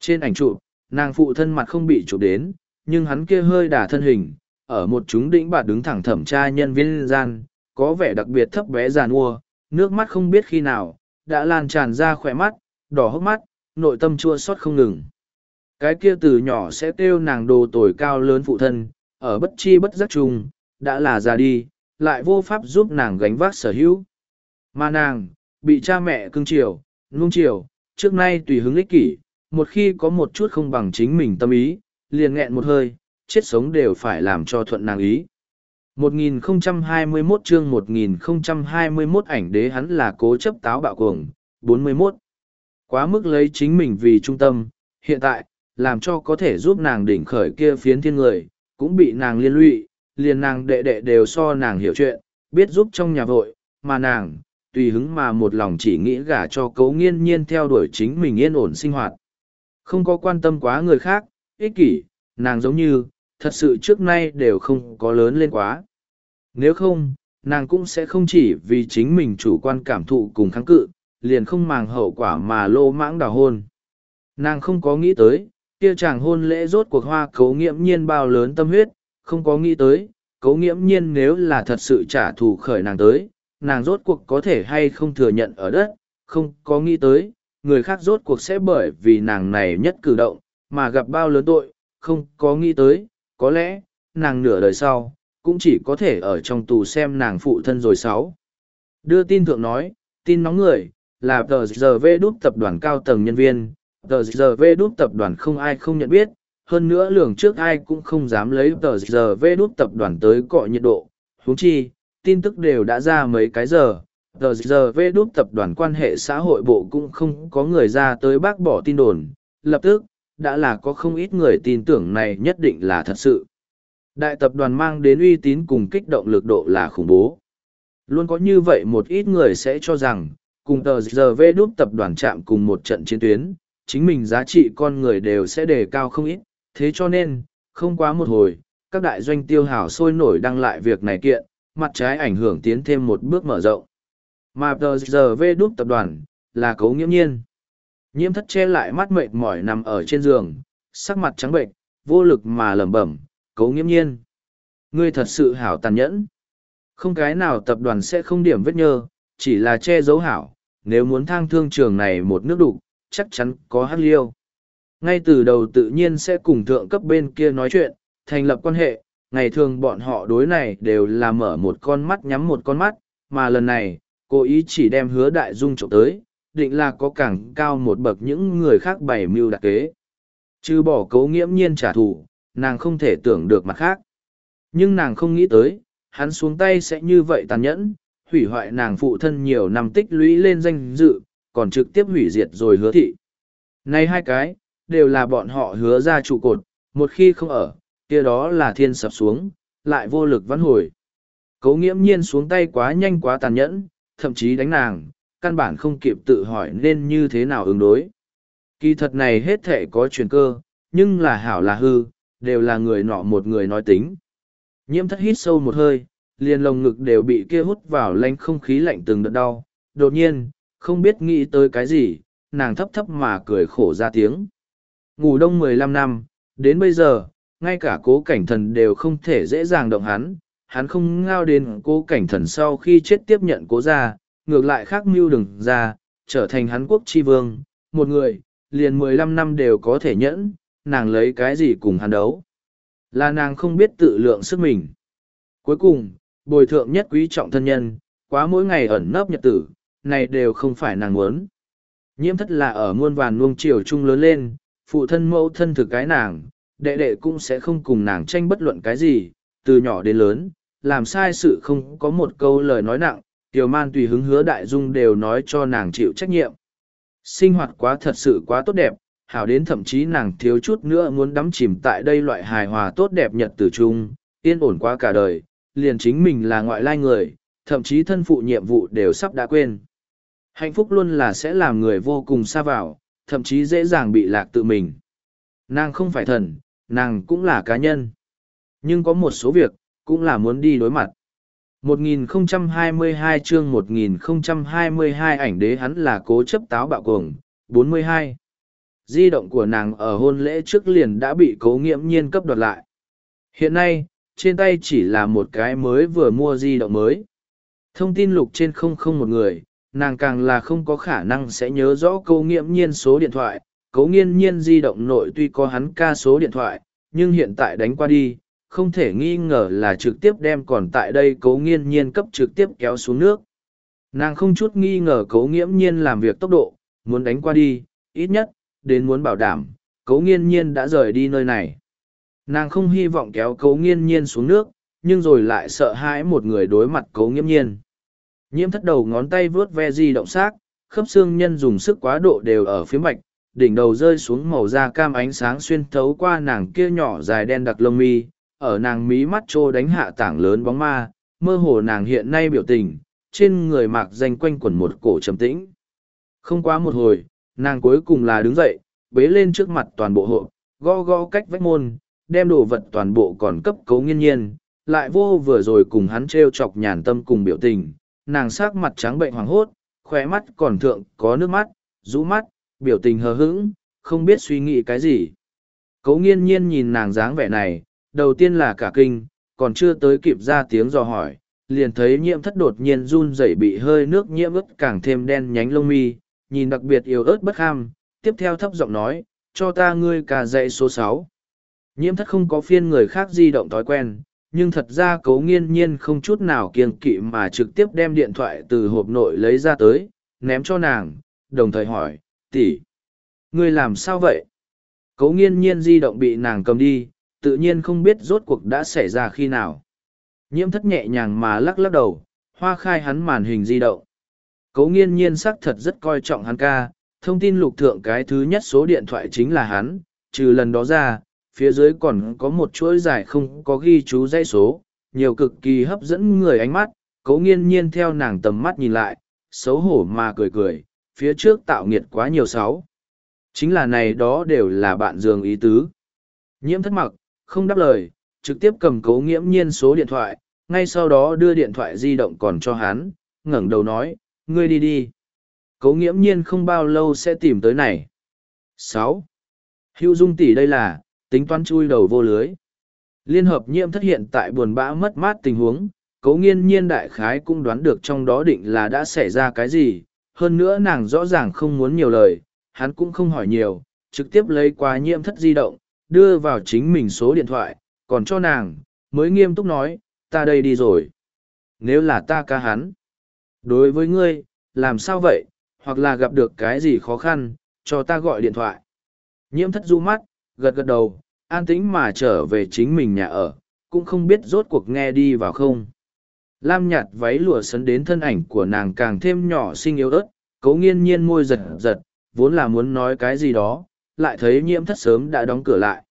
Trên ảnh chụp, nàng phụ thân mặt không bị chụp đến, nhưng hắn kia hơi đả thân hình, ở một chúng đỉnh bà đứng thẳng thẩm tra nhân viên gian, có vẻ đặc biệt thấp bé giàn mua, nước mắt không biết khi nào, đã lan tràn ra khỏe mắt, đỏ hốc mắt, nội tâm chua xót không ngừng. Cái kia từ nhỏ sẽ kêu nàng đồ tuổi cao lớn phụ thân, ở bất chi bất giác chung, đã là già đi, lại vô pháp giúp nàng gánh vác sở hữu. Mà nàng, bị cha mẹ cưng chiều, nung chiều, trước nay tùy hứng ích kỷ, một khi có một chút không bằng chính mình tâm ý, liền nghẹn một hơi, chết sống đều phải làm cho thuận nàng ý. 1021 chương 1021 ảnh đế hắn là cố chấp táo bạo cuồng, 41. Quá mức lấy chính mình vì trung tâm, hiện tại, làm cho có thể giúp nàng đỉnh khởi kia phiến thiên người, cũng bị nàng liên lụy, liền nàng đệ đệ đều so nàng hiểu chuyện, biết giúp trong nhà vội, mà nàng, tùy hứng mà một lòng chỉ nghĩ gả cho cấu nghiên nhiên theo đuổi chính mình yên ổn sinh hoạt. Không có quan tâm quá người khác, ích kỷ, nàng giống như, thật sự trước nay đều không có lớn lên quá. Nếu không, nàng cũng sẽ không chỉ vì chính mình chủ quan cảm thụ cùng kháng cự, liền không màng hậu quả mà lô mãng đào hôn. Nàng không có nghĩ tới, kia chàng hôn lễ rốt cuộc hoa cấu nghiễm nhiên bao lớn tâm huyết, không có nghĩ tới, cấu nghiễm nhiên nếu là thật sự trả thù khởi nàng tới, nàng rốt cuộc có thể hay không thừa nhận ở đất, không có nghĩ tới, người khác rốt cuộc sẽ bởi vì nàng này nhất cử động, mà gặp bao lớn tội, không có nghĩ tới, có lẽ, nàng nửa đời sau, cũng chỉ có thể ở trong tù xem nàng phụ thân rồi sáu. Đưa tin thượng nói, tin nóng người, là tờ giờ vê đút tập đoàn cao tầng nhân viên, tờ giờ vê đút tập đoàn không ai không nhận biết, hơn nữa lường trước ai cũng không dám lấy tờ giờ vê đút tập đoàn tới cọ nhiệt độ, huống chi, tin tức đều đã ra mấy cái giờ. Tờ giờ vê đút tập đoàn quan hệ xã hội bộ cũng không có người ra tới bác bỏ tin đồn, lập tức, đã là có không ít người tin tưởng này nhất định là thật sự. Đại tập đoàn mang đến uy tín cùng kích động lực độ là khủng bố. Luôn có như vậy một ít người sẽ cho rằng, cùng tờ giờ vê đút tập đoàn chạm cùng một trận chiến tuyến, chính mình giá trị con người đều sẽ đề cao không ít, thế cho nên, không quá một hồi, các đại doanh tiêu hào sôi nổi đăng lại việc này kiện, mặt trái ảnh hưởng tiến thêm một bước mở rộng. Mà tờ giờ về đúc tập đoàn, là cấu nghiễm nhiên. Nhiễm thất che lại mắt mệt mỏi nằm ở trên giường, sắc mặt trắng bệnh, vô lực mà lẩm bẩm, cấu nghiễm nhiên. Ngươi thật sự hảo tàn nhẫn. Không cái nào tập đoàn sẽ không điểm vết nhơ, chỉ là che giấu hảo, nếu muốn thang thương trường này một nước đủ, chắc chắn có hát liêu. Ngay từ đầu tự nhiên sẽ cùng thượng cấp bên kia nói chuyện, thành lập quan hệ, ngày thường bọn họ đối này đều là mở một con mắt nhắm một con mắt, mà lần này, cố ý chỉ đem hứa đại dung trộm tới, định là có càng cao một bậc những người khác bày mưu đặc kế. Chứ bỏ cấu nghiễm nhiên trả thù, nàng không thể tưởng được mặt khác. Nhưng nàng không nghĩ tới, hắn xuống tay sẽ như vậy tàn nhẫn, hủy hoại nàng phụ thân nhiều năm tích lũy lên danh dự, còn trực tiếp hủy diệt rồi hứa thị. Này hai cái, đều là bọn họ hứa ra trụ cột, một khi không ở, kia đó là thiên sập xuống, lại vô lực vãn hồi. Cấu nghiễm nhiên xuống tay quá nhanh quá tàn nhẫn, thậm chí đánh nàng, căn bản không kịp tự hỏi nên như thế nào ứng đối. Kỳ thật này hết thể có truyền cơ, nhưng là hảo là hư, đều là người nọ một người nói tính. Nhiễm thất hít sâu một hơi, liền lồng ngực đều bị kia hút vào lánh không khí lạnh từng đợt đau. Đột nhiên, không biết nghĩ tới cái gì, nàng thấp thấp mà cười khổ ra tiếng. Ngủ đông mười lăm năm, đến bây giờ, ngay cả cố cảnh thần đều không thể dễ dàng động hắn, hắn không ngao đến cố cảnh thần sau khi chết tiếp nhận cố gia, ngược lại khác mưu đừng ra, trở thành hắn quốc tri vương, một người, liền mười lăm năm đều có thể nhẫn, nàng lấy cái gì cùng hắn đấu. Là nàng không biết tự lượng sức mình. Cuối cùng, bồi thượng nhất quý trọng thân nhân, quá mỗi ngày ẩn nấp nhật tử, này đều không phải nàng muốn. Nhiễm thất là ở muôn vàn nuông chiều chung lớn lên, phụ thân mẫu thân thực cái nàng, đệ đệ cũng sẽ không cùng nàng tranh bất luận cái gì, từ nhỏ đến lớn, làm sai sự không có một câu lời nói nặng, tiểu man tùy hứng hứa đại dung đều nói cho nàng chịu trách nhiệm. Sinh hoạt quá thật sự quá tốt đẹp, hảo đến thậm chí nàng thiếu chút nữa muốn đắm chìm tại đây loại hài hòa tốt đẹp nhật tử chung, yên ổn quá cả đời, liền chính mình là ngoại lai người, thậm chí thân phụ nhiệm vụ đều sắp đã quên. Hạnh phúc luôn là sẽ làm người vô cùng xa vào, thậm chí dễ dàng bị lạc tự mình. Nàng không phải thần, nàng cũng là cá nhân. Nhưng có một số việc, cũng là muốn đi đối mặt. 1022 chương 1022 ảnh đế hắn là cố chấp táo bạo cuồng, 42. Di động của nàng ở hôn lễ trước liền đã bị cố nghiễm nhiên cấp đoạt lại. Hiện nay, trên tay chỉ là một cái mới vừa mua di động mới. Thông tin lục trên không không một người, nàng càng là không có khả năng sẽ nhớ rõ câu nghiễm nhiên số điện thoại. Cố nghiên nhiên di động nội tuy có hắn ca số điện thoại, nhưng hiện tại đánh qua đi, không thể nghi ngờ là trực tiếp đem còn tại đây cố nghiên nhiên cấp trực tiếp kéo xuống nước. Nàng không chút nghi ngờ cố nghiễm nhiên làm việc tốc độ, muốn đánh qua đi, ít nhất, đến muốn bảo đảm, cố nghiên nhiên đã rời đi nơi này. Nàng không hy vọng kéo cố nghiên nhiên xuống nước, nhưng rồi lại sợ hãi một người đối mặt cố nghiễm nhiên. Nhiễm thất đầu ngón tay vướt ve di động xác, khớp xương nhân dùng sức quá độ đều ở phía mạch, đỉnh đầu rơi xuống màu da cam ánh sáng xuyên thấu qua nàng kia nhỏ dài đen đặc lông mi, ở nàng mí mắt trô đánh hạ tảng lớn bóng ma, mơ hồ nàng hiện nay biểu tình, trên người mạc danh quanh quẩn một cổ trầm tĩnh. Không quá một hồi, nàng cuối cùng là đứng dậy, bế lên trước mặt toàn bộ hộp, gõ gõ cách vách môn, đem đồ vật toàn bộ còn cấp cấu nghiên nhiên, lại vô vừa rồi cùng hắn treo chọc nhàn tâm cùng biểu tình, nàng sắc mặt trắng bệnh hoảng hốt, khóe mắt còn thượng có nước mắt, rũ mắt, biểu tình hờ hững, không biết suy nghĩ cái gì. Cấu nghiên nhiên nhìn nàng dáng vẻ này, đầu tiên là cả kinh, còn chưa tới kịp ra tiếng dò hỏi, liền thấy nhiễm thất đột nhiên run rẩy bị hơi nước nhiễm ướt càng thêm đen nhánh lông mi, nhìn đặc biệt yếu ớt bất ham, tiếp theo thấp giọng nói, cho ta ngươi cả dạy số sáu. Nhiễm thất không có phiên người khác di động thói quen, nhưng thật ra cấu nghiên nhiên không chút nào kiên kỵ mà trực tiếp đem điện thoại từ hộp nội lấy ra tới, ném cho nàng, đồng thời hỏi, tỷ, ngươi làm sao vậy? Cấu nghiên nhiên di động bị nàng cầm đi, tự nhiên không biết rốt cuộc đã xảy ra khi nào. Nhiễm thất nhẹ nhàng mà lắc lắc đầu, hoa khai hắn màn hình di động. Cấu nghiên nhiên xác thật rất coi trọng hắn ca, thông tin lục thượng cái thứ nhất số điện thoại chính là hắn, trừ lần đó ra, phía dưới còn có một chuỗi dài không có ghi chú dãy số, nhiều cực kỳ hấp dẫn người ánh mắt, cố nghiên nhiên theo nàng tầm mắt nhìn lại, xấu hổ mà cười cười, phía trước tạo nghiệt quá nhiều sáu. Chính là này đó đều là bạn dường ý tứ. Nhiễm thất mặc, không đáp lời, trực tiếp cầm cố nghiễm nhiên số điện thoại, ngay sau đó đưa điện thoại di động còn cho hắn, ngẩng đầu nói, ngươi đi đi. cố nghiễm nhiên không bao lâu sẽ tìm tới này. sáu Hữu dung tỷ đây là, tính toán chui đầu vô lưới. Liên hợp nhiễm thất hiện tại buồn bã mất mát tình huống, cấu nghiên nhiên đại khái cũng đoán được trong đó định là đã xảy ra cái gì, hơn nữa nàng rõ ràng không muốn nhiều lời, hắn cũng không hỏi nhiều, trực tiếp lấy qua nhiễm thất di động, đưa vào chính mình số điện thoại, còn cho nàng, mới nghiêm túc nói, ta đây đi rồi. Nếu là ta ca hắn, đối với ngươi, làm sao vậy, hoặc là gặp được cái gì khó khăn, cho ta gọi điện thoại. Nhiễm thất du mắt, gật gật đầu, an tĩnh mà trở về chính mình nhà ở, cũng không biết rốt cuộc nghe đi vào không. Lam nhạt váy lụa sấn đến thân ảnh của nàng càng thêm nhỏ xinh yếu ớt, cấu nghiên nhiên môi giật giật, vốn là muốn nói cái gì đó, lại thấy nhiễm thất sớm đã đóng cửa lại.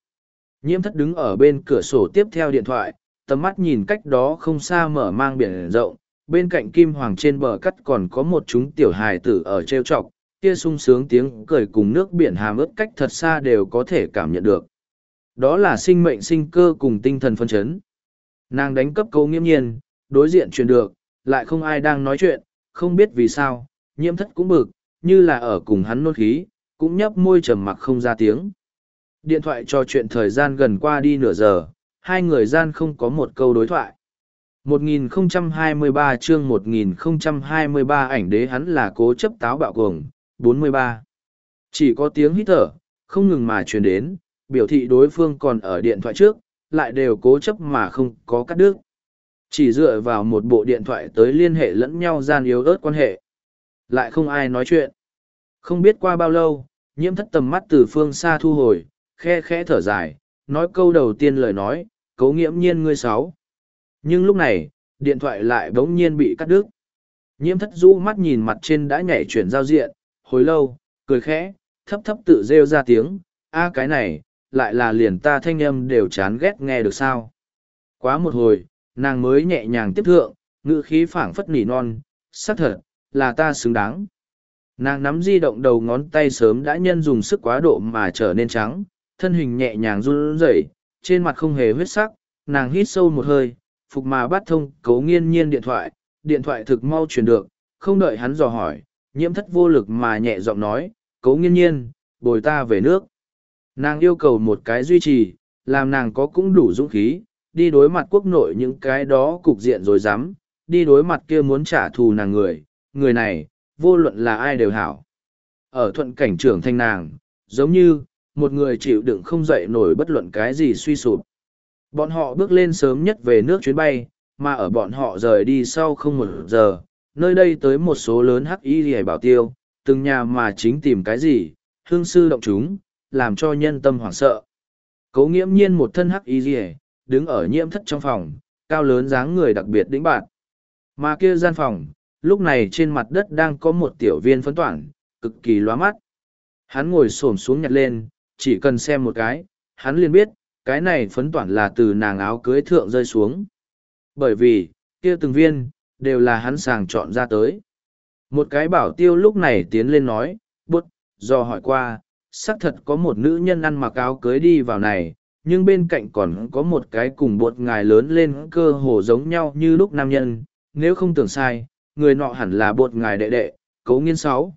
Nhiễm thất đứng ở bên cửa sổ tiếp theo điện thoại, tầm mắt nhìn cách đó không xa mở mang biển rộng, bên cạnh kim hoàng trên bờ cắt còn có một chúng tiểu hài tử ở treo trọc, kia sung sướng tiếng cười cùng nước biển hàm ướt cách thật xa đều có thể cảm nhận được. Đó là sinh mệnh sinh cơ cùng tinh thần phân chấn. Nàng đánh cấp câu nghiêm nhiên, đối diện truyền được, lại không ai đang nói chuyện, không biết vì sao, nhiễm thất cũng bực, như là ở cùng hắn nôn khí, cũng nhấp môi trầm mặc không ra tiếng. Điện thoại trò chuyện thời gian gần qua đi nửa giờ, hai người gian không có một câu đối thoại. 1023 chương 1023 ảnh đế hắn là cố chấp táo bạo cuồng, 43. Chỉ có tiếng hít thở, không ngừng mà truyền đến, biểu thị đối phương còn ở điện thoại trước, lại đều cố chấp mà không có cắt đứt. Chỉ dựa vào một bộ điện thoại tới liên hệ lẫn nhau gian yếu ớt quan hệ. Lại không ai nói chuyện. Không biết qua bao lâu, nhiễm thất tầm mắt từ phương xa thu hồi, khe khẽ thở dài, nói câu đầu tiên lời nói, cấu nghiễm nhiên ngươi sáu. Nhưng lúc này, điện thoại lại bỗng nhiên bị cắt đứt. Nhiễm thất rũ mắt nhìn mặt trên đã nhảy chuyển giao diện, hồi lâu, cười khẽ, thấp thấp tự rêu ra tiếng, a cái này, lại là liền ta thanh âm đều chán ghét nghe được sao. Quá một hồi, nàng mới nhẹ nhàng tiếp thượng, ngữ khí phảng phất nỉ non, xác thật, là ta xứng đáng. Nàng nắm di động đầu ngón tay sớm đã nhân dùng sức quá độ mà trở nên trắng, thân hình nhẹ nhàng run rẩy, trên mặt không hề huyết sắc, nàng hít sâu một hơi, phục mà bắt thông cấu nghiên nhiên điện thoại, điện thoại thực mau truyền được, không đợi hắn dò hỏi, nhiễm thất vô lực mà nhẹ giọng nói, cấu nghiên nhiên, bồi ta về nước. Nàng yêu cầu một cái duy trì, làm nàng có cũng đủ dũng khí, đi đối mặt quốc nội những cái đó cục diện rồi dám, đi đối mặt kia muốn trả thù nàng người, người này, vô luận là ai đều hảo. Ở thuận cảnh trưởng thanh nàng, giống như, một người chịu đựng không dậy nổi bất luận cái gì suy sụp. Bọn họ bước lên sớm nhất về nước chuyến bay, mà ở bọn họ rời đi sau không một giờ, nơi đây tới một số lớn hắc y hề bảo tiêu, từng nhà mà chính tìm cái gì, hương sư động chúng, làm cho nhân tâm hoảng sợ. Cố nghiễm nhiên một thân hắc y hề, đứng ở nhiễm thất trong phòng, cao lớn dáng người đặc biệt đĩnh bạn. Mà kia gian phòng, lúc này trên mặt đất đang có một tiểu viên phấn toản, cực kỳ loa mắt. Hắn ngồi xổm xuống nhặt lên, chỉ cần xem một cái, hắn liền biết, cái này phấn toản là từ nàng áo cưới thượng rơi xuống. Bởi vì, kia từng viên, đều là hắn sàng chọn ra tới. Một cái bảo tiêu lúc này tiến lên nói, bút, do hỏi qua, xác thật có một nữ nhân ăn mặc áo cưới đi vào này, nhưng bên cạnh còn có một cái cùng bột ngài lớn lên cơ hồ giống nhau như lúc nam nhân, nếu không tưởng sai, người nọ hẳn là bột ngài đệ đệ, cấu nghiên sáu.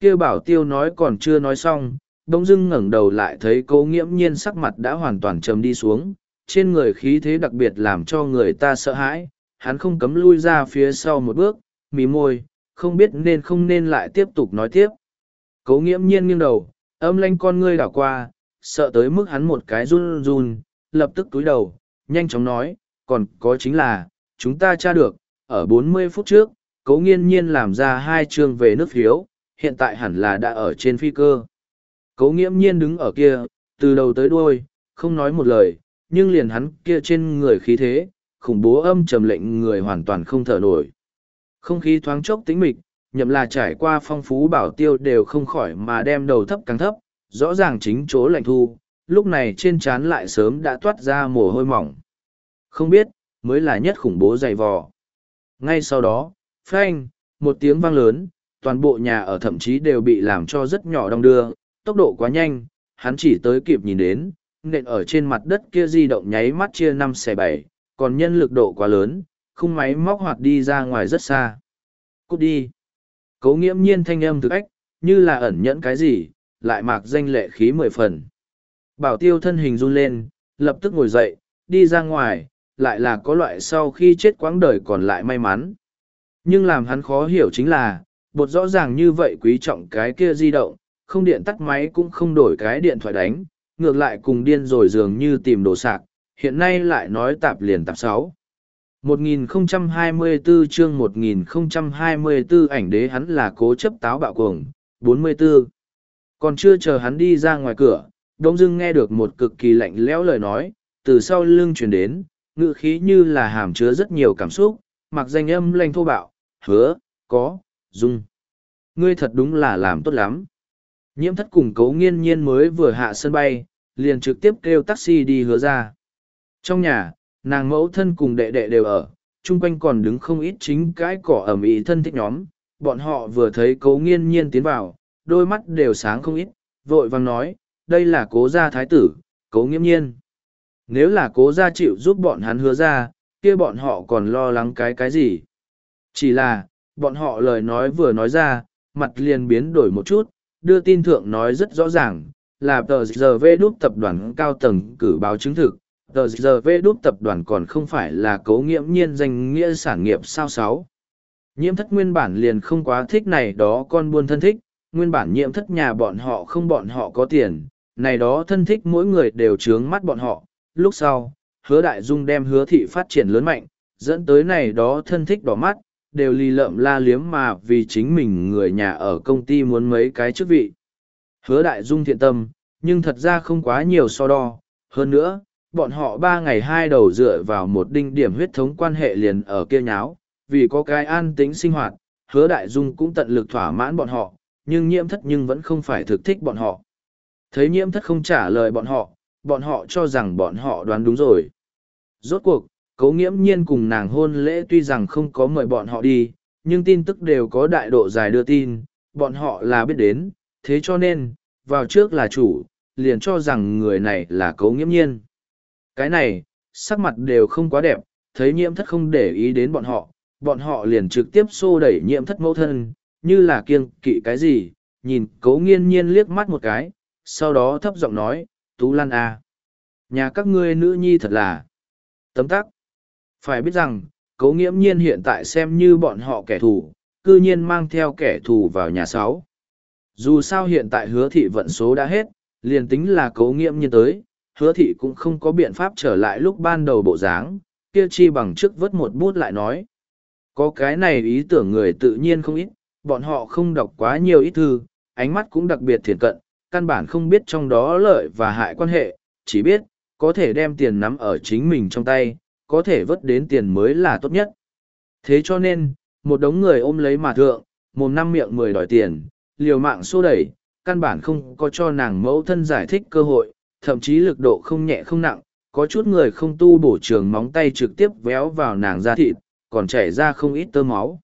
kia bảo tiêu nói còn chưa nói xong, đông dưng ngẩng đầu lại thấy cấu nghiễm nhiên sắc mặt đã hoàn toàn trầm đi xuống, trên người khí thế đặc biệt làm cho người ta sợ hãi, hắn không cấm lui ra phía sau một bước, mí môi, không biết nên không nên lại tiếp tục nói tiếp. Cấu nghiễm nhiên nghiêng đầu, âm lanh con ngươi đảo qua, sợ tới mức hắn một cái run run, lập tức túi đầu, nhanh chóng nói, còn có chính là, chúng ta tra được, ở 40 phút trước, cấu nghiên nhiên làm ra hai chương về nước phiếu, hiện tại hẳn là đã ở trên phi cơ. Cấu nghiễm nhiên đứng ở kia, từ đầu tới đuôi, không nói một lời, nhưng liền hắn kia trên người khí thế, khủng bố âm trầm lệnh người hoàn toàn không thở nổi. Không khí thoáng chốc tĩnh mịch, nhậm là trải qua phong phú bảo tiêu đều không khỏi mà đem đầu thấp càng thấp, rõ ràng chính chỗ lạnh thu, lúc này trên trán lại sớm đã toát ra mồ hôi mỏng. Không biết, mới là nhất khủng bố dày vò. Ngay sau đó, phanh, một tiếng vang lớn, toàn bộ nhà ở thậm chí đều bị làm cho rất nhỏ đong đưa, tốc độ quá nhanh, hắn chỉ tới kịp nhìn đến, nện ở trên mặt đất kia di động nháy mắt chia năm xẻ bảy, còn nhân lực độ quá lớn, khung máy móc hoạt đi ra ngoài rất xa. Cút đi. Cấu nghiễm nhiên thanh âm thực ách, như là ẩn nhẫn cái gì, lại mạc danh lệ khí mười phần. Bảo tiêu thân hình run lên, lập tức ngồi dậy, đi ra ngoài, lại là có loại sau khi chết quãng đời còn lại may mắn. Nhưng làm hắn khó hiểu chính là, bột rõ ràng như vậy quý trọng cái kia di động, không điện tắt máy cũng không đổi cái điện thoại đánh, ngược lại cùng điên rồi dường như tìm đồ sạc, hiện nay lại nói tạp liền tạp sáu. 1024 chương 1024 ảnh đế hắn là cố chấp táo bạo cuồng, 44. Còn chưa chờ hắn đi ra ngoài cửa, Đông Dưng nghe được một cực kỳ lạnh lẽo lời nói, từ sau lưng truyền đến, ngự khí như là hàm chứa rất nhiều cảm xúc, mặc danh âm lanh thô bạo, hứa, có, dung. Ngươi thật đúng là làm tốt lắm. Nhiễm thất cùng cấu nghiên nhiên mới vừa hạ sân bay, liền trực tiếp kêu taxi đi hứa ra. Trong nhà, nàng mẫu thân cùng đệ đệ đều ở, chung quanh còn đứng không ít chính cái cỏ ẩm ý thân thích nhóm. Bọn họ vừa thấy cố nghiên nhiên tiến vào, đôi mắt đều sáng không ít, vội vàng nói, đây là cố gia thái tử, cố nghiêm nhiên. Nếu là cố gia chịu giúp bọn hắn hứa ra, kia bọn họ còn lo lắng cái cái gì. Chỉ là, bọn họ lời nói vừa nói ra, mặt liền biến đổi một chút, đưa tin thượng nói rất rõ ràng, là tờ giờ vê đúc tập đoàn cao tầng cử báo chứng thực tờ giờ vê đúc tập đoàn còn không phải là cấu nghiễm nhiên danh nghĩa sản nghiệp sao sáu. Nhiễm thất nguyên bản liền không quá thích này đó con buôn thân thích, nguyên bản nhiễm thất nhà bọn họ không bọn họ có tiền, này đó thân thích mỗi người đều trướng mắt bọn họ. Lúc sau, hứa đại dung đem hứa thị phát triển lớn mạnh, dẫn tới này đó thân thích đỏ mắt, đều lì lợm la liếm mà vì chính mình người nhà ở công ty muốn mấy cái chức vị. Hứa đại dung thiện tâm, nhưng thật ra không quá nhiều so đo. Hơn nữa bọn họ ba ngày hai đầu dựa vào một đinh điểm huyết thống quan hệ liền ở kia nháo, vì có cái an tính sinh hoạt, hứa đại dung cũng tận lực thỏa mãn bọn họ, nhưng nhiễm thất nhưng vẫn không phải thực thích bọn họ. Thấy nhiễm thất không trả lời bọn họ bọn họ cho rằng bọn họ đoán đúng rồi. Rốt cuộc cấu nghiễm nhiên cùng nàng hôn lễ tuy rằng không có mời bọn họ đi, nhưng tin tức đều có đại độ dài đưa tin, bọn họ là biết đến, thế cho nên, vào trước là chủ, liền cho rằng người này là cấu nghiễm nhiên cái này sắc mặt đều không quá đẹp thấy nhiễm thất không để ý đến bọn họ bọn họ liền trực tiếp xô đẩy nhiễm thất mẫu thân như là kiêng kỵ cái gì nhìn cấu nghiên nhiên liếc mắt một cái sau đó thấp giọng nói tú lan a à. nhà các ngươi nữ nhi thật là tấm tắc phải biết rằng, cấu nghiễm nhiên hiện tại xem như bọn họ kẻ thù, cư nhiên mang theo kẻ thù vào nhà sáu. Dù sao hiện tại hứa thị vận số đã hết, liền tính là cấu nghiễm nhiên tới, hứa thị cũng không có biện pháp trở lại lúc ban đầu bộ dáng, kia chi bằng trước vớt một bút lại nói. Có cái này ý tưởng người tự nhiên không ít, bọn họ không đọc quá nhiều ít thư, ánh mắt cũng đặc biệt thiền cận, căn bản không biết trong đó lợi và hại quan hệ, chỉ biết, có thể đem tiền nắm ở chính mình trong tay, có thể vớt đến tiền mới là tốt nhất. Thế cho nên, một đống người ôm lấy mà thượng, mồm năm miệng mười đòi tiền, liều mạng xô đẩy, căn bản không có cho nàng mẫu thân giải thích cơ hội, thậm chí lực độ không nhẹ không nặng, có chút người không tu bổ trường móng tay trực tiếp véo vào nàng da thịt, còn chảy ra không ít tơ máu.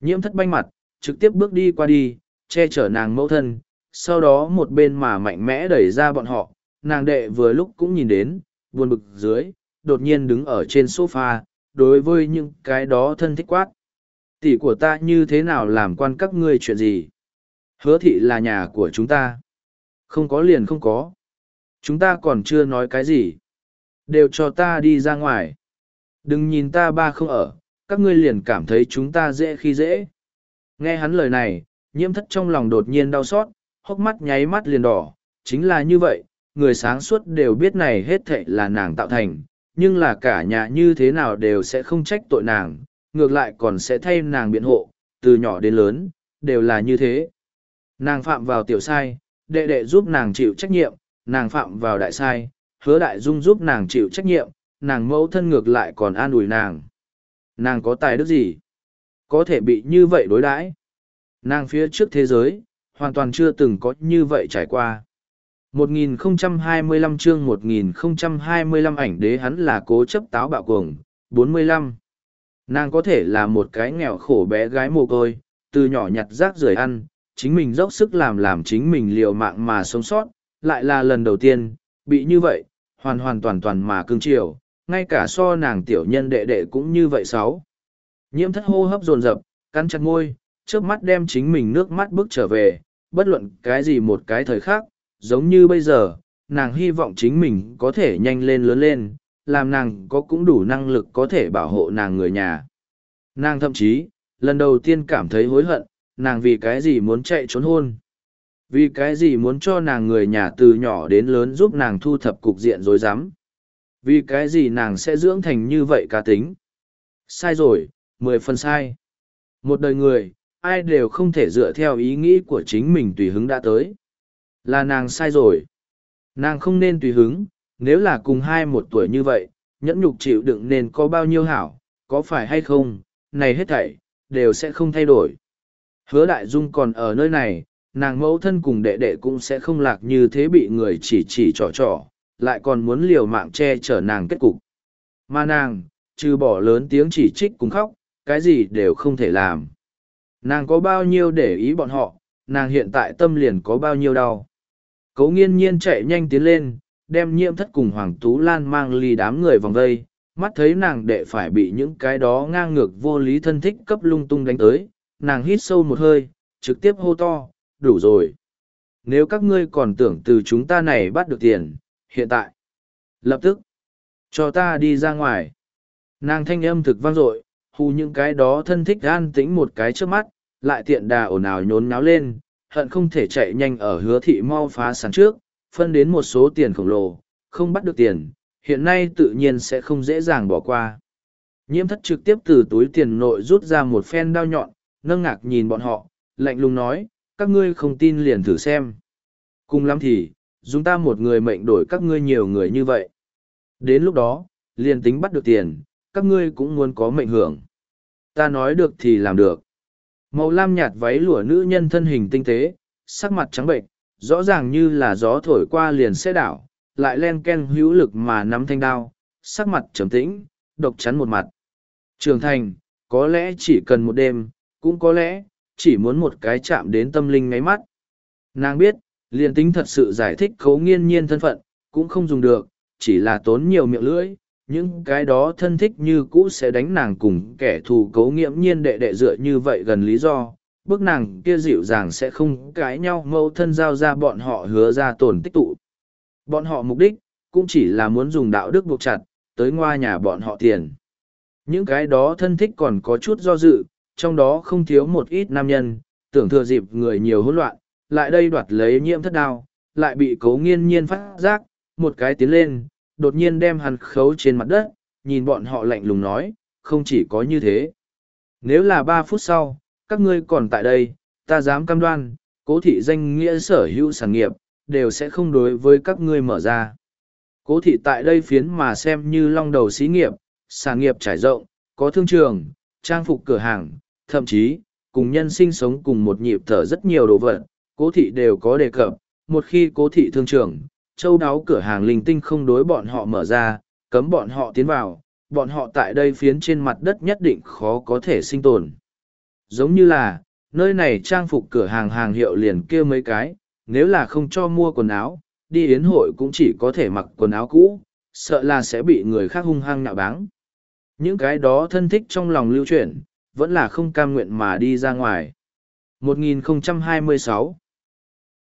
Nhiễm thất banh mặt, trực tiếp bước đi qua đi, che chở nàng mẫu thân, sau đó một bên mà mạnh mẽ đẩy ra bọn họ, nàng đệ vừa lúc cũng nhìn đến, buồn bực dưới, đột nhiên đứng ở trên sofa, đối với những cái đó thân thích quát. Tỷ của ta như thế nào làm quan các ngươi chuyện gì? Hứa thị là nhà của chúng ta. Không có liền không có. Chúng ta còn chưa nói cái gì. Đều cho ta đi ra ngoài. Đừng nhìn ta ba không ở, các ngươi liền cảm thấy chúng ta dễ khi dễ. Nghe hắn lời này, nhiễm thất trong lòng đột nhiên đau xót, hốc mắt nháy mắt liền đỏ. Chính là như vậy, người sáng suốt đều biết này hết thệ là nàng tạo thành, nhưng là cả nhà như thế nào đều sẽ không trách tội nàng, ngược lại còn sẽ thay nàng biện hộ, từ nhỏ đến lớn, đều là như thế. Nàng phạm vào tiểu sai, đệ đệ giúp nàng chịu trách nhiệm, nàng phạm vào đại sai, hứa đại dung giúp nàng chịu trách nhiệm, nàng mẫu thân ngược lại còn an ủi nàng. Nàng có tài đức gì? Có thể bị như vậy đối đãi Nàng phía trước thế giới, hoàn toàn chưa từng có như vậy trải qua. 1025 chương 1025 ảnh đế hắn là cố chấp táo bạo cuồng, 45. Nàng có thể là một cái nghèo khổ bé gái mồ côi, từ nhỏ nhặt rác rưởi ăn, chính mình dốc sức làm làm chính mình liều mạng mà sống sót, lại là lần đầu tiên, bị như vậy, hoàn hoàn toàn toàn mà cưng chiều, ngay cả so nàng tiểu nhân đệ đệ cũng như vậy sáu. Nhiễm thất hô hấp dồn dập, cắn chặt môi, trước mắt đem chính mình nước mắt bước trở về, bất luận cái gì một cái thời khác, giống như bây giờ, nàng hy vọng chính mình có thể nhanh lên lớn lên, làm nàng có cũng đủ năng lực có thể bảo hộ nàng người nhà. Nàng thậm chí, lần đầu tiên cảm thấy hối hận, nàng vì cái gì muốn chạy trốn hôn. Vì cái gì muốn cho nàng người nhà từ nhỏ đến lớn giúp nàng thu thập cục diện rồi dám. Vì cái gì nàng sẽ dưỡng thành như vậy cá tính. Sai rồi, mười phần sai. Một đời người, ai đều không thể dựa theo ý nghĩ của chính mình tùy hứng đã tới. Là nàng sai rồi. Nàng không nên tùy hứng, nếu là cùng hai một tuổi như vậy, nhẫn nhục chịu đựng nên có bao nhiêu hảo, có phải hay không, này hết thảy, đều sẽ không thay đổi. Hứa đại dung còn ở nơi này, nàng mẫu thân cùng đệ đệ cũng sẽ không lạc như thế bị người chỉ chỉ trỏ trỏ, lại còn muốn liều mạng che chở nàng kết cục. Mà nàng, trừ bỏ lớn tiếng chỉ trích cùng khóc, cái gì đều không thể làm. Nàng có bao nhiêu để ý bọn họ, nàng hiện tại tâm liền có bao nhiêu đau. Cấu nghiên nhiên chạy nhanh tiến lên, đem nhiễm thất cùng Hoàng Tú Lan mang ly đám người vòng vây, mắt thấy nàng đệ phải bị những cái đó ngang ngược vô lý thân thích cấp lung tung đánh tới, nàng hít sâu một hơi, trực tiếp hô to, đủ rồi. nếu các ngươi còn tưởng từ chúng ta này bắt được tiền, hiện tại. Lập tức, cho ta đi ra ngoài. Nàng thanh âm thực vang dội, hù những cái đó thân thích an tĩnh một cái trước mắt, lại tiện đà ồn ào nhốn náo lên, hận không thể chạy nhanh ở hứa thị mau phá sản trước, phân đến một số tiền khổng lồ, không bắt được tiền, hiện nay tự nhiên sẽ không dễ dàng bỏ qua. Nhiễm thất trực tiếp từ túi tiền nội rút ra một phen đao nhọn, nâng ngạc nhìn bọn họ, lạnh lùng nói, các ngươi không tin liền thử xem. Cùng lắm thì, dùng ta một người mệnh đổi các ngươi nhiều người như vậy. Đến lúc đó, liền tính bắt được tiền, các ngươi cũng muốn có mệnh hưởng. Ta nói được thì làm được. Màu lam nhạt váy lụa nữ nhân thân hình tinh tế, sắc mặt trắng bệnh, rõ ràng như là gió thổi qua liền xe đảo, lại len ken hữu lực mà nắm thanh đao, sắc mặt trầm tĩnh, độc chắn một mặt. Trường thành, có lẽ chỉ cần một đêm, cũng có lẽ, chỉ muốn một cái chạm đến tâm linh ngáy mắt. Nàng biết, liền tính thật sự giải thích khấu nghiên nhiên thân phận, cũng không dùng được, chỉ là tốn nhiều miệng lưỡi, những cái đó thân thích như cũ sẽ đánh nàng cùng kẻ thù cấu nghiễm nhiên đệ đệ dựa như vậy gần lý do, bức nàng kia dịu dàng sẽ không cãi nhau mâu thân giao ra bọn họ hứa ra tổn tích tụ. Bọn họ mục đích, cũng chỉ là muốn dùng đạo đức buộc chặt, tới ngoa nhà bọn họ tiền. Những cái đó thân thích còn có chút do dự, trong đó không thiếu một ít nam nhân, tưởng thừa dịp người nhiều hỗn loạn, lại đây đoạt lấy nhiễm thất đao, lại bị cấu nghiên nhiên phát giác, một cái tiến lên, đột nhiên đem hắn khấu trên mặt đất, nhìn bọn họ lạnh lùng nói, không chỉ có như thế. Nếu là ba phút sau, các ngươi còn tại đây, ta dám cam đoan, cố thị danh nghĩa sở hữu sản nghiệp, đều sẽ không đối với các ngươi mở ra. Cố thị tại đây phiến mà xem như long đầu xí nghiệp, sản nghiệp trải rộng, có thương trường, trang phục cửa hàng, thậm chí, cùng nhân sinh sống cùng một nhịp thở rất nhiều đồ vật, cố thị đều có đề cập, một khi cố thị thương trưởng, châu đáo cửa hàng linh tinh không đối bọn họ mở ra, cấm bọn họ tiến vào, bọn họ tại đây phiến trên mặt đất nhất định khó có thể sinh tồn. Giống như là, nơi này trang phục cửa hàng hàng hiệu liền kia mấy cái, nếu là không cho mua quần áo, đi yến hội cũng chỉ có thể mặc quần áo cũ, sợ là sẽ bị người khác hung hăng nạo báng. Những cái đó thân thích trong lòng lưu chuyển, vẫn là không cam nguyện mà đi ra ngoài. 1026